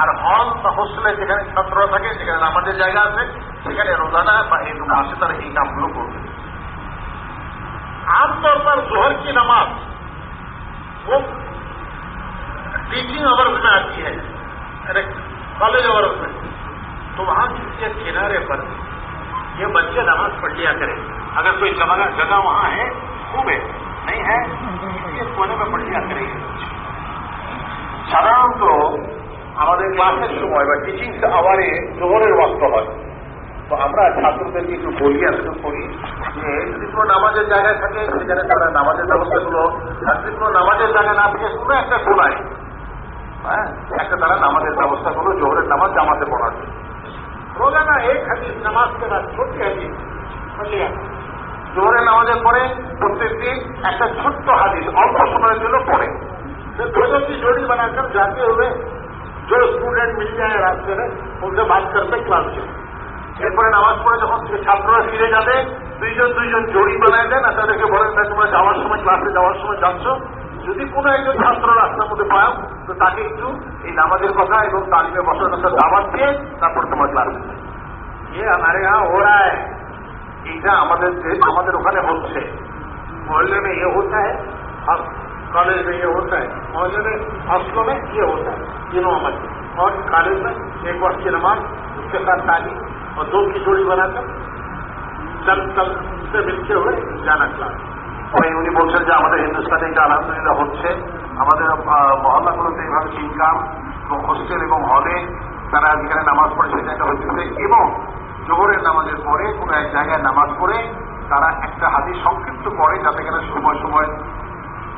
আর হল বা হোস্টেলে যেখানে ছাত্ররা থাকে সেখানে আমাদের জায়গা আছে সেখানে রোজানা বা এই মাসে তারা এই কামগুলো করবে आमतौर पर जोहर की नमाज वो ٹیچنگ اورس میں آتی ہے۔ کالج اورس میں تو وہاں کسی کے کنارے پر یہ بچے نماز پڑھ لیا کریں۔ اگر کوئی جگہ وہاں ہے، خوب ہے۔ نہیں ہے، اس کونے میں پڑھ لیا کریں۔ گے সাধারণত ہمارے ক্লাসের সময় বা টিচিং আওয়ারে জোহরের ওয়াক্ত হয় তো আমরা ছাত্রদেরকে একটু বলি আলোচনা করি যে যদি কোনো নামাজের জায়গায় থাকে সেখানে نماز নামাজের ব্যবস্থাগুলো আর যদি কোনো নামাজের জায়গায় না থাকে হ্যাঁ একটা তারা নামাজের ব্যবস্থা করল জোহরের নামাজ জামাতে পড়ার রোজানা এক হাদিস নামাজ কেনা ছোট্ট হাদিস? জোহরের নামাজের পরে প্রত্যেক দিন একটা ছোট্ট হাদিস অল্প সময়ের জন্য পড়ে। दोनों की जोड़ी बनाकर जाते हुए जो स्टूडेंट मिल जाए रास्ते में उनसे बात करते এরপরে নামাজ পড়ে যখন ছাত্ররা ফিরে যাবে দুইজন দুইজন জড়ি বানায় দেন আর তাদেরকে বলেন না তোমরা যাওয়ার সময় ক্লাসে যাওয়ার সময় যাচ্ছ। যদি কোনো একজন ছাত্র রাস্তার মধ্যে পাও তো তাকে একটু এই নামাজের কথা এবং তালিমে বসার কথা দাবাত দিয়ে তারপর তোমার ক্লাসে যাও। ये हमारे यहाँ हो रहा है এইটা আমাদের যে- আমাদের ওখানে হচ্ছে मोहल्ले में ये होता है और कॉलेज में ये होता है मोहल्ले में हॉस्टलों में ये होता है तीनों अमल और कॉलेज में एक वक्त की नमाज उसके साथ ताली और दो की जोड़ी बनाकर चल चल से मिलते हुए जाना क्लास ওই উনি বলছেন যে আমাদের হিন্দুস্তানে এটা আলহামদুলিল্লাহ হচ্ছে আমাদের আহ, মহল্লাগুলোতে এইভাবে ইনকাম এবং হোস্টেল এবং হলে তারা যেখানে নামাজ পড়ে সেই জায়গা হচ্ছে এবং জোহরের নামাজের পরে কোনো এক জায়গায় নামাজ পড়ে তারা একটা হাদিস সংক্ষিপ্ত করে যাতে কিনা সময় সময়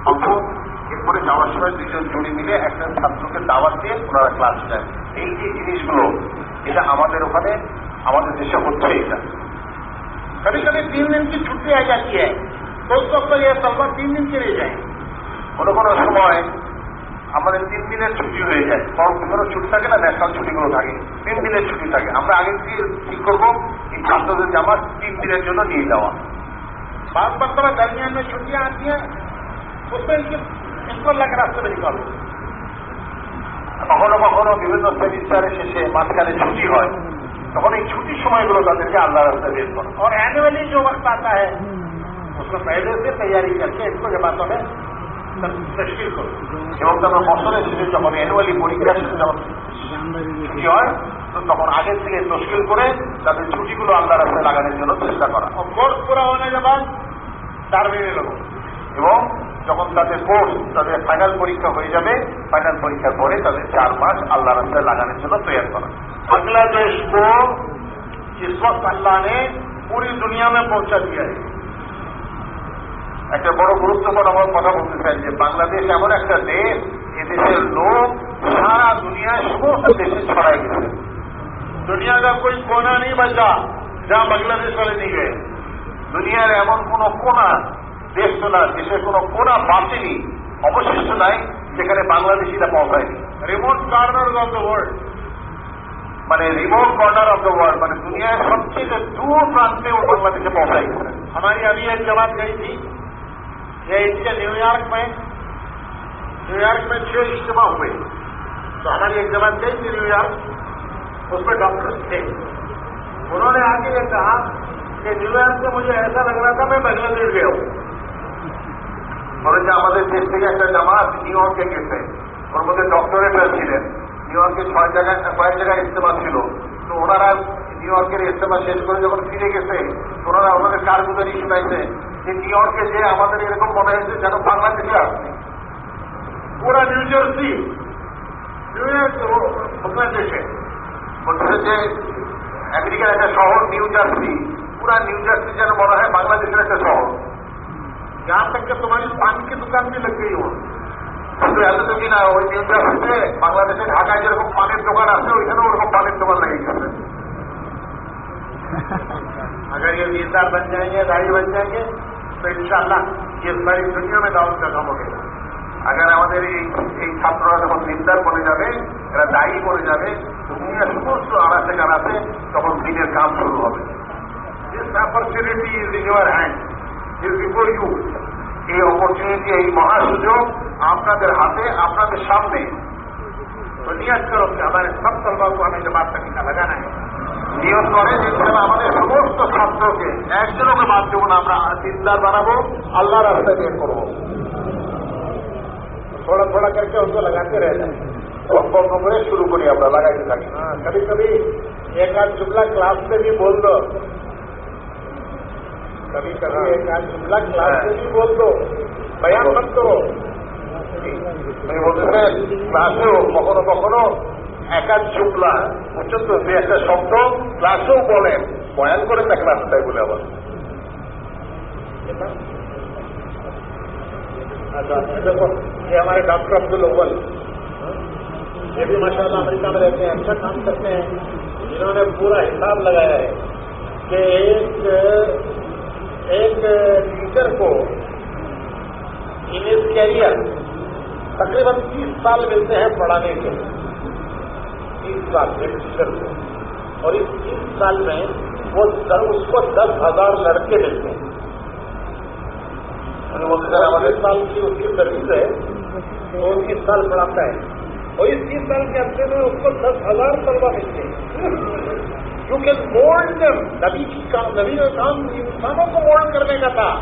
অল্প এরপরে যাওয়ার সময় দুইজন জুড়ে মিলে একটা ছাত্রকে দাওয়াত দিয়ে ওনারা ক্লাস নেয় এই যে জিনিসগুলো এটা আমাদের ওখানে আমাদের দেশে হচ্ছে এটা कभी कभी तीन दिन की छुट्टी आ जाती है तो उस वक्त ये तलबा तीन दिन के लिए जाए কোনো কোনো সময় আমাদের তিন দিনের ছুটি হয়ে যায় বরং বিভিন্ন ছুটি থাকে না ন্যাশনাল ছুটিগুলো থাকে তিন দিনের ছুটি থাকে আমরা আগে থেকে ঠিক করবো এই ছাত্রদের জামা তিন দিনের জন্য নিয়ে যাওয়া बात मरतबा दरमियान में छुट्टियां आती हैं उसमें इनके इनको अल्लाह के रास्ते में निकालो কখনো কখনো বিভিন্ন সেমিস্টারের শেষে মাঝখানে ছুটি হয় তখন এই ছুটির সময়গুলো তাদেরকে আল্লাহ রাস্তায় বের করা और एनुअली जो वक्त आता है उसमें पहले से तैयारी करके इनको जमातों में तश्कील करो এবং তারপর বছরের শেষে যখন অ্যানুয়ালি পরীক্ষা শেষে যখন ছুটি হয় তো তখন আগের থেকে তশকিল করে তাদের ছুটিগুলো আল্লাহ রাস্তায় লাগানোর জন্য চেষ্টা করা और कोर्स पूरा होने के बाद चार महीने लगो এবং যখন তাদের কোর্স তাদের ফাইনাল পরীক্ষা হয়ে যাবে ফাইনাল পরীক্ষার পরে তাদের চার মাস আল্লাহ রাস্তায় লাগানোর জন্য তৈরি করা बांग्लादेश को इस वक्त अल्लाह ने पूरी दुनिया में पहुंचा दिया है একটা বড় গুরুত্বপূর্ণ আমার কথা বলতে চাই যে বাংলাদেশ এমন একটা দেশ এদেশের লোক সারা দুনিয়ায় সমস্ত দেশে ছড়াই গেছে। দুনিয়া কা কোনা নেই বাঁচা যা বাংলাদেশ চলে নিবে দুনিয়ার এমন কোন কোনা দেশ তো না দেশের কোন কোনা বাঁচেনি অবশিষ্ট নাই যেখানে বাংলাদেশিরা পৌঁছায়নি। Remote corner of the world মানে remote corner of the world মানে দুনিয়ার সবচেয়ে দূর প্রান্তে ও বাংলাদেশে পৌঁছায় আমারই আমি এক জমাত গেছি ये इनके न्यूयॉर्क में न्यूयॉर्क में छह इज्तमा हुए तो हमारी एक जमात गई थी न्यूयॉर्क उसमें डॉक्टर्स थे उन्होंने आगे ये कहा कि न्यूयॉर्क से मुझे ऐसा लग रहा था मैं बांग्लादेश गया हूँ বলে যে আমাদের দেশ থেকে একটা জামাত নিউ ইয়র্কে গেছে ওর মধ্যে ডক্টরেটরা ছিলেন নিউ ইয়র্কে ছয় জায়গায় কয়েক জায়গায় ইস্তেমা ছিল তো ওনারা নিউ ইয়র্কের ইস্তেমা শেষ করে যখন ফিরে গেছে ওনারা ওনাদের কারগুজারি শুনাইছে যে নিউ ইয়র্কে যে আমাদের এরকম মনে হয়েছে যেন বাংলাদেশে আসছে पूरा न्यू जर्सी न्यूयॉर्क वो बांग्लादेश है বলছে যে আমেরিকার একটা শহর নিউ জার্সি পুরা নিউ জার্সি যেন মনে হয় বাংলাদেশের একটা শহর यहाँ तक कि तुम्हारी पानी की दुकान भी लग गई हो শুধু এতটুকু না ওই নিউ জার্সিতে বাংলাদেশে ঢাকায় যেরকম পানের দোকান আছে ওইখানে ওরকম পানের দোকান লেগে গেছে अगर ये दीदार बन जाएंगे दाढ़ी बन जाएंगे तो इंशाल्लाह ये सारी दुनिया में दावत का काम हो गया আগার আমাদের এই এই ছাত্ররা যখন দিনদার বনে যাবে এরা দায়ী বনে যাবে দুনিয়ার সমস্ত আনাচে কানাচে তখন দিনের কাম শুরু হবে This opportunity is in your hand. Is before you. এই অপরচুনিটি এই মহাসুযোগ আপনাদের হাতে আপনাদের সামনে तो नियत करो कि हमारे सब तलबा को हमें जमात तक का लगाना है নিয়ম করে যে যেন আমাদের সমস্ত ছাত্রকে একজনকে বাদ দেবো না আমরা দিনদার বানাবো আল্লাহ রাস্তায় বের করবো थोड़ा थोड़ा करके उनको लगाते रहना অল্প অল্প করে শুরু করি আমরা লাগাইতে থাকি हाँ, कभी कभी एक आध जुमला क्लास में भी बोल दो कभी कभी एक आध जुमला क्लास में भी बोल दो बयान मत करो আমি বলতেছেন ক্লাসেও কখনো কখনো একা ঝুকলা প্রচন্ড যে একটা শব্দ ক্লাসও বলেন বয়ান করেন না ক্লাসটাই বলে আবার। یہ ہمارے ڈاکٹر عبد یہ بھی ماشاء اللہ امریکہ میں رہتے ہیں کام کرتے ہیں جنہوں نے پورا حساب لگایا ہے کہ ایک ایک ٹیچر کو ان کیریئر تقریباً تیس سال ملتے ہیں پڑھانے کے لیے۔ چیز سال گفٹ کرتے ہیں اور اس تیس سال میں وہ اس کو دس ہزار لڑکے ملتے ہیں۔ ہمارے سال کی اس کی سروس ہے۔ تو کی سال بڑھاتا ہے۔ اور اس تیس سال کے اندر میں اس کو دس ہزار طلبہ ملتے ہیں۔ کیونکہ مولڈ نبی کی کام نبی کا کام انسانوں کو مولڈ کرنے کا تھا۔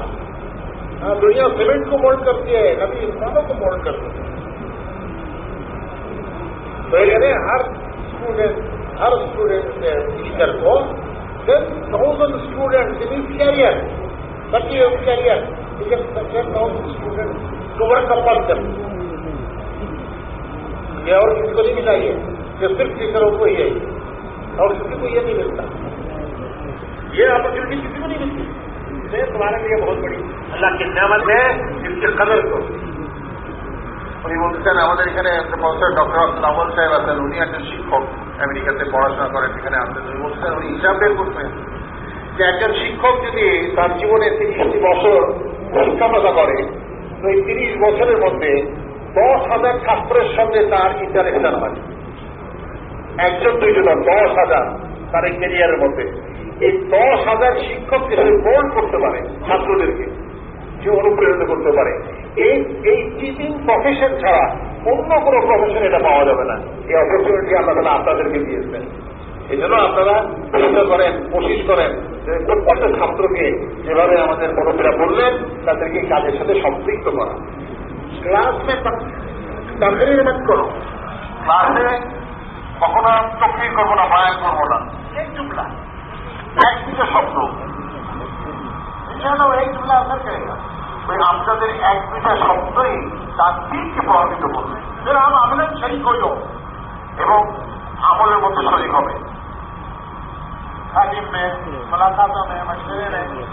ہاں، دنیا سیمنٹ کو مولڈ کرتی ہے۔ نبی انسانوں کو مولڈ کرتی ہے تو یہ ہر اسٹوڈینٹ ہر اسٹوڈینٹ سے ٹیچر کو دین تھاؤزنڈ اسٹوڈنٹ ان کیریئر بچے آف کیریئر لیکن ٹین تھاؤزینڈ اسٹوڈینٹ ٹو ورک اپن کر یہ اور کسی کو نہیں ملا یہ کہ صرف ٹیچروں کو ہی ہے اور کسی کو یہ نہیں ملتا یہ اپرچونیٹی کسی کو نہیں ملتی تمہارے لیے بہت بڑی اللہ کی نعمت ہے جس کے قدر کو উনি বলছেন আমাদের এখানে প্রফেসর ডক্টর আমল সাহেব আছেন। উনি একজন শিক্ষক, আমেরিকাতে পড়াশোনা করেন এখানে আছেন। উনি বলছেন উনি হিসাব বের করছেন যে একজন শিক্ষক যদি তার জীবনে তিরিশটি বছর শিক্ষকতা করে, তো এই তিরিশ বছরের মধ্যে দশ হাজার ছাত্রের সঙ্গে তার ইন্টারেকশন হয়। একজন দুইজন দশ হাজার তার এই ক্যারিয়ারের মধ্যে। এই দশ হাজার শিক্ষককে সে বোল্ড করতে পারে ছাত্রদেরকে। কেউ অনুপ্রেরিত করতে পারে। এই এই টিচিং প্রফেশন ছাড়া অন্য কোনো প্রফেশন এটা পাওয়া যাবে না। এই অপরচুনিটি আল্লাহ তালা আপনাদেরকে দিয়েছেন। এই জন্য আপনারা চেষ্টা করেন কোশিশ করেন প্রত্যেকটা ছাত্রকে যেভাবে আমাদের বড়রা বললেন তাদেরকে কাজের সাথে সম্পৃক্ত করা। ক্লাসে তাদের করো। ক্লাসে কখনো চক্রি করব না বয়ান করব না। এক জুমলা। এক দুটো শব্দ। এই জন্য এই জুমলা আপনার জায়গা ওই আপনাদের এক দুটা শব্দই তার দিনকে প্রভাবিত করবে फिर हम अमलन शरीक हो जाओ এবং আমলের মধ্যে শরীর হবে तालीम में मुलाकातों में मशवरे में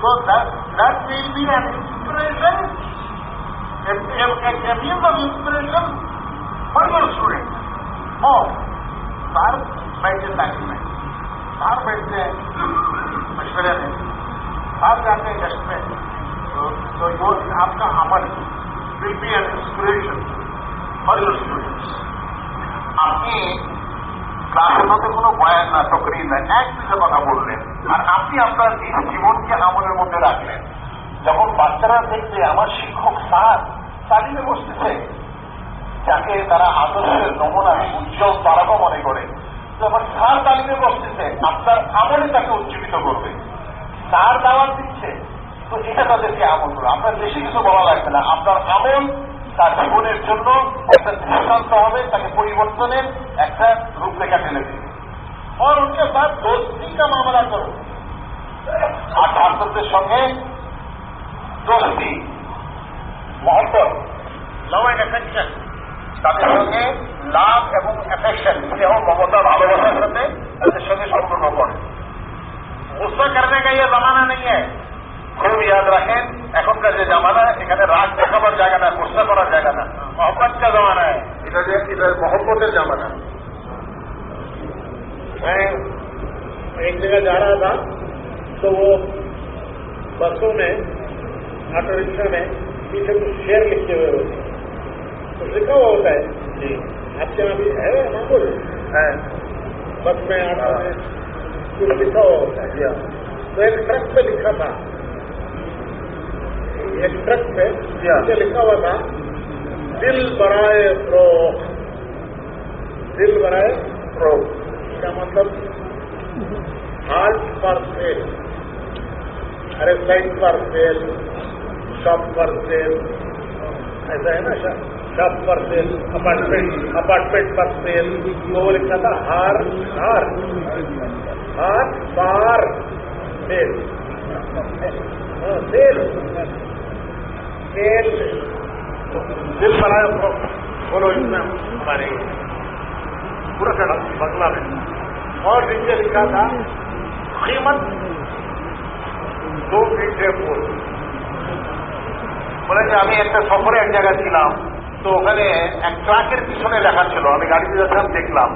तो that will be an inspiration a means of inspiration for your student. हो बाहर बैठे तालीम में बाहर बैठते हैं मशवरे में बाहर जाते हैं गश्त में So you have amal will be an inspiration for your students. আপনি ক্লাসের মধ্যে কোনো বয়ান না তকরির না, এক দুটো কথা বললেন। আর আপনি আপনার নিজ জীবনকে আমলের মধ্যে রাখলেন। যখন বাচ্চারা দেখবে আমার শিক্ষক স্যার চালিয়ে বসতেছে, যাকে তারা আদর্শের নমুনা, উজ্জ্বল তারকা মনে করে, যখন স্যার তালিমে বসতেছে, আপনার আমলে তাকে উজ্জীবিত করবে। স্যার দাওয়াত দিচ্ছে তো এটা তাদেরকে আমল করবে আপনার বেশি কিছু বলা লাগবে না আপনার আমল তার জীবনের জন্য একটা দৃষ্টান্ত হবে তাকে পরিবর্তনের একটা রূপরেখা টেনে দেবে और उनके साथ दोस्ती का मामला करो আর ছাত্রদের সঙ্গে দোস্তি মহব্বত लव एंड अफेक्शन তাদের সঙ্গে লাভ এবং অ্যাফেকশন স্নেহ মমতা ভালোবাসার সাথে তাদের সঙ্গে সম্পর্ক করে गुस्सा करने का ये जमाना नहीं है খুব ইয়াদ রাখেন এখনকার যে জামানা এখানে রাগ দেখাবার জায়গা না গুসা করার জায়গা না मोहब्बत का जमाना है এটা যে এটা মহব্বতের জামানা मैं एक जगह जा रहा था तो वो बसों में ऑटो रिक्शा में पीछे कुछ शेर लिखे हुए होते हैं कुछ लिखा हुआ होता है जी आपके यहाँ भी है मामूल है बस में ऑटो में कुछ लिखा हुआ होता है तो एक ट्रक पे लिखा था ایک ٹرک پہ لکھا ہوا تھا دل برائے فروغ۔ دل برائے پرو کا مطلب؟ ہارٹ پر سیل ارے سائن پر سیل شاپ پر سیل ایسا ہے نا شاپ؟ پر سیل اپارٹمنٹ اپارٹمنٹ پر سیل وہ لکھا تھا ہار ہار۔ ہار بار سیل سیل ہاں، हाँ, सेल सेल दिल बनाया बोलो इसमें हमारे पूरा चढ़ा बंगला में और नीचे लिखा था कीमत दो घंटे फूल বলে যে আমি একটা সফরে এক জায়গায় ছিলাম তো ওখানে এক ট্রাকের পিছনে লেখা ছিল আমি গাড়িতে যাচ্ছিলাম দেখলাম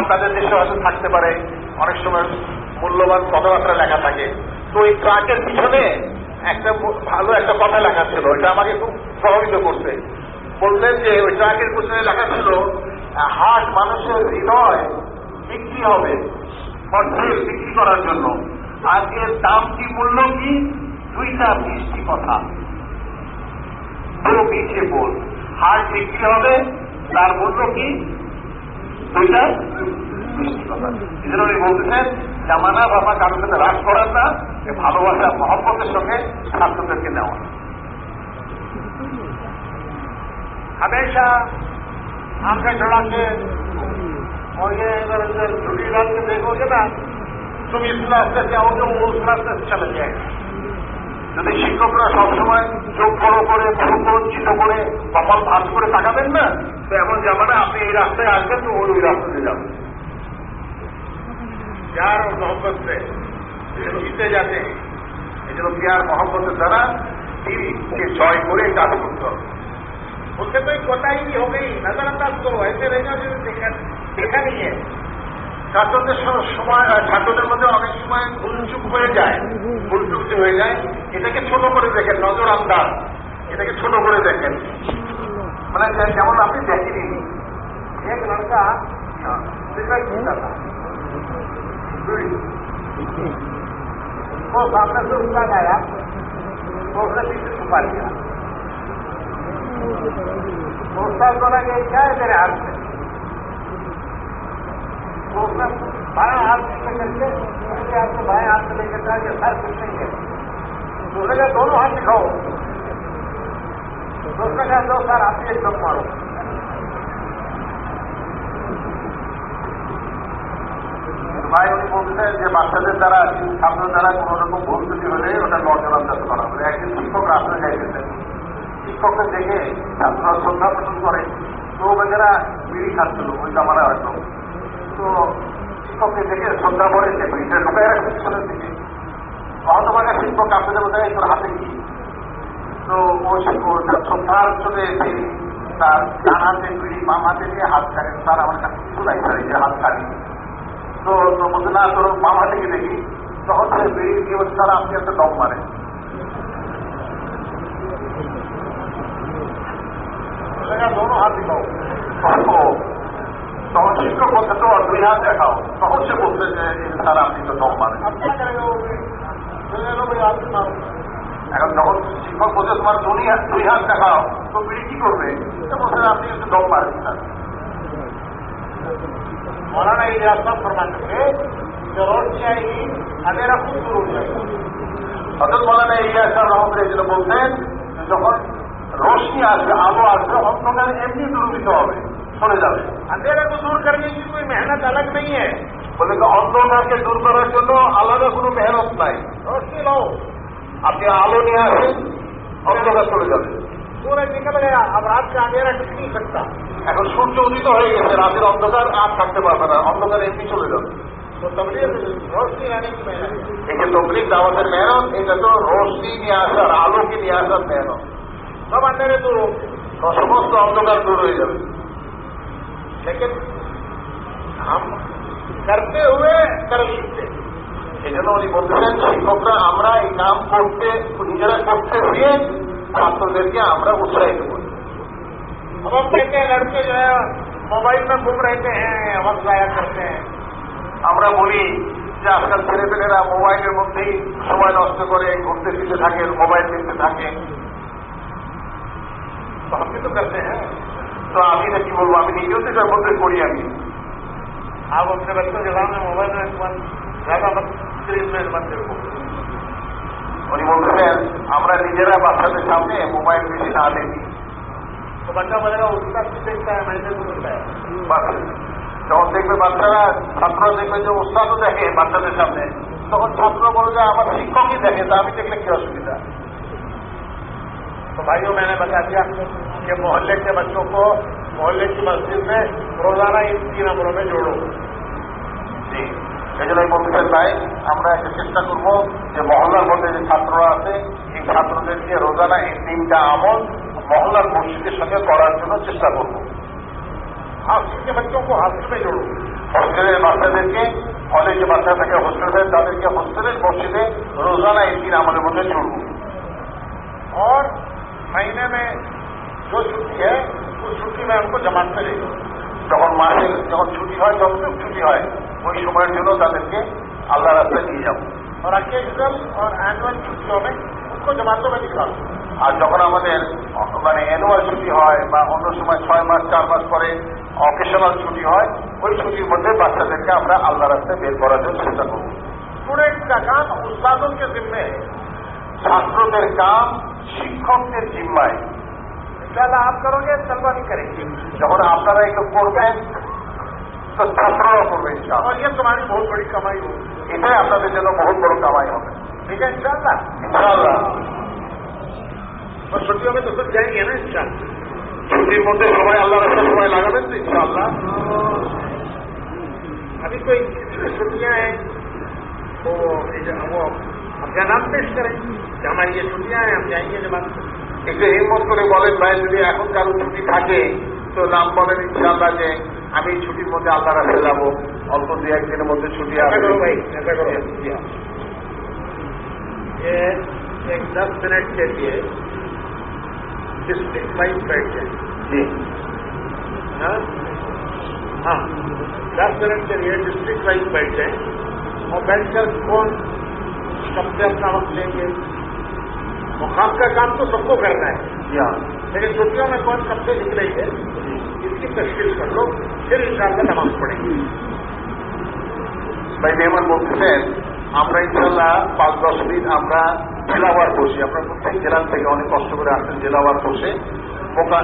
আপনাদের দেশে হয়তো থাকতে পারে অনেক সময় মূল্যবান কথাবার্তা লেখা থাকে তো ওই ট্রাকের পিছনে একটা ভালো একটা কথা লেখা ছিল এটা আমাকে খুব প্রভাবিত করছে। বললেন যে ওই ট্রাকের পিছনে লেখা ছিল, হাট মানুষের হৃদয় বিক্রি হবে ফসল বিক্রি করার জন্য। আজকের দাম কি মূল্য কি? দুইটা মিষ্টি কথা। পিছিয়ে বল। হাট বিক্রি হবে, তার মূল্য কি? দুইটা মিষ্টি কথা। বলতেছেন জামানা বাবা কারোর সাথে রাগ করার না এ ভালোবাসা মহব্বতের সঙ্গে ছাত্রদেরকে নেওয়া हमेशा आंखें चढ़ा के और ये अगर इधर झूठी डाल के देखोगे ना तुम इस क्लास से जाओगे वो उस क्लास से चले जाएगा যদি শিক্ষকরা সবসময় চোখ বড় করে মুখ বঞ্চিত করে কপাল ভাঁজ করে তাকাবেন না তো এমন যাবে না আপনি এই রাস্তায় আসবেন তো ওই ওই রাস্তাতে যাবেন प्यार और मोहब्बत से ये जीते जाते हैं এই জন্য পিয়ার মহব্বতের দ্বারা দিলকে জয় করে কাজ করতে হবে उससे कोई कोताही नहीं हो गई नजरअंदाज करो ऐसे रहेगा जैसे देखा देखा नहीं है ছাত্রদের স- সময় আহ, ছাত্রদের মধ্যে অনেক সময় ভুলচুক হয়ে যায় ভুলচুক যে হয়ে যায় এটাকে ছোট করে দেখেন নজর আন্দাজ এটাকে ছোট করে দেখেন মানে যে- যেমন আপনি দেখেনি وہ سامنے سے اس کا آیا تو اس نے پیچھے چھپا لیا۔ دوست اس کیا ہے میرے ہاتھ میں؟ تو اس نے بائیں ہاتھ سے کر کے اس کے ہاتھ سے بائیں ہاتھ سے لے کے تھا کہ سر کچھ گے دوسرے تو دونوں ہاتھ دکھاؤ۔ تو اس نے کہا، دو سر آپ ایک دم مارو۔ ভাই উনি বলছেন যে বাচ্চাদের দ্বারা ছাত্র দ্বারা কোন রকম ভুল ত্রুটি হলে ওটা নজর আন্দাজ করা হবে। একদিন শিক্ষক রাস্তায় যাইতেছেন শিক্ষককে দেখে ছাত্ররা শ্রদ্ধা প্রদান করে। তো বেচারা বিড়ি খাচ্ছিল, ওই জামানা হয়তো। তো শিক্ষককে দেখে শ্রদ্ধা করে সে বিড়িটা ঢুকায় রাখছে পিছনের দিকে। হয়তো মানে শিক্ষক আপনাদের বোধহয় তোর হাতে কি? তো ও শিক্ষক তার শ্রদ্ধার চলে এসে তার ডান হাতে বিড়ি, বাম হাতে নিয়ে হাত ছাড়ে তার আমার কাছে কিছু নাই হাত ছাড়ি তো প্রপোজ না করো বাম দেখি। তখন সে বেরিয়ে দিয়ে তারা আপনি একটা দম মারেন দোনো হাত দিকাও তখন শিক্ষক বলছে তো দুই হাত দেখাও। তখন সে যে তারা আপনি তো দম মারেন এখন যখন শিক্ষক বলছে, তোমার দুই হাত, দুই দেখাও। তো কি করবে? বলছে আপনি কিন্তু দম মারেন मौलाना ये रास्ता फरमाते थे जो रोशनी आएगी अंधेरा खुद दूर हो जाएगा হজরত মৌলানা ইলিয়াস সাহেব রহমতুল্লাহ এই জন্য বলতেন যে যখন রোশনি আসবে আলো আসবে অন্ধকার এমনি দূরীভূত হবে চলে যাবে अंधेरे को दूर करने की कोई मेहनत अलग नहीं है বলে যে অন্ধকারকে দূর করার জন্য আলাদা কোনো মেহনত নাই रोशनी लो আপনি আলো নিয়ে আসেন অন্ধকার চলে যাবে বিকেলবেলা আবার রাত্রে আগে কিছুই থাকতা এখন সূর্য উদিত হয়ে গেছে রাতের অন্ধকার আর থাকতে পারবে না অন্ধকার এমনি চলে যাবে। যে শিক্ষকরা আমরা এই কাম করতে নিজেরা করতে দিয়ে ছাত্রদেরকে আমরা উৎসাহিত করি अब हम कहते हैं लड़के जो है मोबाइल में घूम रहते हैं वक्त जाया करते हैं আমরা বলি যে আজকাল ছেলেপেলেরা মোবাইলের মধ্যেই সময় নষ্ট করে ঘুরতে ফিরতে থাকে মোবাইল দেখতে থাকে तो हम भी तो करते हैं তো আমি না কি বলবো আমি নিজেও তো এটার মধ্যে করি আমি आप अपने बच्चों के सामने मोबाइल में मत ज्यादा मत स्क्रीन में मत देखो ہم بچوں کے سامنے موبائل تو بچہ بولے گا اس کا بچوں کے سامنے تو سکھو کی دیکھیں تو آپ ہی دیکھیں کیا سویدھا تو بھائی وہ میں نے بتا دیا کہ محلے کے بچوں کو محلے کی مستی میں روزانہ نمبروں میں جوڑوں جی জন্য বলতেছেন ভাই আমরা একটা চেষ্টা করবো যে মহল্লার মধ্যে যে ছাত্ররা আছে এই ছাত্রদেরকে রোজানা এই তিনটা আমল মহল্লার মসজিদের সঙ্গে করার জন্য চেষ্টা করবো हॉस्टल के बच्चों को हॉस्टल में जोड़ो হোস্টেলের বাচ্চাদেরকে হলে যে বাচ্চা থাকে হোস্টেল থাকে তাদেরকে হোস্টেলের মসজিদে রোজানা এই তিন আমলের মধ্যে চলবো और महीने में जो छुट्टी है उस छुट्टी में उनको जमात में ले लो যখন মাসে যখন ছুটি হয় যতটুকু ছুটি হয় ওই সময়ের জন্য তাদেরকে আল্লাহ রাস্তায় নিয়ে যাব। আর যখন আমাদের মানে অ্যানুয়াল ছুটি হয় বা অন্য সময় ছয় মাস চার মাস পরে অকেশনাল ছুটি হয় ওই ছুটির মধ্যে বাচ্চাদেরকে আমরা আল্লাহ রাস্তায় বের করার জন্য চেষ্টা করব। কাম ছাত্রদের কাম শিক্ষকদের জিম্মায়। ইনশাল্লাহ যখন আপনারা একটু করবেন তো ছাত্ররা করবে ইনশাআল্লাহ और ये तुम्हारी बहुत बड़ी कमाई होगी এটাই আপনাদের জন্য বহুত বড় কামাই হবে ठीक है इंशाल्लाह ইনশাআল্লাহ और छुट्टियों में तो सब जाएंगे ना इंशाल्लाह ছুটির মধ্যে সবাই আল্লাহ রাস্তা সময় লাগাবেন তো ইনশাআল্লাহ अभी कोई कितनी छुट्टियां हैं तो वो अपना नाम पेश करें कि हमारी ये छुट्टियां हैं हम जाएंगे जब একটু হিম্মত করে বলেন ভাই যদি এখন কারো ছুটি থাকে তো নাম বলেন ইনশাআল্লাহ যে আমি এই ছুটির মধ্যে আল্লাহ রাস্তা যাবো অল্প দু একদিনের মধ্যে ছুটি ऐसा আসবে करो भाई ऐसा करो ये एक दस मिनट के लिए डिस्ट्रिक्ट वाइज बैठ जाए জি हाँ हाँ दस मिनट के लिए डिस्ट्रिक्ट वाइज बैठ जाए और बैठकर कौन कब से अपना वक्त लेंगे मुकाम का काम तो सबको करना है জি হ্যাঁ लेकिन छुट्टियों में कौन कब से निकलेंगे इसकी तशकील कर लो फिर इंशाल्लाह नमाज पढ़ेंगे ভাই মেহমান বলতেছেন আমরা ইনশাল্লাহ পাঁচ দশ দিন আমরা জেলাবার বসি আপনার প্রত্যেক জেলার থেকে অনেক কষ্ট করে আসছেন জেলাবার বসে মোকা